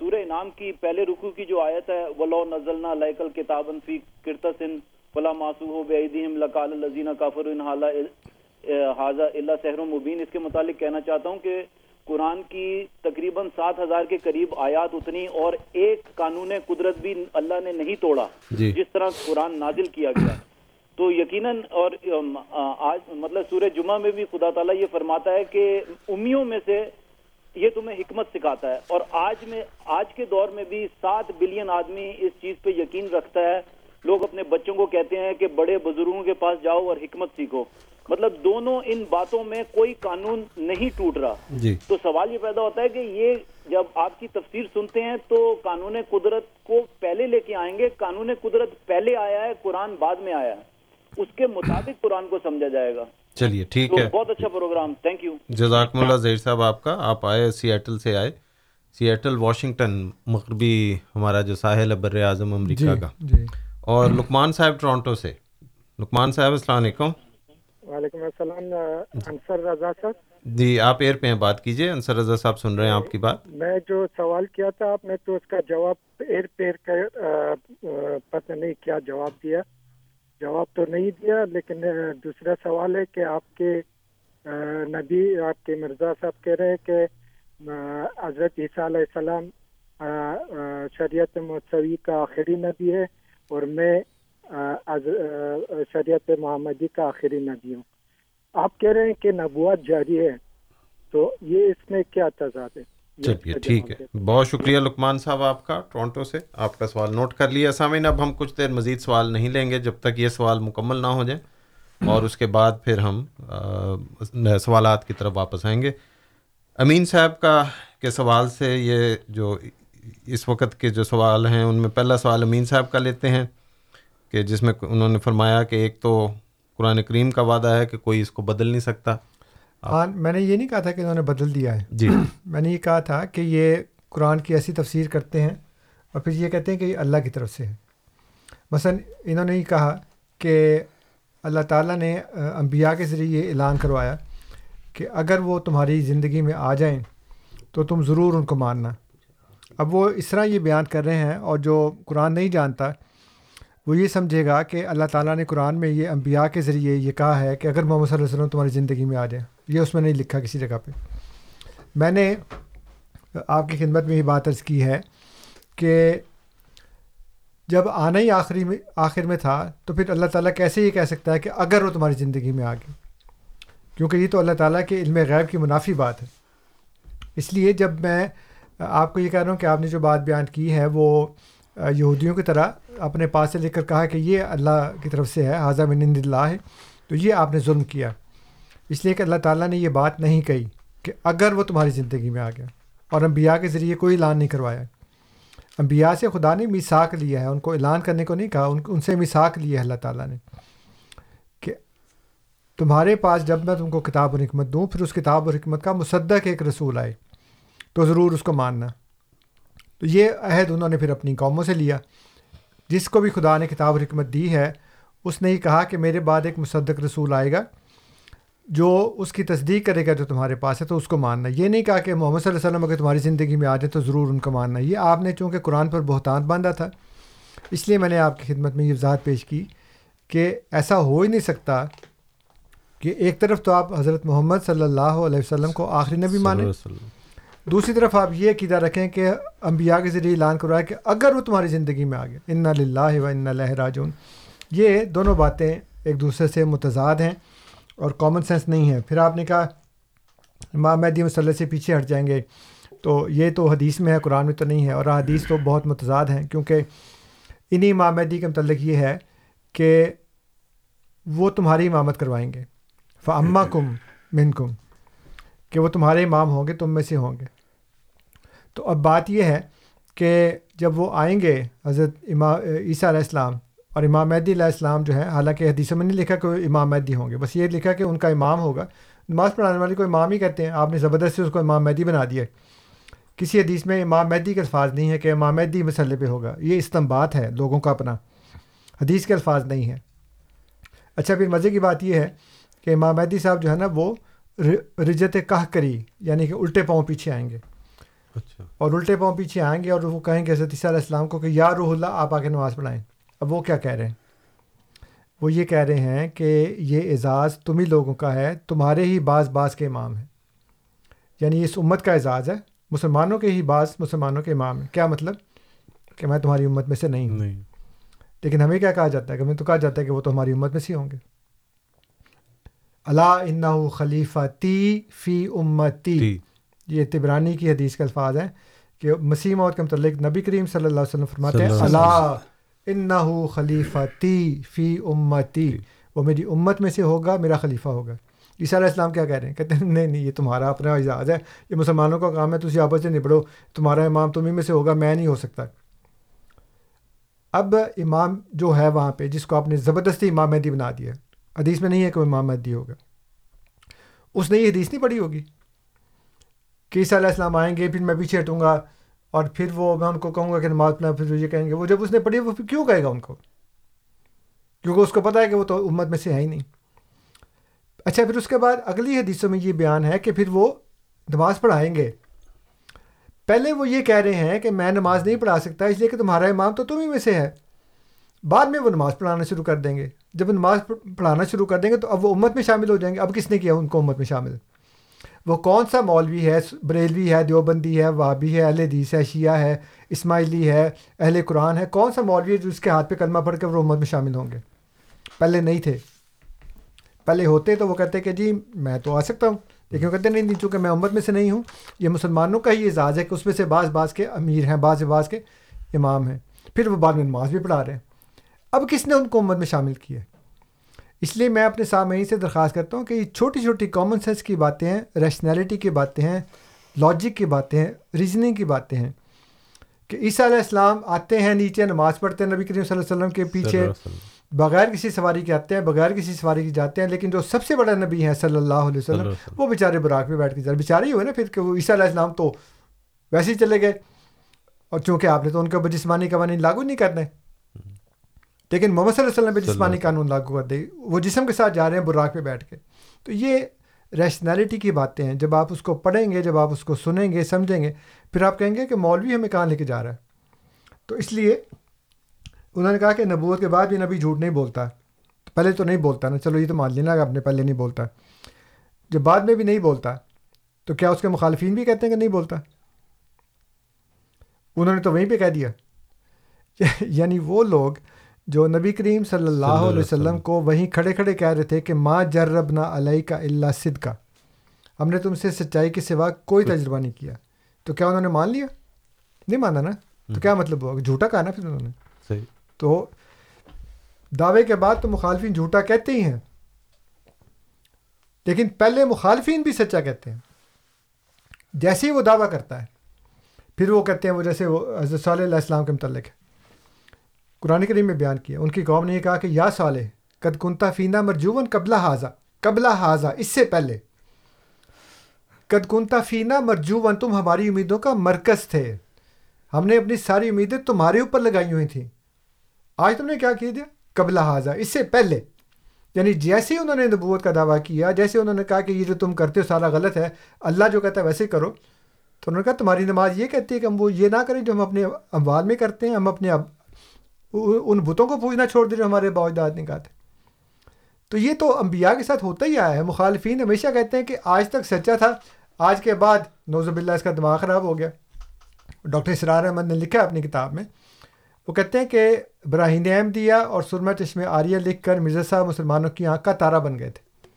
سورہ انعام کی پہلے رکو کی جو آیت ہے ولو نزلنا لائکل کتابن فی کرتسن فلا ہو بیدیم لقال الذین کافر ان حالا حاضہ اللہ سحر مبین اس کے متعلق کہنا چاہتا ہوں کہ قرآن کی تقریباً سات ہزار کے قریب آیات اتنی اور ایک قانون قدرت بھی اللہ نے نہیں توڑا
جی۔
جس طرح قرآن نازل کیا گیا۔ تو یقیناً اور آج مطلب سورہ جمعہ میں بھی خدا تعالیٰ یہ فرماتا ہے کہ امیوں میں سے یہ تمہیں حکمت سکھاتا ہے اور آج میں آج کے دور میں بھی سات بلین آدمی اس چیز پہ یقین رکھتا ہے۔ لوگ اپنے بچوں کو کہتے ہیں کہ بڑے بزرگوں کے پاس جاؤ اور حکمت سیکھو۔ مطلب دونوں ان باتوں میں کوئی قانون نہیں ٹوٹ رہا۔
جی۔
تو سوال یہ پیدا ہوتا ہے کہ یہ جب آپ کی تفسیر سنتے ہیں تو قانون قدرت کو پہلے لے کے آئیں گے قانون قدرت پہلے آیا ہے قرآن بعد میں آیا ہے۔ اس کے مطابق قرآن کو سمجھا جائے گا۔
چلیے ٹھیک ہے۔
بہت اچھا پروگرام تھینک یو
جزاکم اللہ ظہیر صاحب آپ کا آپ آئے سیاٹل سے آئے۔ سیاٹل واشنگٹن مغربی ہمارا جو ساحل ہے بر اعظم
جی
امریکہ کا۔
جی۔
اور لکمان صاحب ٹورانٹو سے۔ لکمان صاحب السلام علیکم۔
وعلیکم السلام انصر رضا صاحب
جی آپ ایئر پہ ہیں بات کیجیے انصر رضا صاحب سن رہے ہیں آپ کی بات۔
میں جو سوال کیا تھا آپ نے تو اس کا جواب پیر کا پتہ نہیں کیا جواب دیا۔ جواب تو نہیں دیا لیکن دوسرا سوال ہے کہ آپ کے نبی آپ کے مرزا صاحب کہہ رہے ہیں کہ حضرت عیسیٰ علیہ السلام شریعت مصوی کا آخری نبی ہے اور میں شریعت محمدی کا آخری نبی ہوں آپ کہہ رہے ہیں کہ نبوت جاری ہے تو یہ اس میں کیا تضاد ہے؟
چلیے ٹھیک ہے۔ بہت شکریہ لکمان صاحب آپ کا ٹورنٹو سے آپ کا سوال نوٹ کر لیا۔ سامعین اب ہم کچھ دیر مزید سوال نہیں لیں گے جب تک یہ سوال مکمل نہ ہو جائیں اور اس کے بعد پھر ہم سوالات کی طرف واپس آئیں گے۔ امین صاحب کا کے سوال سے یہ جو اس وقت کے جو سوال ہیں ان میں پہلا سوال امین صاحب کا لیتے ہیں۔ کہ جس میں انہوں نے فرمایا کہ ایک تو قرآن کریم کا وعدہ ہے کہ کوئی اس کو بدل نہیں سکتا۔
ہاں میں نے یہ نہیں کہا تھا کہ انہوں نے بدل دیا ہے۔
جی۔ *clears throat*
میں نے یہ کہا تھا کہ یہ قرآن کی ایسی تفسیر کرتے ہیں اور پھر یہ کہتے ہیں کہ یہ اللہ کی طرف سے ہے۔ مثلاً انہوں نے یہ کہا کہ اللہ تعالیٰ نے انبیاء کے ذریعے یہ اعلان کروایا کہ اگر وہ تمہاری زندگی میں آ جائیں تو تم ضرور ان کو ماننا۔ اب وہ اس طرح یہ بیان کر رہے ہیں اور جو قرآن نہیں جانتا وہ یہ سمجھے گا کہ اللہ تعالیٰ نے قرآن میں یہ انبیاء کے ذریعے یہ کہا ہے کہ اگر محمد صلی اللہ علیہ وسلم تمہاری زندگی میں آ جائے یہ اس میں نہیں لکھا کسی جگہ پہ۔ میں نے آپ کی خدمت میں یہ بات عرض کی ہے کہ جب آنا ہی آخری میں، آخر میں تھا تو پھر اللہ تعالیٰ کیسے یہ کہہ سکتا ہے کہ اگر وہ تمہاری زندگی میں آ گئی کیونکہ یہ تو اللہ تعالیٰ کے علم غیب کی منافی بات ہے۔ اس لیے جب میں آپ کو یہ کہہ رہا ہوں کہ آپ نے جو بات بیان کی ہے وہ یہودیوں کی طرح اپنے پاس سے لے کر کہا کہ یہ اللہ کی طرف سے ہے حاضہ من اللہ ہے تو یہ آپ نے ظلم کیا۔ اس لیے کہ اللہ تعالیٰ نے یہ بات نہیں کہی کہ اگر وہ تمہاری زندگی میں آ گیا اور انبیاء کے ذریعے کوئی اعلان نہیں کروایا۔ انبیاء سے خدا نے میساک لیا ہے، ان کو اعلان کرنے کو نہیں کہا، ان ان سے میساک لیا ہے اللہ تعالیٰ نے کہ تمہارے پاس جب میں تم کو کتاب و حکمت دوں، پھر اس کتاب و حکمت کا مصدق ایک رسول آئے، تو ضرور اس کو ماننا۔ تو یہ عہد انہوں نے پھر اپنی قوموں سے لیا۔ جس کو بھی خدا نے کتاب و حکمت دی ہے، اس نے ہی کہا کہ میرے بعد ایک مصدق رسول آئے گا جو اس کی تصدیق کرے گا جو تمہارے پاس ہے، تو اس کو ماننا۔ یہ نہیں کہا کہ محمد صلی اللہ علیہ وسلم اگر تمہاری زندگی میں آ جائے تو ضرور ان کو ماننا۔ یہ آپ نے چونکہ قرآن پر بہتان باندھا تھا، اس لیے میں نے آپ کی خدمت میں یہ وضاحت پیش کی کہ ایسا ہو ہی نہیں سکتا کہ ایک طرف تو آپ حضرت محمد صلی اللہ علیہ وسلم کو آخری نبی مانیں۔ دوسری طرف آپ یہ عقیدہ رکھیں کہ انبیاء کے ذریعے اعلان کروایا کہ اگر وہ تمہاری زندگی میں آ گئے ان لاہ و ان راجون یہ دونوں باتیں ایک دوسرے سے متضاد ہیں اور کامن سینس نہیں ہے پھر آپ نے کہا، امام مہدی مسلح سے پیچھے ہٹ جائیں گے تو یہ تو حدیث میں ہے، قرآن میں تو نہیں ہے اور حدیث تو بہت متضاد ہیں۔ کیونکہ انہیں امام مہدی کے متعلق یہ ہے کہ وہ تمہاری امامت کروائیں گے۔ فعمہ کم من کم کہ وہ تمہارے امام ہوں گے، تم میں سے ہوں گے۔ تو اب بات یہ ہے کہ جب وہ آئیں گے حضرت امام عیسیٰ علیہ السلام اور امام مہدی علیہ السلام جو ہے، حالانکہ حدیثوں میں نہیں لکھا کہ وہ امام مہدی ہوں گے، بس یہ لکھا کہ ان کا امام ہوگا۔ نماز پڑھانے والے کو امام ہی کہتے ہیں۔ آپ نے زبردستی اس کو امام مہدی بنا دیا۔ کسی حدیث میں امام مہدی کے الفاظ نہیں ہے کہ امام مہدی مسئلے پہ ہوگا۔ یہ استمبات ہے لوگوں کا اپنا۔ حدیث کے الفاظ نہیں ہے اچھا پھر مزے کی بات یہ ہے کہ امام مہدی صاحب جو ہے نا، وہ رجت کہ کری یعنی کہ الٹے پاؤں پیچھے آئیں گے۔ اچھا۔ اور الٹے پاؤں پیچھے آئیں گے اور وہ کہیں گے حضرت علیہ السلام کو کہ یا روح اللہ آپ آ کے نماز پڑھائیں۔ اب وہ کیا کہہ رہے ہیں؟ وہ یہ کہہ رہے ہیں کہ یہ اعزاز تم ہی لوگوں کا ہے تمہارے ہی بعض بعض کے امام ہیں۔ یعنی اس امت کا اعزاز ہے مسلمانوں کے ہی بعض مسلمانوں کے امام ہیں۔ کیا مطلب؟ کہ میں تمہاری امت میں سے نہیں ہوں۔ نہیں۔ لیکن ہمیں کیا کہا جاتا ہے؟ کہ ہمیں تو کہا جاتا ہے کہ وہ تو ہماری امت میں سے ہوں گے۔ اللہ خلیفہ تی فی امتی۔ یہ تبرانی کی حدیث کے الفاظ ہیں کہ مسیح موت کے متعلق نبی کریم صلی اللہ علیہ وسلم فرماتے ہیں اللہ ان خلیفہ تی فی امتی وہ میری امت میں سے ہوگا میرا خلیفہ ہوگا۔ عیسیٰ علیہ السلام کیا کہہ رہے ہیں؟ کہتے ہیں نہیں نہیں یہ تمہارا اپنا اعزاز ہے یہ مسلمانوں کا کام ہے تجھے آپس سے نبڑو تمہارا امام تمہیں میں سے ہوگا میں نہیں ہو سکتا۔ اب امام جو ہے وہاں پہ جس کو آپ نے زبردستی امام مہدی بنا دیا حدیث میں نہیں ہے کہ وہ امام مہدی ہوگا۔ اس نے یہ حدیث نہیں پڑھی ہوگی۔ کہ عیسیٰ علیہ السلام آئیں گے، پھر میں پیچھے ہٹوں گا اور پھر وہ میں ان کو کہوں گا کہ نماز پڑھنا، پھر یہ کہیں گے۔ وہ جب اس نے پڑھی، وہ پھر کیوں کہے گا ان کو؟ کیونکہ اس کو پتہ ہے کہ وہ تو امت میں سے ہے ہی نہیں۔ اچھا پھر اس کے بعد اگلی حدیثوں میں یہ بیان ہے کہ پھر وہ نماز پڑھائیں گے۔ پہلے وہ یہ کہہ رہے ہیں کہ میں نماز نہیں پڑھا سکتا، اس لیے کہ تمہارا امام تو تم ہی میں سے ہے۔ بعد میں وہ نماز پڑھانا شروع کر دیں گے۔ جب نماز پڑھانا شروع کر دیں گے تو اب وہ امت میں شامل ہو جائیں گے۔ اب کس نے کیا ان کو امت میں شامل؟ وہ کون سا مولوی ہے؟ بریلوی ہے، دیوبندی ہے وابی ہے، اہل حدیث ہے، شیعہ ہے، اسماعیلی ہے، اہل قرآن ہے۔ کون سا مولوی ہے جو اس کے ہاتھ پہ کلمہ پڑھ کے وہ امت میں شامل ہوں گے؟ پہلے نہیں تھے۔ پہلے ہوتے تو وہ کہتے کہ جی میں تو آ سکتا ہوں۔ لیکن وہ کہتے نہیں نہیں، چونکہ میں امت میں سے نہیں ہوں، یہ مسلمانوں کا ہی اعزاز ہے کہ اس میں سے بعض بعض کے امیر ہیں، بعض بعض کے امام ہیں۔ پھر وہ بعد میں نماز بھی پڑھا رہے ہیں۔ اب کس نے ان کو امت میں شامل کیا؟ ہے اس لیے میں اپنے سامعین سے درخواست کرتا ہوں کہ یہ چھوٹی چھوٹی کامن سینس کی باتیں ہیں ریشنلٹی کی باتیں ہیں لاجک کی باتیں ہیں ریزننگ کی باتیں ہیں۔ کہ عیسیٰ علیہ السلام آتے ہیں نیچے نماز پڑھتے ہیں نبی کریم صلی اللہ علیہ وسلم کے پیچھے۔ بغیر کسی سواری کے آتے ہیں بغیر کسی سواری کے جاتے ہیں لیکن جو سب سے بڑا نبی ہیں صلی اللہ علیہ وسلم وہ بیچارے براق پہ بیٹھ کے جاتے بیچارے ہی ہوئے نا پھر کہ وہ عیسیٰ علیہ السلام تو ویسے ہی چلے گئے۔ اور چونکہ آپ نے تو ان کے اوپر جسمانی قوانین لاگو نہیں کرنے لیکن محمد صلی اللہ علیہ وسلم پہ جسمانی قانون لاگو کر دے۔ وہ جسم کے ساتھ جا رہے ہیں براق پہ بیٹھ کے۔ تو یہ ریشنلٹی کی باتیں ہیں۔ جب آپ اس کو پڑھیں گے جب آپ اس کو سنیں گے سمجھیں گے پھر آپ کہیں گے کہ مولوی ہمیں کہاں لے کے جا رہا ہے۔ تو اس لیے انہوں نے کہا کہ نبوت کے بعد بھی نبی جھوٹ نہیں بولتا۔ پہلے تو نہیں بولتا نا۔ چلو یہ تو مان لینا آپ نے پہلے نہیں بولتا۔ جب بعد میں بھی نہیں بولتا تو کیا اس کے مخالفین بھی کہتے ہیں کہ نہیں بولتا؟ انہوں نے تو وہیں پہ کہہ دیا۔ *laughs* یعنی وہ لوگ جو نبی کریم صلی اللہ علیہ وسلم کو وہیں کھڑے کھڑے کہہ رہے تھے کہ ماں جرب نہ علیہ کا اللہ صد کا ہم نے تم سے سچائی کے سوا کوئی تجربہ نہیں کیا۔ تو کیا انہوں نے مان لیا؟ نہیں مانا نا؟ تو کیا مطلب ہوا؟ جھوٹا کہا نا پھر انہوں نے۔ صحیح۔ تو دعوے کے بعد تو مخالفین جھوٹا کہتے ہی ہیں۔ لیکن پہلے مخالفین بھی سچا کہتے ہیں۔ جیسے ہی وہ دعویٰ کرتا ہے پھر وہ کہتے ہیں وہ جیسے وہ حضرت صلی اللہ السلام کے متعلق ہے۔ قرآن کریم میں بیان کیا، ان کی قوم نے یہ کہا کہ یا صالح، قد کنتا فینا مرجون قبلہ حاضہ قبلہ حاضہ اس سے پہلے۔ قد کنتا فینا مرجون تم ہماری امیدوں کا مرکز تھے۔ ہم نے اپنی ساری امیدیں تمہارے اوپر لگائی ہوئی تھیں۔ آج تم نے کیا کیا دیا؟ قبلہ حاضہ اس سے پہلے۔ یعنی جیسے ہی انہوں نے نبوت کا دعویٰ کیا، جیسے انہوں نے کہا کہ یہ جو تم کرتے ہو سارا غلط ہے، اللہ جو کہتا ہے ویسے کرو، تو انہوں نے کہا تمہاری نماز یہ کہتی ہے کہ ہم وہ یہ نہ کریں جو ہم اپنے اموال میں کرتے ہیں، ہم اپنے ان بتوں کو پوچھنا چھوڑ دیں جو ہمارے باوجداد نے کہا تھے تو یہ تو انبیاء کے ساتھ ہوتا ہی آیا ہے۔ مخالفین ہمیشہ کہتے ہیں کہ آج تک سچا تھا، آج کے بعد نوزب اللہ اس کا دماغ خراب ہو گیا۔ ڈاکٹر اسرار احمد نے لکھا اپنی کتاب میں۔ وہ کہتے ہیں کہ براہین احمدیہ اور سرما چشم آریہ لکھ کر مرزا صاحب مسلمانوں کی آنکھ کا تارا بن گئے تھے۔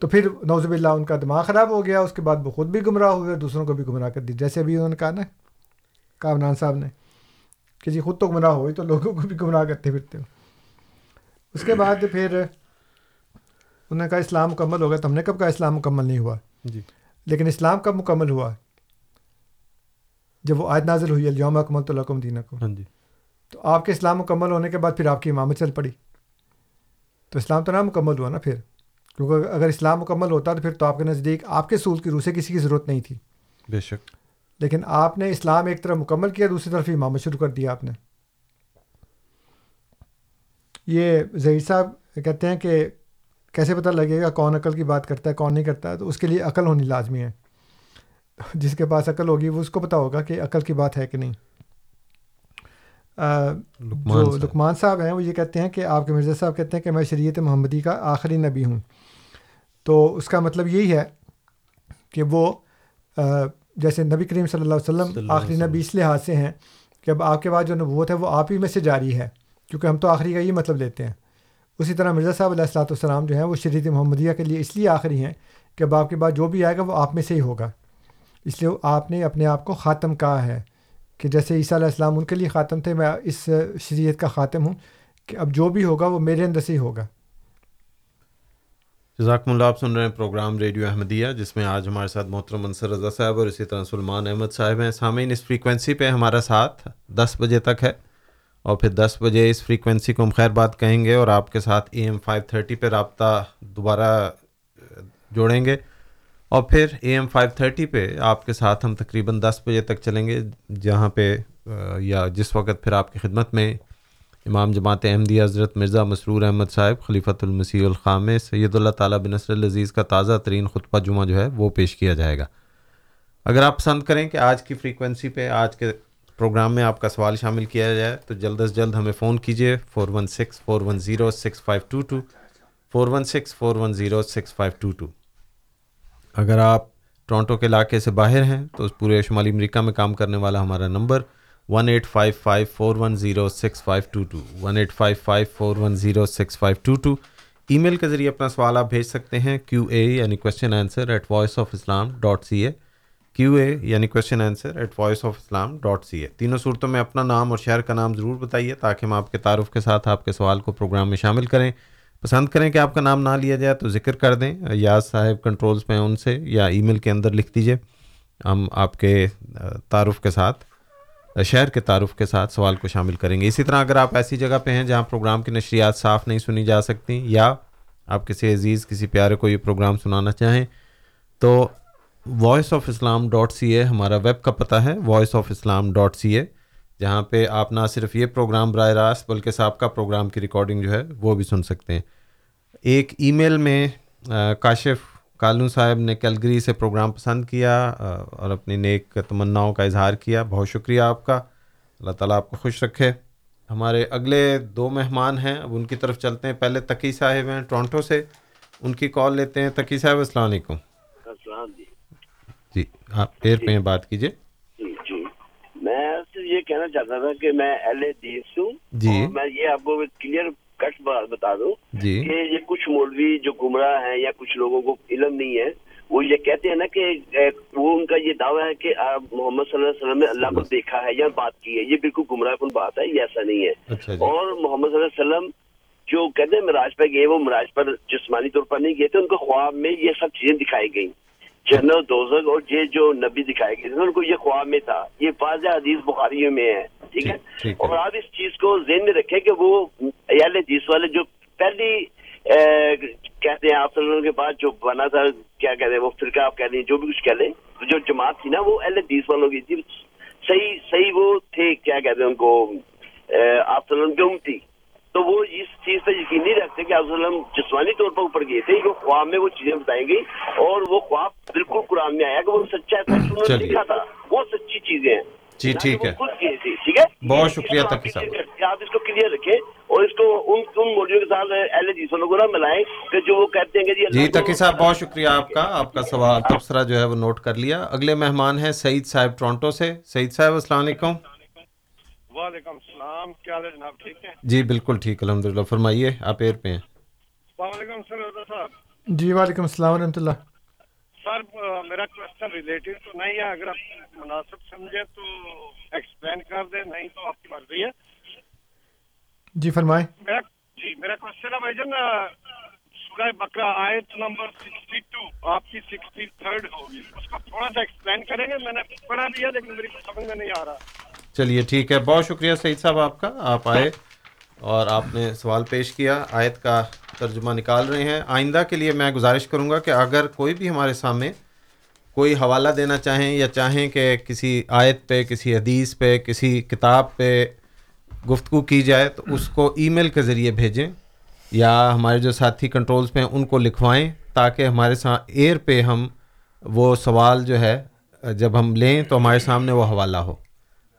تو پھر نوزب اللہ ان کا دماغ خراب ہو گیا، اس کے بعد وہ خود بھی گمراہ ہوئے دوسروں کو بھی گمراہ کر دی جیسے ابھی انہوں نے کہا نا، کامران صاحب نے۔ کہ جی خود تو گمراہ ہوئی تو لوگوں کو بھی گمراہ کرتے پھرتے ہو۔ اس کے بعد پھر انہوں نے کہا اسلام مکمل ہو گیا تو ہم نے کب کہا اسلام مکمل نہیں ہوا؟ جی۔ لیکن اسلام کب مکمل ہوا؟ جب وہ آج نازل ہوئی الوم اکمل تو لکم دینہ کو ہاں جی۔ تو آپ کے اسلام مکمل ہونے کے بعد پھر آپ کی امامت چل پڑی۔ تو اسلام تو نہ مکمل ہوا نا پھر۔ کیونکہ اگر اسلام مکمل ہوتا تو پھر تو آپ کے نزدیک آپ کے سول کی روح سے کسی کی ضرورت نہیں تھی۔ بے شک۔ لیکن آپ نے اسلام ایک طرف مکمل کیا دوسری طرف امامت شروع کر دیا آپ نے۔ یہ ظہیر صاحب کہتے ہیں کہ کیسے پتہ لگے گا کون عقل کی بات کرتا ہے کون نہیں کرتا ہے؟ تو اس کے لیے عقل ہونی لازمی ہے۔ جس کے پاس عقل ہوگی وہ اس کو پتہ ہوگا کہ عقل کی بات ہے کہ نہیں۔ جو لکمان صاحب ہیں وہ یہ کہتے ہیں کہ آپ کے مرزا صاحب کہتے ہیں کہ میں شریعت محمدی کا آخری نبی ہوں۔ تو اس کا مطلب یہی ہے کہ وہ جیسے نبی کریم صلی اللہ علیہ وسلم آخری نبی اس لحاظ سے ہیں کہ اب آپ کے بعد جو نبوت ہے وہ آپ ہی میں سے جاری ہے کیونکہ ہم تو آخری کا یہ مطلب لیتے ہیں۔ اسی طرح مرزا صاحب علیہ السلاۃ والسلام جو ہیں وہ شریعت محمدیہ کے لیے اس لیے آخری ہیں کہ اب آپ کے بعد جو بھی آئے گا وہ آپ میں سے ہی ہوگا۔ اس لیے آپ نے اپنے آپ کو خاتم کہا ہے کہ جیسے عیسیٰ علیہ السلام ان کے لیے خاتم تھے میں اس شریعت کا خاتم ہوں کہ اب جو بھی ہوگا وہ میرے اندر سے ہی ہوگا۔
جزاکم اللہ، آپ سن رہے ہیں پروگرام ریڈیو احمدیہ، جس میں آج ہمارے ساتھ محترم منصر رضا صاحب اور اسی طرح سلمان احمد صاحب ہیں۔ سامعین، اس فریکوینسی پہ ہمارا ساتھ دس بجے تک ہے اور پھر دس بجے اس فریکوینسی کو ہم خیر بات کہیں گے اور آپ کے ساتھ اے ایم فائیو تھرٹی پہ رابطہ دوبارہ جوڑیں گے۔ اور پھر اے ایم فائیو تھرٹی پہ آپ کے ساتھ ہم تقریباً دس بجے تک چلیں گے، جہاں پہ یا جس وقت پھر آپ کی خدمت میں امام جماعت احمدی حضرت مرزا مسرور احمد صاحب، خلیفۃ المسیح الخام سید اللہ تعالیٰ بن نصر العزیز کا تازہ ترین خطبہ جمعہ جو ہے وہ پیش کیا جائے گا۔ اگر آپ پسند کریں کہ آج کی فریکوینسی پہ، آج کے پروگرام میں آپ کا سوال شامل کیا جائے، تو جلد از جلد ہمیں فون کیجیے four one six four one zero six five two two four one six four one zero six five two two اگر آپ ٹورانٹو کے علاقے سے باہر ہیں، تو اس پورے شمالی امریکہ میں کام کرنے والا ہمارا number one eight five five four one zero six five two two one eight five five four one zero six five two two email کے ذریعے اپنا سوال آپ بھیج سکتے ہیں کیو اے یعنی question answer at Voice of Islam dot C A Q A یعنی question answer at Voice of Islam dot C A تینوں صورتوں میں اپنا نام اور شہر کا نام ضرور بتائیے تاکہ ہم آپ کے تعارف کے ساتھ آپ کے سوال کو پروگرام میں شامل کریں. پسند کریں کہ آپ کا نام نہ لیا جائے تو ذکر کر دیں. یاز صاحب کنٹرولز پہ ان سے یا ای میل کے اندر لکھ دیجیے ہم آپ کے تعارف کے ساتھ شہر کے تعارف کے ساتھ سوال کو شامل کریں گے۔ اسی طرح اگر آپ ایسی جگہ پہ ہیں جہاں پروگرام کی نشریات صاف نہیں سنی جا سکتی یا آپ کسی عزیز، کسی پیارے کو یہ پروگرام سنانا چاہیں، تو Voice of Islam dot C A ہمارا ویب کا پتہ ہے Voice of Islam dot C A جہاں پہ آپ نہ صرف یہ پروگرام براہ راست بلکہ سابقہ پروگرام کی ریکارڈنگ جو ہے وہ بھی سن سکتے ہیں۔ ایک ای میل میں کاشف کالو صاحب نے کیلگری سے پروگرام پسند کیا اور اپنی نیک تمناؤں کا اظہار کیا۔ بہت شکریہ آپ کا۔ اللہ تعالیٰ آپ کو خوش رکھے۔ ہمارے اگلے دو مہمان ہیں۔ اب ان کی طرف چلتے ہیں۔ پہلے تقی صاحب ہیں ٹورانٹو سے۔ ان کی کال لیتے ہیں۔ تقی صاحب السلام علیکم۔ جی۔ آپ پیر پہ بات کیجیے۔
جی جی۔ میں یہ کہنا چاہتا تھا کہ میں ایل اے ہوں
جی۔
میں یہ آپ کو کلیئر کٹ بتا دوں
جی۔
کہ یہ کچھ مولوی جو گمراہ ہیں یا کچھ لوگوں کو علم نہیں ہے وہ یہ کہتے ہیں نا کہ وہ ان کا یہ دعویٰ ہے کہ محمد صلی اللہ علیہ وسلم نے اللہ کو دیکھا ہے یا بات کی ہے یہ بالکل گمراہ کن بات ہے یہ ایسا نہیں ہے۔ اور محمد صلی اللہ علیہ وسلم جو کہتے ہیں مراج پہ گئے وہ مراج پر جسمانی طور پر نہیں گئے تھے ان کو خواب میں یہ سب چیزیں دکھائی گئیں۔ جنرل دوزک اور یہ جو نبی دکھائے گئے ان کو یہ خواب میں تھا۔ یہ واضح حدیث بخاریوں میں ہے ٹھیک ہے؟ اور آپ اس چیز کو ذہن میں رکھیں کہ وہ ایال حدیث والے جو پہلی کہتے ہیں آپ صلی اللہ کے بعد جو بنا تھا کیا کہتے ہیں وہ فرقہ آپ کہہ دیں جو بھی کچھ کہہ لیں جو جماعت تھی نا وہ اہل حدیث والوں کی تھی۔ صحیح صحیح وہ تھے کیا کہتے ہیں ان کو آپ صلی اللہ کی امتی۔ تو وہ اس چیز پہ یقین نہیں رکھتے کہ وسلم جسمانی طور پر اوپر گئے تھے کہ خواب میں وہ چیزیں بتائیں گئی اور وہ خواب بالکل قرآن میں آیا کہ وہ سچا تھا لکھا تھا۔ وہ سچی چیزیں ہیں۔
جی ٹھیک ہے۔
ٹھیک ہے؟
بہت شکریہ تقی صاحب۔
آپ اس کو کلیئر رکھیں اور اس کو ان ان موڈیوں کے ساتھ اہل کو نہ ملائیں کہ جو وہ کہتے ہیں کہ
جی تقی صاحب بہت شکریہ آپ کا۔ آپ کا سوال تبصرہ جو ہے وہ نوٹ کر لیا۔ اگلے مہمان ہیں سعید صاحب ٹورانٹو سے۔ سعید صاحب السلام علیکم۔
وعلیکم السلام کیا حال ہے جناب؟ ٹھیک ہے
جی بالکل ٹھیک الحمد للہ فرمائیے آپ ایئر پہ ہیں۔
وعلیکم السلام صاحب۔
جی وعلیکم السلام ورحمۃ اللہ۔
سر میرا کوشچن ریلیٹڈ تو نہیں ہے اگر آپ مناسب سمجھے تو ایکسپلین کر دیں نہیں تو آپ کی مرضی ہے۔
جی فرمائیں۔
میرا جی میرا کوشچن ہے بھائی جان سورہ بکرا آیت نمبر سکسٹی ٹو آپ کی سکسٹی تھرڈ ہوگی۔ اس کو تھوڑا سا ایکسپلین کریں گے؟ میں نے پڑھا بھی ہے لیکن میری سمجھ میں نہیں آ رہا۔
چلیے، ٹھیک ہے۔ بہت شکریہ سعید صاحب آپ کا۔ آپ آئے اور آپ نے سوال پیش کیا۔ آیت کا ترجمہ نکال رہے ہیں۔ آئندہ کے لیے میں گزارش کروں گا کہ اگر کوئی بھی ہمارے سامنے کوئی حوالہ دینا چاہیں یا چاہیں کہ کسی آیت پہ، کسی حدیث پہ، کسی کتاب پہ گفتگو کی جائے تو اس کو ای میل کے ذریعے بھیجیں یا ہمارے جو ساتھی کنٹرولز پہ ہیں، ان کو لکھوائیں تاکہ ہمارے ساتھ ایئر پہ ہم وہ سوال جو ہے، جب ہم لیں تو ہمارے سامنے وہ حوالہ ہو۔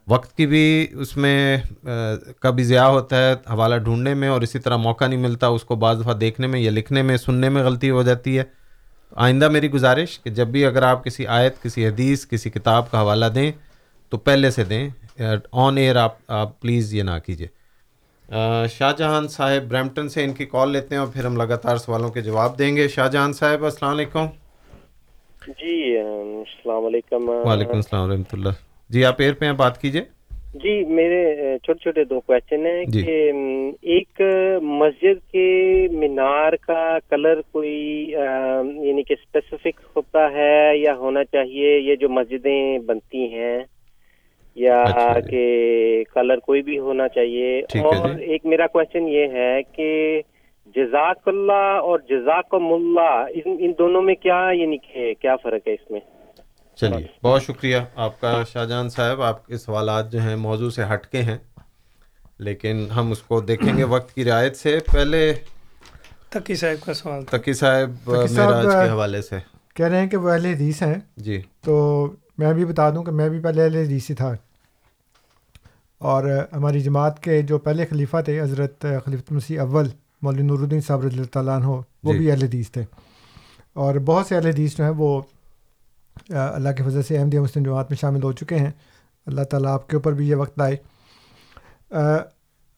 وقت کی بھی اس میں کبھی ضیاع ہوتا ہے حوالہ ڈھونڈنے میں اور اسی طرح موقع نہیں ملتا اس کو بعض دفعہ دیکھنے میں یا لکھنے میں سننے میں غلطی ہو جاتی ہے۔ آئندہ میری گزارش کہ جب بھی اگر آپ کسی آیت کسی حدیث کسی کتاب کا حوالہ دیں تو پہلے سے دیں۔ آن ایئر آپ آپ پلیز یہ نہ کیجیے۔ شاہ جہان صاحب برمپٹن سے ان کی کال لیتے ہیں اور پھر ہم لگاتار سوالوں کے جواب دیں گے۔ شاہ جہان صاحب السلام علیکم۔
جی السلام علیکم۔
وعلیکم السلام و رحمۃ اللہ۔ جی آپ ایئر پہ ہیں بات کیجیے
جی میرے چھوٹے چھوٹے دو کوشچن ہیں
جی.
کہ ایک مسجد کے مینار کا کلر کوئی یعنی کہ اسپیسیفک ہوتا ہے یا ہونا چاہیے؟ یہ جو مسجدیں بنتی ہیں یا
اچھا۔
کہ کلر کوئی بھی ہونا چاہیے۔ اور
جی.
ایک میرا کوشچن یہ ہے کہ جزاک اللہ اور جزاکم اللہ ان دونوں میں کیا یعنی کہ کیا فرق ہے اس میں؟
چلیے بہت شکریہ آپ کا شاہ جہان صاحب آپ کے سوالات جو ہیں موضوع سے ہٹ کے ہیں لیکن ہم اس کو دیکھیں گے وقت کی رعایت سے۔ پہلے
تقی صاحب کا سوال
تقی صاحب معراج کے حوالے سے۔
کہہ رہے ہیں کہ وہ اہل حدیث ہیں۔
جی۔
تو میں بھی بتا دوں کہ میں بھی پہلے اہل حدیث ہی تھا۔ اور ہماری جماعت کے جو پہلے خلیفہ تھے حضرت خلیفۃ مسیح اول مولوی نور الدین صاحب رضی اللہ تعالیٰ عنہ وہ
جی۔
بھی اہل حدیث تھے۔ اور بہت سے اہل حدیث جو ہیں وہ اللہ کے فضل سے احمدیہ مسلم جماعت میں شامل ہو چکے ہیں۔ اللہ تعالیٰ آپ کے اوپر بھی یہ وقت آئے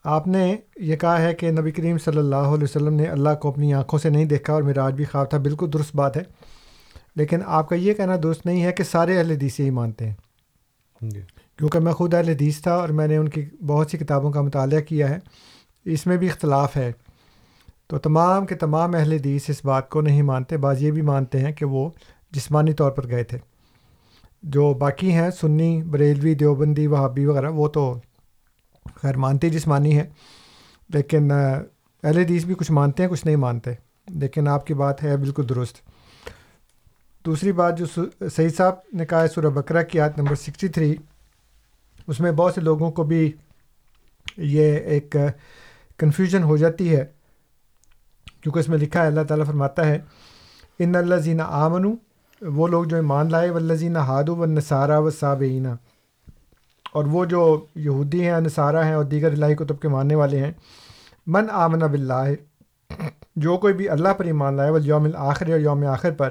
آپ نے یہ کہا ہے کہ نبی کریم صلی اللہ علیہ وسلم نے اللہ کو اپنی آنکھوں سے نہیں دیکھا اور میرا آج بھی خواب تھا۔ بالکل درست بات ہے۔ لیکن آپ کا یہ کہنا درست نہیں ہے کہ سارے اہل حدیث یہی مانتے ہیں۔
جی۔
کیونکہ میں خود اہل حدیث تھا اور میں نے ان کی بہت سی کتابوں کا مطالعہ کیا ہے۔ اس میں بھی اختلاف ہے۔ تو تمام کے تمام اہل حدیث اس بات کو نہیں مانتے بعض یہ بھی مانتے ہیں کہ وہ جسمانی طور پر گئے تھے۔ جو باقی ہیں، سنی، بریلوی، دیوبندی، وہابی وغیرہ، وہ تو خیر مانتے جسمانی ہے لیکن اہل حدیث بھی کچھ مانتے ہیں، کچھ نہیں مانتے۔ لیکن آپ کی بات ہے، بالکل درست۔ دوسری بات جو سعید صاحب نے کہا ہے، سورہ بکرا کی آیت نمبر سکسٹی تھری، اس میں بہت سے لوگوں کو بھی یہ ایک کنفیوژن ہو جاتی ہے۔ کیونکہ اس میں لکھا ہے، اللہ تعالیٰ فرماتا ہے، ان اللہ زینہ آمن وہ لوگ جو ایمان لائے ولزینہ ہادو و نصارہ و صابعینہ اور وہ جو یہودی ہیں نصارہ ہیں اور دیگر الہی کتب کے ماننے والے ہیں، من آمن بلّہ جو کوئی بھی اللہ پر ایمان لائے وہ یوم الآخر اور یوم آخر پر،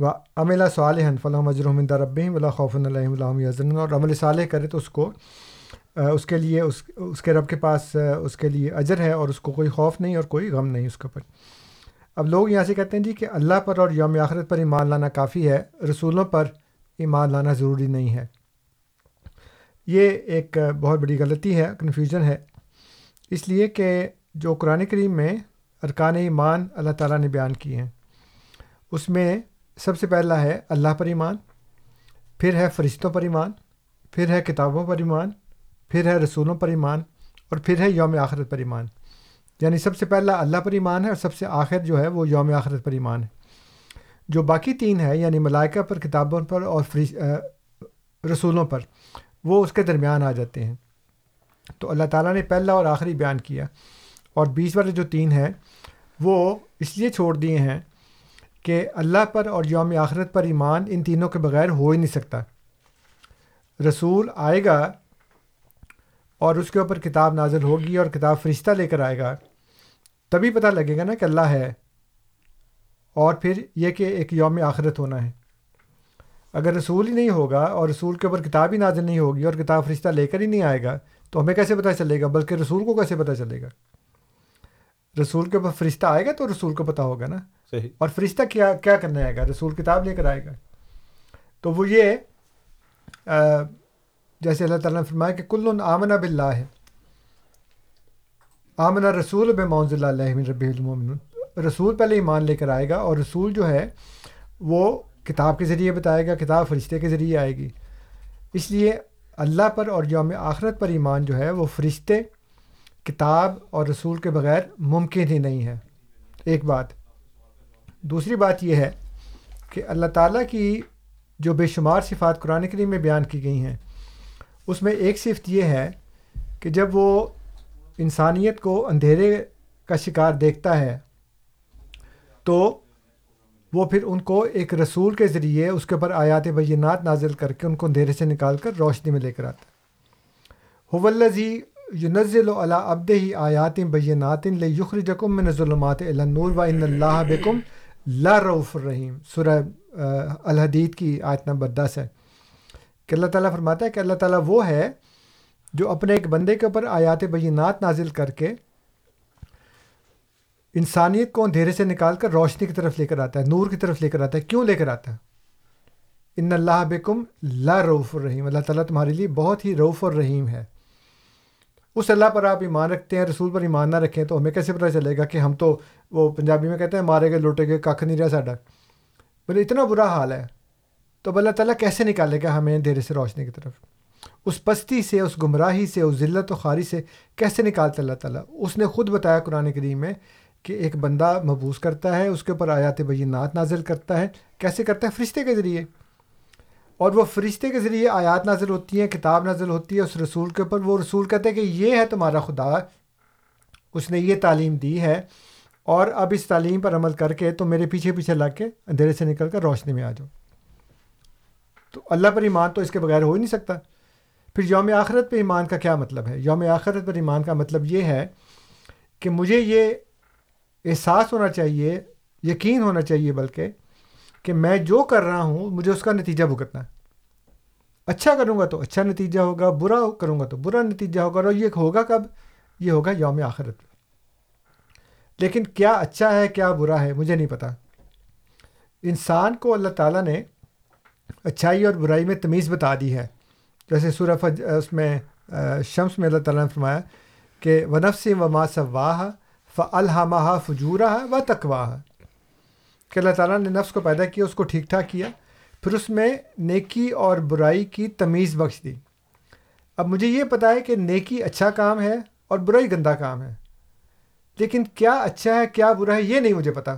و عمل صالح فلاں مجرحمد رب ولا خوف اللہ یزن اور عمل صالح کرے تو اس کو اس کے لیے، اس اس کے رب کے پاس اس کے لیے اجر ہے اور اس کو کوئی خوف نہیں اور کوئی غم نہیں اس کے اوپر۔ اب لوگ یہاں سے کہتے ہیں جی کہ اللہ پر اور یوم آخرت پر ایمان لانا کافی ہے، رسولوں پر ایمان لانا ضروری نہیں ہے۔ یہ ایک بہت بڑی غلطی ہے کنفیوژن ہے۔ اس لیے کہ جو قرآن کریم میں ارکان ایمان اللہ تعالیٰ نے بیان کی ہیں، اس میں سب سے پہلا ہے اللہ پر ایمان، پھر ہے فرشتوں پر ایمان، پھر ہے کتابوں پر ایمان، پھر ہے رسولوں پر ایمان، اور پھر ہے یوم آخرت پر ایمان۔ یعنی سب سے پہلا اللہ پر ایمان ہے اور سب سے آخر جو ہے وہ یوم آخرت پر ایمان ہے۔ جو باقی تین ہے یعنی ملائکہ پر، کتابوں پر اور رسولوں پر، وہ اس کے درمیان آ جاتے ہیں۔ تو اللہ تعالیٰ نے پہلا اور آخری بیان کیا۔ اور بیس والے جو تین ہیں، وہ اس لیے چھوڑ دیے ہیں کہ اللہ پر اور یوم آخرت پر ایمان ان تینوں کے بغیر ہو ہی نہیں سکتا۔ رسول آئے گا اور اس کے اوپر کتاب نازل ہوگی اور کتاب فرشتہ لے کر آئے گا۔ تبھی پتہ لگے گا نا کہ اللہ ہے۔ اور پھر یہ کہ ایک یوم آخرت ہونا ہے۔ اگر رسول ہی نہیں ہوگا اور رسول کے اوپر کتاب ہی نازل نہیں ہوگی اور کتاب فرشتہ لے کر ہی نہیں آئے گا تو ہمیں کیسے پتہ چلے گا؟ بلکہ رسول کو کیسے پتہ چلے گا؟ رسول کے اوپر فرشتہ آئے گا تو رسول کو پتہ ہوگا نا۔
صحیح۔
اور فرشتہ کیا کیا کرنے آئے گا؟ رسول کتاب لے کر آئے گا۔ تو وہ یہ جیسے اللہ تعالیٰ نے فرمایا کہ کل آمنا بلّہ ہے آمنا رسول بے مونز اللہ رب المن رسول پہلے ایمان لے کر آئے گا اور رسول جو ہے وہ کتاب کے ذریعے بتائے گا، کتاب فرشتے کے ذریعے آئے گی۔ اس لیے اللہ پر اور یوم آخرت پر ایمان جو ہے وہ فرشتے، کتاب اور رسول کے بغیر ممکن ہی نہیں ہے۔ ایک بات۔ دوسری بات یہ ہے کہ اللہ تعالیٰ کی جو بے شمار صفات قرآن کریم میں بیان کی گئی ہیں اس میں ایک صفت یہ ہے کہ جب وہ انسانیت کو اندھیرے کا شکار دیکھتا ہے، تو وہ پھر ان کو ایک رسول کے ذریعے اس کے اوپر آیات بینات نازل کر کے ان کو اندھیرے سے نکال کر روشنی میں لے کر آتا ہے۔ حولزی یونزل علا ابد ہی آیات بینات یخر جکم میں ظلمات النور و ان اللہ بکم لا رعف الرحیم۔ سورہ الحدید کی آیت نمبر دس ہے۔ کہ اللہ تعالیٰ فرماتا ہے کہ اللہ تعالیٰ وہ ہے جو اپنے ایک بندے کے اوپر آیات بینات نازل کر کے انسانیت کو اندھیرے سے نکال کر روشنی کی طرف لے کر آتا ہے، نور کی طرف لے کر آتا ہے۔ کیوں لے کر آتا ہے؟ ان اللہ بکم لا روف الرحیم، اللہ تعالیٰ تمہارے لیے بہت ہی روف الرحیم ہے۔ اس اللہ پر آپ ایمان رکھتے ہیں، رسول پر ایمان نہ رکھیں تو ہمیں کیسے پتہ چلے گا کہ ہم تو وہ پنجابی میں کہتے ہیں، مارے گئے، لوٹے گئے کھ نہیں رہا ساڈا۔ بولے اتنا برا حال ہے۔ تو اب اللہ تعالیٰ کیسے نکالے گا ہمیں دیر سے روشنی کی طرف؟ اس پستی سے، اس گمراہی سے، اس ذلت و خاری سے کیسے نکالتا اللہ تعالیٰ؟ اس نے خود بتایا قرآن کریم میں کہ ایک بندہ محبوس کرتا ہے، اس کے اوپر آیات بینات نازل کرتا ہے۔ کیسے کرتا ہے؟ فرشتے کے ذریعے۔ اور وہ فرشتے کے ذریعے آیات نازل ہوتی ہیں، کتاب نازل ہوتی ہے، اس رسول کے اوپر۔ وہ رسول کہتے ہیں کہ یہ ہے تمہارا خدا، اس نے یہ تعلیم دی ہے اور اب اس تعلیم پر عمل کر کے تو میرے پیچھے پیچھے لگ کے اندھیرے سے نکل کر روشنی میں آ جاؤ۔ تو اللہ پر ایمان تو اس کے بغیر ہو ہی نہیں سکتا۔ پھر یوم آخرت پہ ایمان کا کیا مطلب ہے؟ یوم آخرت پر ایمان کا مطلب یہ ہے کہ مجھے یہ احساس ہونا چاہیے، یقین ہونا چاہیے بلکہ کہ میں جو کر رہا ہوں، مجھے اس کا نتیجہ بھگتنا ہے۔ اچھا کروں گا تو اچھا نتیجہ ہوگا، برا کروں گا تو برا نتیجہ ہوگا، اور یہ ہوگا کب؟ یہ ہوگا یوم آخرت لیکن کیا اچھا ہے، کیا برا ہے، مجھے نہیں پتہ انسان کو اللہ تعالیٰ نے اچھائی اور برائی میں تمیز بتا دی ہے۔ جیسے سورہ فج، اس میں شمس میں اللہ تعالیٰ نے فرمایا کہ ونفس و ما صواہ ف الحمہ فجورہ و تقواہ کہ اللہ تعالیٰ نے نفس کو پیدا کیا، اس کو ٹھیک ٹھاک کیا، پھر اس میں نیکی اور برائی کی تمیز بخش دی۔ اب مجھے یہ پتہ ہے کہ نیکی اچھا کام ہے اور برائی گندا کام ہے۔ لیکن کیا اچھا ہے، کیا برا ہے، یہ نہیں مجھے پتہ۔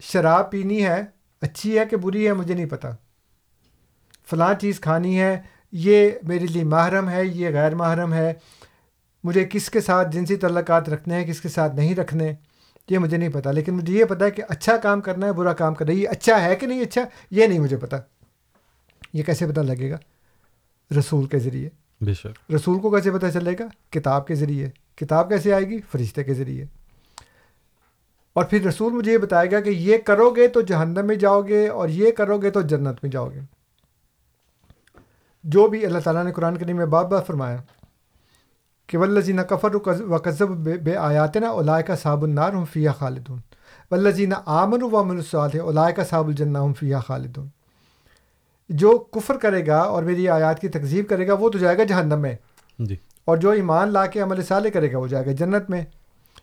شراب پینی ہے اچھی ہے کہ بری ہے مجھے نہیں پتہ فلاں چیز کھانی ہے یہ میرے لیے محرم ہے یہ غیر محرم ہے۔ مجھے کس کے ساتھ جنسی تعلقات رکھنے ہیں کس کے ساتھ نہیں رکھنے یہ مجھے نہیں پتہ لیکن مجھے یہ پتہ ہے کہ اچھا کام کرنا ہے برا کام کرنا ہے۔ یہ اچھا ہے کہ نہیں اچھا؟ یہ نہیں مجھے پتہ یہ کیسے پتہ لگے گا؟ رسول کے ذریعے۔
بے شک۔
رسول کو کیسے پتہ چلے گا؟ کتاب کے ذریعے۔ کتاب کیسے آئے گی؟ فرشتے کے ذریعے۔ اور پھر رسول مجھے یہ بتائے گا کہ یہ کرو گے تو جہنم میں جاؤ گے اور یہ کرو گے تو جنت میں جاؤ گے۔ جو بھی اللہ تعالیٰ نے قرآن کریم میں باب باب فرمایا کہ ولزینہ کفر و قذب بے آیات نا علائے کا صاب النار ہم فیا خالدون۔ ولزینہ آمن و امن الصالح علائے کا صاب الجنہ ہم فیا خالدون۔ جو کفر کرے گا اور میری آیات کی تکذیب کرے گا وہ تو جائے گا جہنم میں۔
جی۔
اور جو ایمان لا کے عمل صالح کرے گا وہ جائے گا جنت میں۔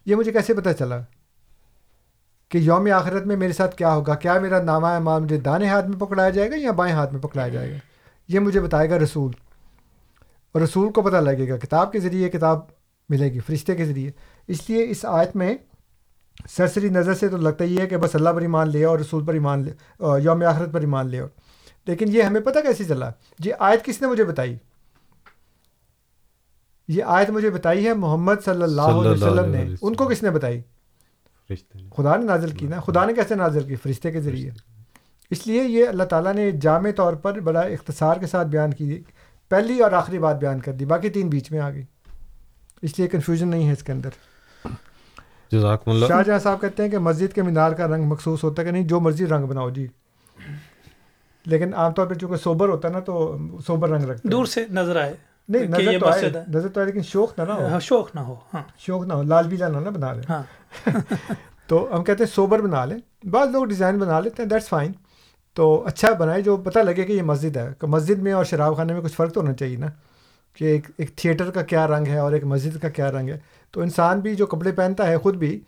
یہ مجھے کیسے پتہ چلا؟ کہ یوم آخرت میں میرے ساتھ کیا ہوگا؟ کیا میرا نامہ اعمال مجھے دانے ہاتھ میں پکڑایا جائے گا یا بائیں ہاتھ میں پکڑایا جائے گا؟ یہ مجھے بتائے گا رسول۔ اور رسول کو پتہ لگے گا کتاب کے ذریعے کتاب ملے گی فرشتے کے ذریعے۔ اس لیے اس آیت میں سرسری نظر سے تو لگتا ہی ہے کہ بس اللہ پر ایمان لے اور رسول پر ایمان لے یوم آخرت پر ایمان لے اور لیکن یہ ہمیں پتہ کیسے چلا؟ یہ آیت کس نے مجھے بتائی؟ یہ آیت مجھے بتائی ہے محمد صلی اللہ علیہ وسلم نے۔ ان کو کس نے بتائی؟ خدا نے نازل کی نا خدا نے کیسے نازل کی؟ فرشتے کے ذریعے۔ اس لیے یہ اللہ تعالیٰ نے جامع طور پر بڑا اختصار کے ساتھ بیان کی پہلی اور آخری بات بیان کر دی باقی تین بیچ میں آ گئی۔ اس لیے کنفیوژن نہیں ہے اس کے اندر۔ شاہ جہاں صاحب کہتے ہیں کہ مسجد کے مینار کا رنگ مخصوص ہوتا ہے کہ نہیں جو مرضی رنگ بناؤ جی۔ لیکن عام طور پہ چونکہ سوبر ہوتا ہے نا تو سوبر رنگ رکھتے
دور سے نظر آئے
نہیں نظر تو آئے نظر تو آئے لیکن شوق نہ ہو۔
شوق نہ ہو ہاں۔
شوق نہ ہو لال بیلا نہ بنا
ہاں۔ *laughs*
تو ہم کہتے ہیں سوبر بنا لیں۔ بعض لوگ ڈیزائن بنا لیتے ہیں دیٹس فائن تو اچھا بنائے جو پتہ لگے کہ یہ مسجد ہے۔ کہ مسجد میں اور شراب خانے میں کچھ فرق تو ہونا چاہیے نا کہ ایک ایک تھیٹر کا کیا رنگ ہے اور ایک مسجد کا کیا رنگ ہے۔ تو انسان بھی جو کپڑے پہنتا ہے خود بھی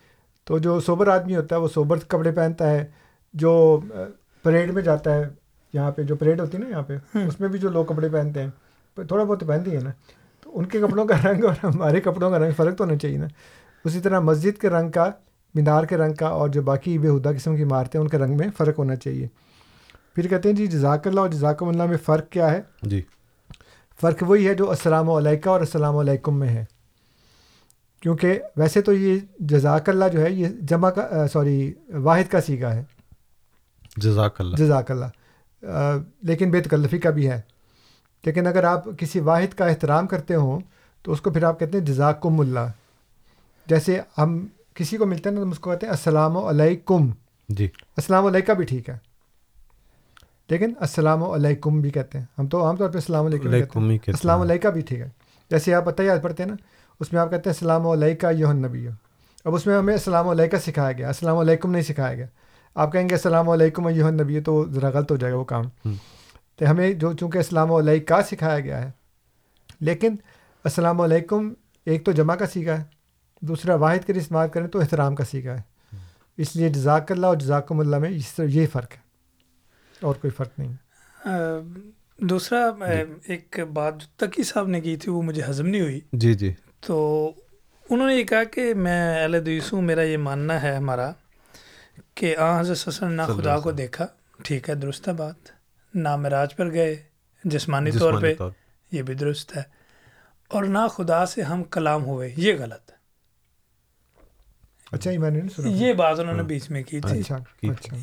تو جو سوبر آدمی ہوتا ہے وہ سوبر کپڑے پہنتا ہے۔ جو پریڈ میں جاتا ہے یہاں پہ جو پریڈ ہوتی ہے نا یہاں پہ اس میں بھی جو لوگ کپڑے پہنتے ہیں تھوڑا بہت پہنتی ہے نا۔ تو ان کے کپڑوں کا رنگ اور ہمارے کپڑوں کا رنگ فرق تو ہونا چاہیے نا۔ اسی طرح مسجد کے رنگ کا مینار کے رنگ کا اور جو باقی بےحدہ قسم کی عمارتیں ان کے رنگ میں فرق ہونا چاہیے۔ پھر کہتے ہیں جی جزاک اللہ اور جزاک اللہ میں فرق کیا ہے؟
جی۔
فرق وہی ہے جو السلام علیکم اور السلام علیکم میں ہے۔ کیونکہ ویسے تو یہ جزاک اللہ جو ہے یہ جمع کا سوری واحد کا سیگا ہے۔
جزاک اللہ۔
جزاک اللہ۔ لیکن بے تکلفی کا بھی ہے۔ لیکن اگر آپ کسی واحد کا احترام کرتے ہوں تو اس کو پھر آپ کہتے ہیں جزاکم اللہ۔ جیسے ہم کسی کو ملتے ہیں نا تو اس کو کہتے ہیں السلام علیکم۔
جی۔
السلام علیکم بھی ٹھیک ہے۔ لیکن السلام علیکم بھی کہتے ہیں۔ ہم تو عام طور پہ السلام علیکم کہتے ہیں۔ السلام علیکم بھی ٹھیک ہے۔ جیسے آپ بتائیے یاد پڑھتے ہیں نا اس میں آپ کہتے ہیں السلام علیکم یوہن نبی اب اس میں ہمیں السلام علیکم سکھایا گیا۔ السلام علیکم نہیں سکھایا گیا۔ آپ کہیں گے السلام علیکم یوہن نبی تو ذرا غلط ہو جائے گا وہ کام۔ تو ہمیں جو چونکہ السلام علیکم سکھایا گیا ہے لیکن السلام علیکم ایک تو جمع کا سیکھا ہے۔ دوسرا واحد کے لیے استعمال کریں تو احترام کا سیکھا ہے۔ اس لیے جزاک اللہ اور جزاکم اللہ میں اس طرح یہ فرق ہے۔ اور کوئی فرق نہیں
دوسرا ایک بات جو تقی صاحب نے کی تھی وہ مجھے ہضم نہیں ہوئی۔
جی جی۔
تو انہوں نے یہ کہا کہ میں اہل دیسوں میرا یہ ماننا ہے ہمارا کہ آ حضرت سسن نہ خدا کو دیکھا ٹھیک ہے درست ہے بات۔ نہ مراج پر گئے جسمانی طور پہ یہ بھی درست ہے۔ اور نہ خدا سے ہم کلام ہوئے یہ غلط ہے۔
اچھا یہ میں نے
یہ بات انہوں نے بیچ میں کی تھی۔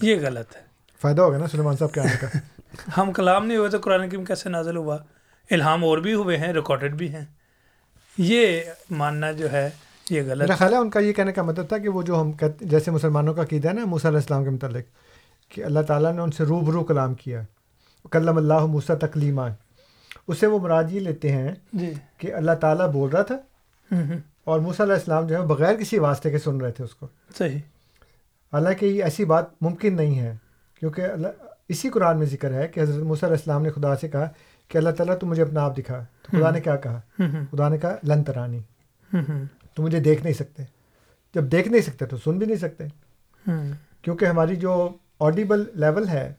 یہ غلط ہے۔
فائدہ ہوگا نا سلیمان صاحب کے آنے کا؟ *laughs*
ہم کلام نہیں ہوئے تو قرآن کریم کیسے نازل ہوا؟ الہام اور بھی ہوئے ہیں ریکارڈڈ بھی ہیں۔ یہ ماننا جو ہے یہ
میرا
غلط
خیال ہے ان کا یہ کہنے کا مطلب تھا کہ وہ جو ہم کہتے جیسے مسلمانوں کا عقیدہ ہے نا موسیٰ علیہ السلام کے متعلق کہ اللہ تعالیٰ نے ان سے روبرو کلام کیا۔ کلم اللہ موسیٰ تکلیمہ اس سے وہ مراد یہ لیتے ہیں
جی۔
کہ اللہ تعالیٰ بول رہا تھا۔ اور موسیٰ علیہ السلام جو ہے بغیر کسی واسطے کے سن رہے تھے اس کو۔
صحیح۔
حالانکہ یہ ایسی بات ممکن نہیں ہے کیونکہ اللہ اسی قرآن میں ذکر ہے کہ حضرت موسیٰ علیہ السلام نے خدا سے کہا کہ اللہ تعالیٰ تو مجھے اپنا آپ دکھا۔ تو خدا نے کیا کہا؟ خدا نے کہا لن ترانی۔ تو مجھے دیکھ نہیں سکتے۔ جب دیکھ نہیں سکتے تو سن بھی نہیں سکتے۔ کیونکہ ہماری جو آڈیبل لیول ہے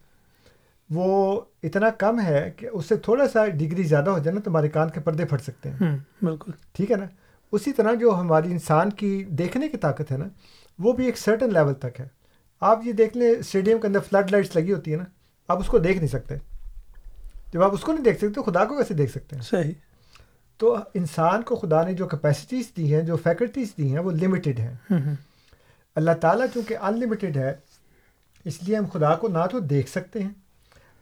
وہ اتنا کم ہے کہ اس سے تھوڑا سا ڈگری زیادہ ہو جائے نا تو ہمارے کان کے پردے پھٹ سکتے ہیں۔
بالکل۔
ٹھیک ہے نا؟ اسی طرح جو ہماری انسان کی دیکھنے کی طاقت ہے نا وہ بھی ایک سرٹن لیول تک ہے۔ آپ یہ دیکھ لیں اسٹیڈیم کے اندر فلڈ لائٹس لگی ہوتی ہے نا آپ اس کو دیکھ نہیں سکتے۔ جب آپ اس کو نہیں دیکھ سکتے تو خدا کو کیسے دیکھ سکتے ہیں؟
صحیح۔
تو انسان کو خدا نے جو کیپیسٹیز دی ہیں جو فیکلٹیز دی ہیں وہ لمیٹیڈ ہیں۔ اللہ تعالیٰ چونکہ ان لمیٹیڈ ہے اس لیے ہم خدا کو نہ تو دیکھ سکتے ہیں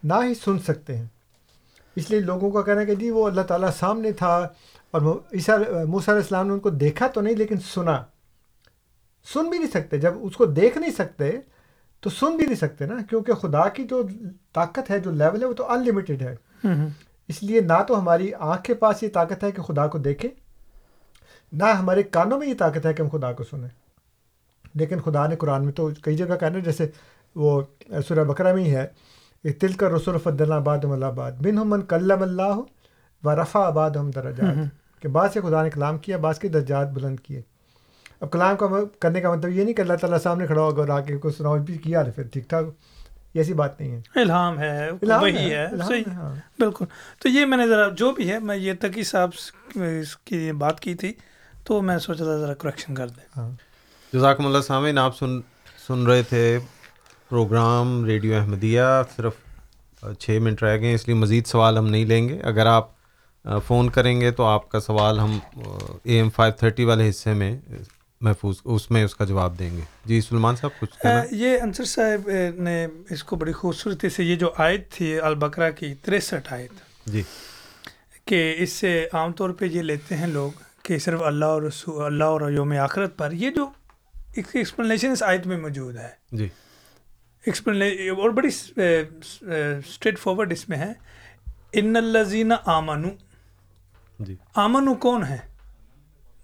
نہ ہی سن سکتے ہیں۔ اس لیے لوگوں کا کہنا ہے کہ جی وہ اللہ تعالیٰ سامنے تھا اور عیسیٰ موسیٰ علیہ السلام نے ان کو دیکھا تو نہیں لیکن سنا۔ سن بھی نہیں سکتے۔ جب اس کو دیکھ نہیں سکتے تو سن بھی نہیں سکتے نا کیونکہ خدا کی جو طاقت ہے جو لیول ہے وہ تو ان لمیٹیڈ ہے اس لیے نہ تو ہماری آنکھ کے پاس یہ طاقت ہے کہ خدا کو دیکھیں نہ ہمارے کانوں میں یہ طاقت ہے کہ ہم خدا کو سنیں۔ لیکن خدا نے قرآن میں تو کئی جگہ کہنا ہے جیسے وہ سورہ بکرا میں ہی ہے تل کا رسول فدل آباد آباد بن ہم من کلم اللہ و رفا آباد ہم درجات کہ بعض سے خدا نے کلام کیا بعض کے درجات بلند کیے۔ اب کلام کا م- کرنے کا مطلب یہ نہیں کہ اللہ تعالیٰ سامنے کھڑا ہوگا اور آ کے کوئی سناؤ بھی کیا پھر ٹھیک ٹھاک یہ ایسی بات نہیں ہے۔
الہام ہے
الہام
وہی
ہے،
صحیح
ہاں۔
بالکل۔ تو یہ میں نے ذرا جو بھی ہے میں یہ تقی صاحب اس کی بات کی تھی تو میں سوچا تھا ذرا کریکشن کر دیں۔
ہاں۔
جزاکم اللہ سامعین آپ سن سن رہے تھے پروگرام ریڈیو احمدیہ صرف چھ منٹ رہ گئے ہیں اس لیے مزید سوال ہم نہیں لیں گے۔ اگر آپ فون کریں گے تو آپ کا سوال ہم اے ایم فائیو تھرٹی والے حصے میں محفوظ اس میں اس کا جواب دیں گے۔ جی سلمان صاحب کچھ
یہ انصر صاحب نے اس کو بڑی خوبصورتی سے یہ جو آیت تھی البقرہ کی تریسٹھ آیت
جی۔
کہ اس سے عام طور پہ یہ لیتے ہیں لوگ کہ صرف اللہ اور رسول اللہ اور یوم آخرت پر یہ جو ایک ایکسپلینیشن اس آیت میں موجود ہے۔
جی۔
ایکسپلین اور بڑی اسٹریٹ فارورڈ اس میں ہے۔ ان الزین آمنو
جی۔
آمنو کون ہے؟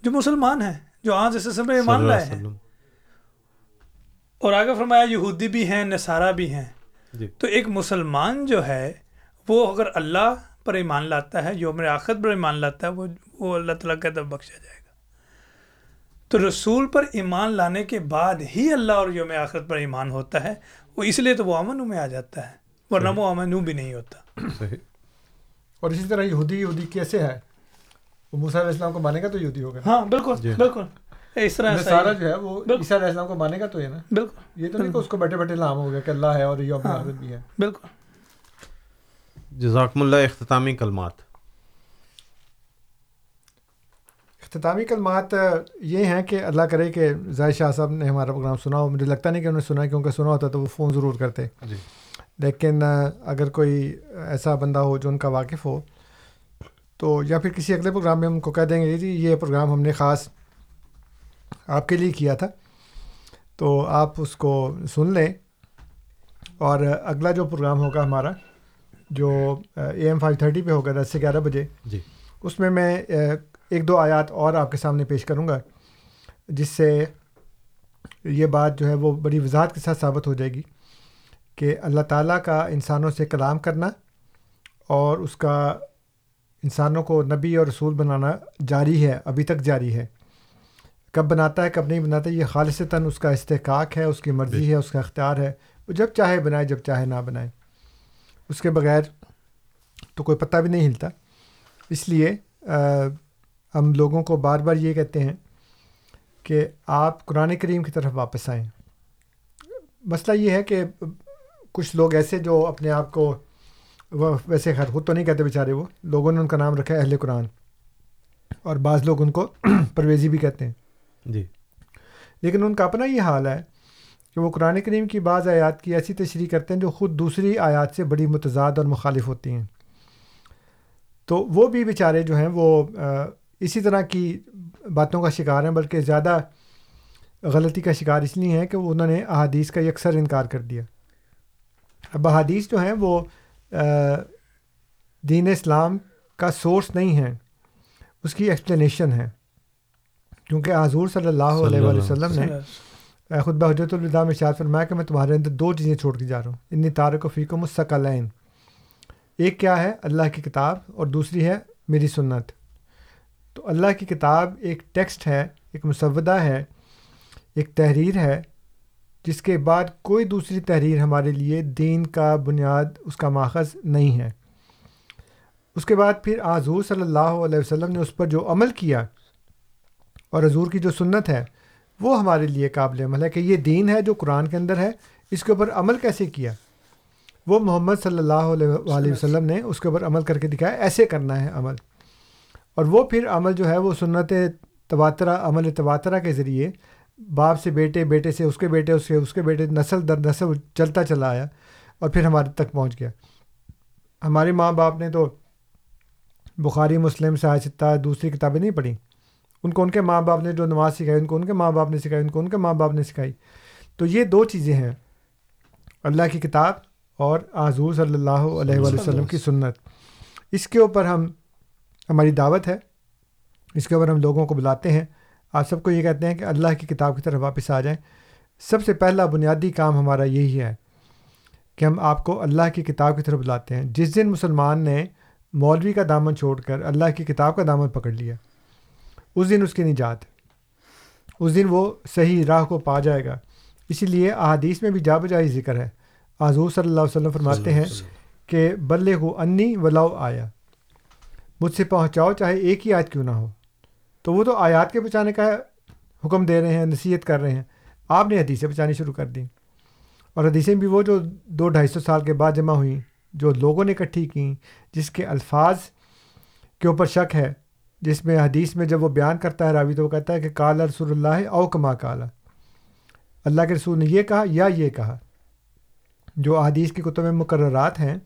جو مسلمان ہیں جو آج اس سب میں مان
صلی اللہ
رہے
علیہ
ہیں۔ اور آگے فرمایا یہودی بھی ہیں نصارہ بھی ہیں۔
جی۔
تو ایک مسلمان جو ہے وہ اگر اللہ پر ایمان لاتا ہے یوم آخرت پر ایمان لاتا ہے وہ وہ اللہ تعالیٰ کا طرف بخشا جائے گا۔ تو رسول پر ایمان لانے کے بعد ہی اللہ اور یوم آخرت پر ایمان ہوتا ہے۔ وہ اس لیے تو وہ امن میں آ جاتا ہے ورنہ وہ امن بھی نہیں ہوتا۔
صحیح۔
اور اسی طرح یہودی یہودی کیسے ہے؟ وہ موسیٰ علیہ السلام کو مانے گا تو یہودی ہوگا۔
ہاں بالکل
جی۔
بالکل۔ اس طرح
سارا جو ہے وہ۔ عیسیٰ علیہ السلام کو مانے گا تو یہ نا۔
بالکل۔
یہ تو نہیں کہ اس کو بیٹھے بیٹھے نام ہو گیا کہ اللہ ہے اور یہ
ہاں۔
حضرت بھی ہے
بالکل۔
جزاکم اللہ اختتامی کلمات۔
اختتامی کلمات یہ ہیں کہ اللہ کرے کہ زاہد شاہ صاحب نے ہمارا پروگرام سنا ہو۔ مجھے لگتا نہیں کہ انہوں نے سنا کیونکہ سنا ہوتا تو وہ فون ضرور کرتے۔
جی۔
لیکن اگر کوئی ایسا بندہ ہو جو ان کا واقف ہو تو یا پھر کسی اگلے پروگرام میں ہم کو کہہ دیں گے جی یہ پروگرام ہم نے خاص آپ کے لیے کیا تھا تو آپ اس کو سن لیں۔ اور اگلا جو پروگرام ہوگا ہمارا جو اے ایم فائیو تھرٹی پہ ہوگا دس سے گیارہ بجے
جی۔
اس میں میں ایک دو آیات اور آپ کے سامنے پیش کروں گا جس سے یہ بات جو ہے وہ بڑی وضاحت کے ساتھ ثابت ہو جائے گی کہ اللہ تعالیٰ کا انسانوں سے کلام کرنا اور اس کا انسانوں کو نبی اور رسول بنانا جاری ہے، ابھی تک جاری ہے۔ کب بناتا ہے، کب نہیں بناتا، یہ خالصتاً اس کا استحقاق ہے، اس کی مرضی ہے، اس کا اختیار ہے۔ وہ جب چاہے بنائے، جب چاہے نہ بنائے۔ اس کے بغیر تو کوئی پتہ بھی نہیں ہلتا۔ اس لیے ہم لوگوں کو بار بار یہ کہتے ہیں کہ آپ قرآن کریم کی طرف واپس آئیں۔ مسئلہ یہ ہے کہ کچھ لوگ ایسے جو اپنے آپ کو وہ ویسے خیر خود تو نہیں کہتے بیچارے وہ لوگوں نے ان کا نام رکھا ہے اہل قرآن۔ اور بعض لوگ ان کو *clears throat* پرویزی بھی کہتے ہیں۔
جی۔
لیکن ان کا اپنا یہ حال ہے کہ وہ قرآن کریم کی بعض آیات کی ایسی تشریح کرتے ہیں جو خود دوسری آیات سے بڑی متضاد اور مخالف ہوتی ہیں۔ تو وہ بھی بیچارے جو ہیں وہ اسی طرح کی باتوں کا شکار ہیں بلکہ زیادہ غلطی کا شکار اس لیے ہیں کہ انہوں نے احادیث کا یکسر انکار کر دیا۔ اب احادیث جو ہیں وہ دین اسلام کا سورس نہیں ہے اس کی ایکسپلینیشن ہے۔ کیونکہ حضور صلی اللہ علیہ وآلہ وسلم نے خود حجرت الوداع میں شاد فرمایا کہ میں تمہارے اندر دو چیزیں چھوڑ کے جا رہا ہوں۔ انی تارک و و مستقلین ایک کیا ہے؟ اللہ کی کتاب اور دوسری ہے میری سنت۔ تو اللہ کی کتاب ایک ٹیکسٹ ہے ایک مسودہ ہے ایک تحریر ہے۔ جس کے بعد کوئی دوسری تحریر ہمارے لیے دین کا بنیاد اس کا ماخذ نہیں ہے۔ اس کے بعد پھر حضور صلی اللہ علیہ وسلم نے اس پر جو عمل کیا اور حضور کی جو سنت ہے وہ ہمارے لیے قابل عمل ہے کہ یہ دین ہے جو قرآن کے اندر ہے اس کے اوپر عمل کیسے کیا؟ وہ محمد صلی اللہ علیہ وسلم نے اس کے اوپر عمل کر کے دکھایا ایسے کرنا ہے عمل۔ اور وہ پھر عمل جو ہے وہ سنت تواترہ عمل تواترہ کے ذریعے باپ سے بیٹے بیٹے سے، اس کے بیٹے، اس کے اس کے بیٹے، نسل در نسل چلتا چلا آیا اور پھر ہمارے تک پہنچ گیا۔ ہمارے ماں باپ نے تو بخاری، مسلم سہاستہ دوسری کتابیں نہیں پڑھی۔ ان کو ان کے ماں باپ نے جو نماز سکھائی، ان کو ان کے ماں باپ نے سکھائی، ان کو ان کے ماں باپ نے سکھائی۔ تو یہ دو چیزیں ہیں، اللہ کی کتاب اور حضور صلی اللہ علیہ وسلم کی سنت۔ اس کے اوپر ہم، ہماری دعوت ہے۔ اس کے اوپر ہم لوگوں کو بلاتے ہیں۔ آپ سب کو یہ کہتے ہیں کہ اللہ کی کتاب کی طرف واپس آ جائیں۔ سب سے پہلا بنیادی کام ہمارا یہی ہے کہ ہم آپ کو اللہ کی کتاب کی طرف بلاتے ہیں۔ جس دن مسلمان نے مولوی کا دامن چھوڑ کر اللہ کی کتاب کا دامن پکڑ لیا، اس دن اس کی نجات، اس دن وہ صحیح راہ کو پا جائے گا۔ اسی لیے احادیث میں بھی جا بجائی ذکر ہے۔ حضور صلی اللہ علیہ وسلم فرماتے ہیں کہ بلے کو انی ولاؤ آیا۔ مجھ سے پہنچاؤ چاہے ایک ہی آیت کیوں نہ ہو۔ تو وہ تو آیات کے بچانے کا حکم دے رہے ہیں، نصیحت کر رہے ہیں۔ آپ نے حدیثیں بچانی شروع کر دیں۔ اور حدیثیں بھی وہ جو دو ڈھائی سو سال کے بعد جمع ہوئیں، جو لوگوں نے اکٹھی کیں، جس کے الفاظ کے اوپر شک ہے، جس میں حدیث میں جب وہ بیان کرتا ہے راوی تو وہ کہتا ہے کہ کالا رسول اللہ او کما کالا اللہ کے رسول نے یہ کہا یا یہ کہا۔ جو احادیث کی کتب میں مقررات ہیں،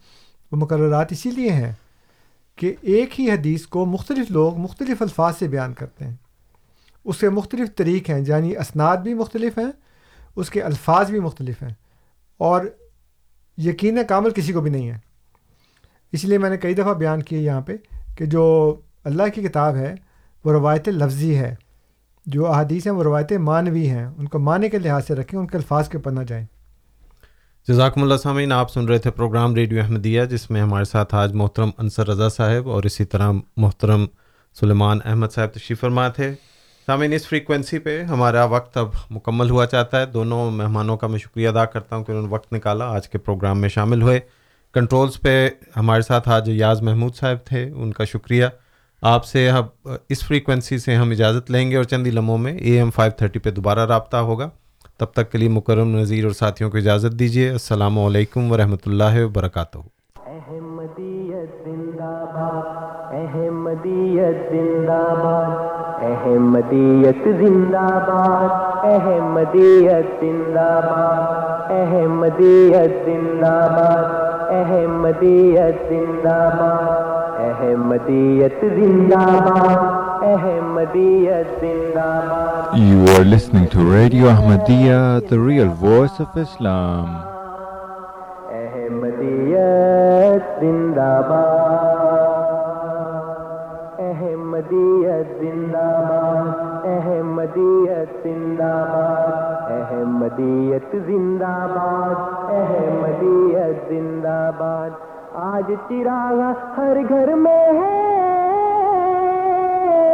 وہ مقررات اسی لیے ہیں کہ ایک ہی حدیث کو مختلف لوگ مختلف الفاظ سے بیان کرتے ہیں۔ اس کے مختلف طریق ہیں یعنی اسناد بھی مختلف ہیں، اس کے الفاظ بھی مختلف ہیں، اور یقین کامل کسی کو بھی نہیں ہے۔ اس لیے میں نے کئی دفعہ بیان کیے یہاں پہ کہ جو اللہ کی کتاب ہے، وہ روایت لفظی ہے۔ جو احادیث ہیں، وہ روایت مانوی ہیں۔ ان کو معنی کے لحاظ سے رکھیں، ان کے الفاظ کے اوپر نہ جائیں۔
جزاکم اللہ سامعین، آپ سن رہے تھے پروگرام ریڈیو احمدیہ، جس میں ہمارے ساتھ آج محترم انصر رضا صاحب اور اسی طرح محترم سلیمان احمد صاحب تشریف فرما تھے۔ سامعین، اس فریکوینسی پہ ہمارا وقت اب مکمل ہوا چاہتا ہے۔ دونوں مہمانوں کا میں شکریہ ادا کرتا ہوں کہ انہوں نے وقت نکالا آج کے پروگرام میں شامل ہوئے۔ کنٹرولز پہ ہمارے ساتھ آج یاز محمود صاحب تھے، ان کا شکریہ۔ آپ سے اب اس فریکوینسی سے ہم اجازت لیں گے اور چندی لمحوں میں اے ایم فائیو تھرٹی پہ دوبارہ رابطہ ہوگا۔ تب تک کے لیے مکرم نذیر اور ساتھیوں کو اجازت دیجیے السلام علیکم ورحمۃ اللہ وبرکاتہ۔
احمدیت زندہ باد احمدیت زندہ باد احمدیت زندہ باد احمدیت زندہ باد احمدیت زندہ باد احمدیت زندہ باد احمدیت زندہ باد
You are listening to Radio Ahmadiyya, the real voice of Islam.
Ahmadiyat Zindabad Ahmadiyat Zindabad Ahmadiyat Zindabad Ahmadiyat Zindabad Ahmadiyat Zindabad آج چراغا ہر گھر میں ہے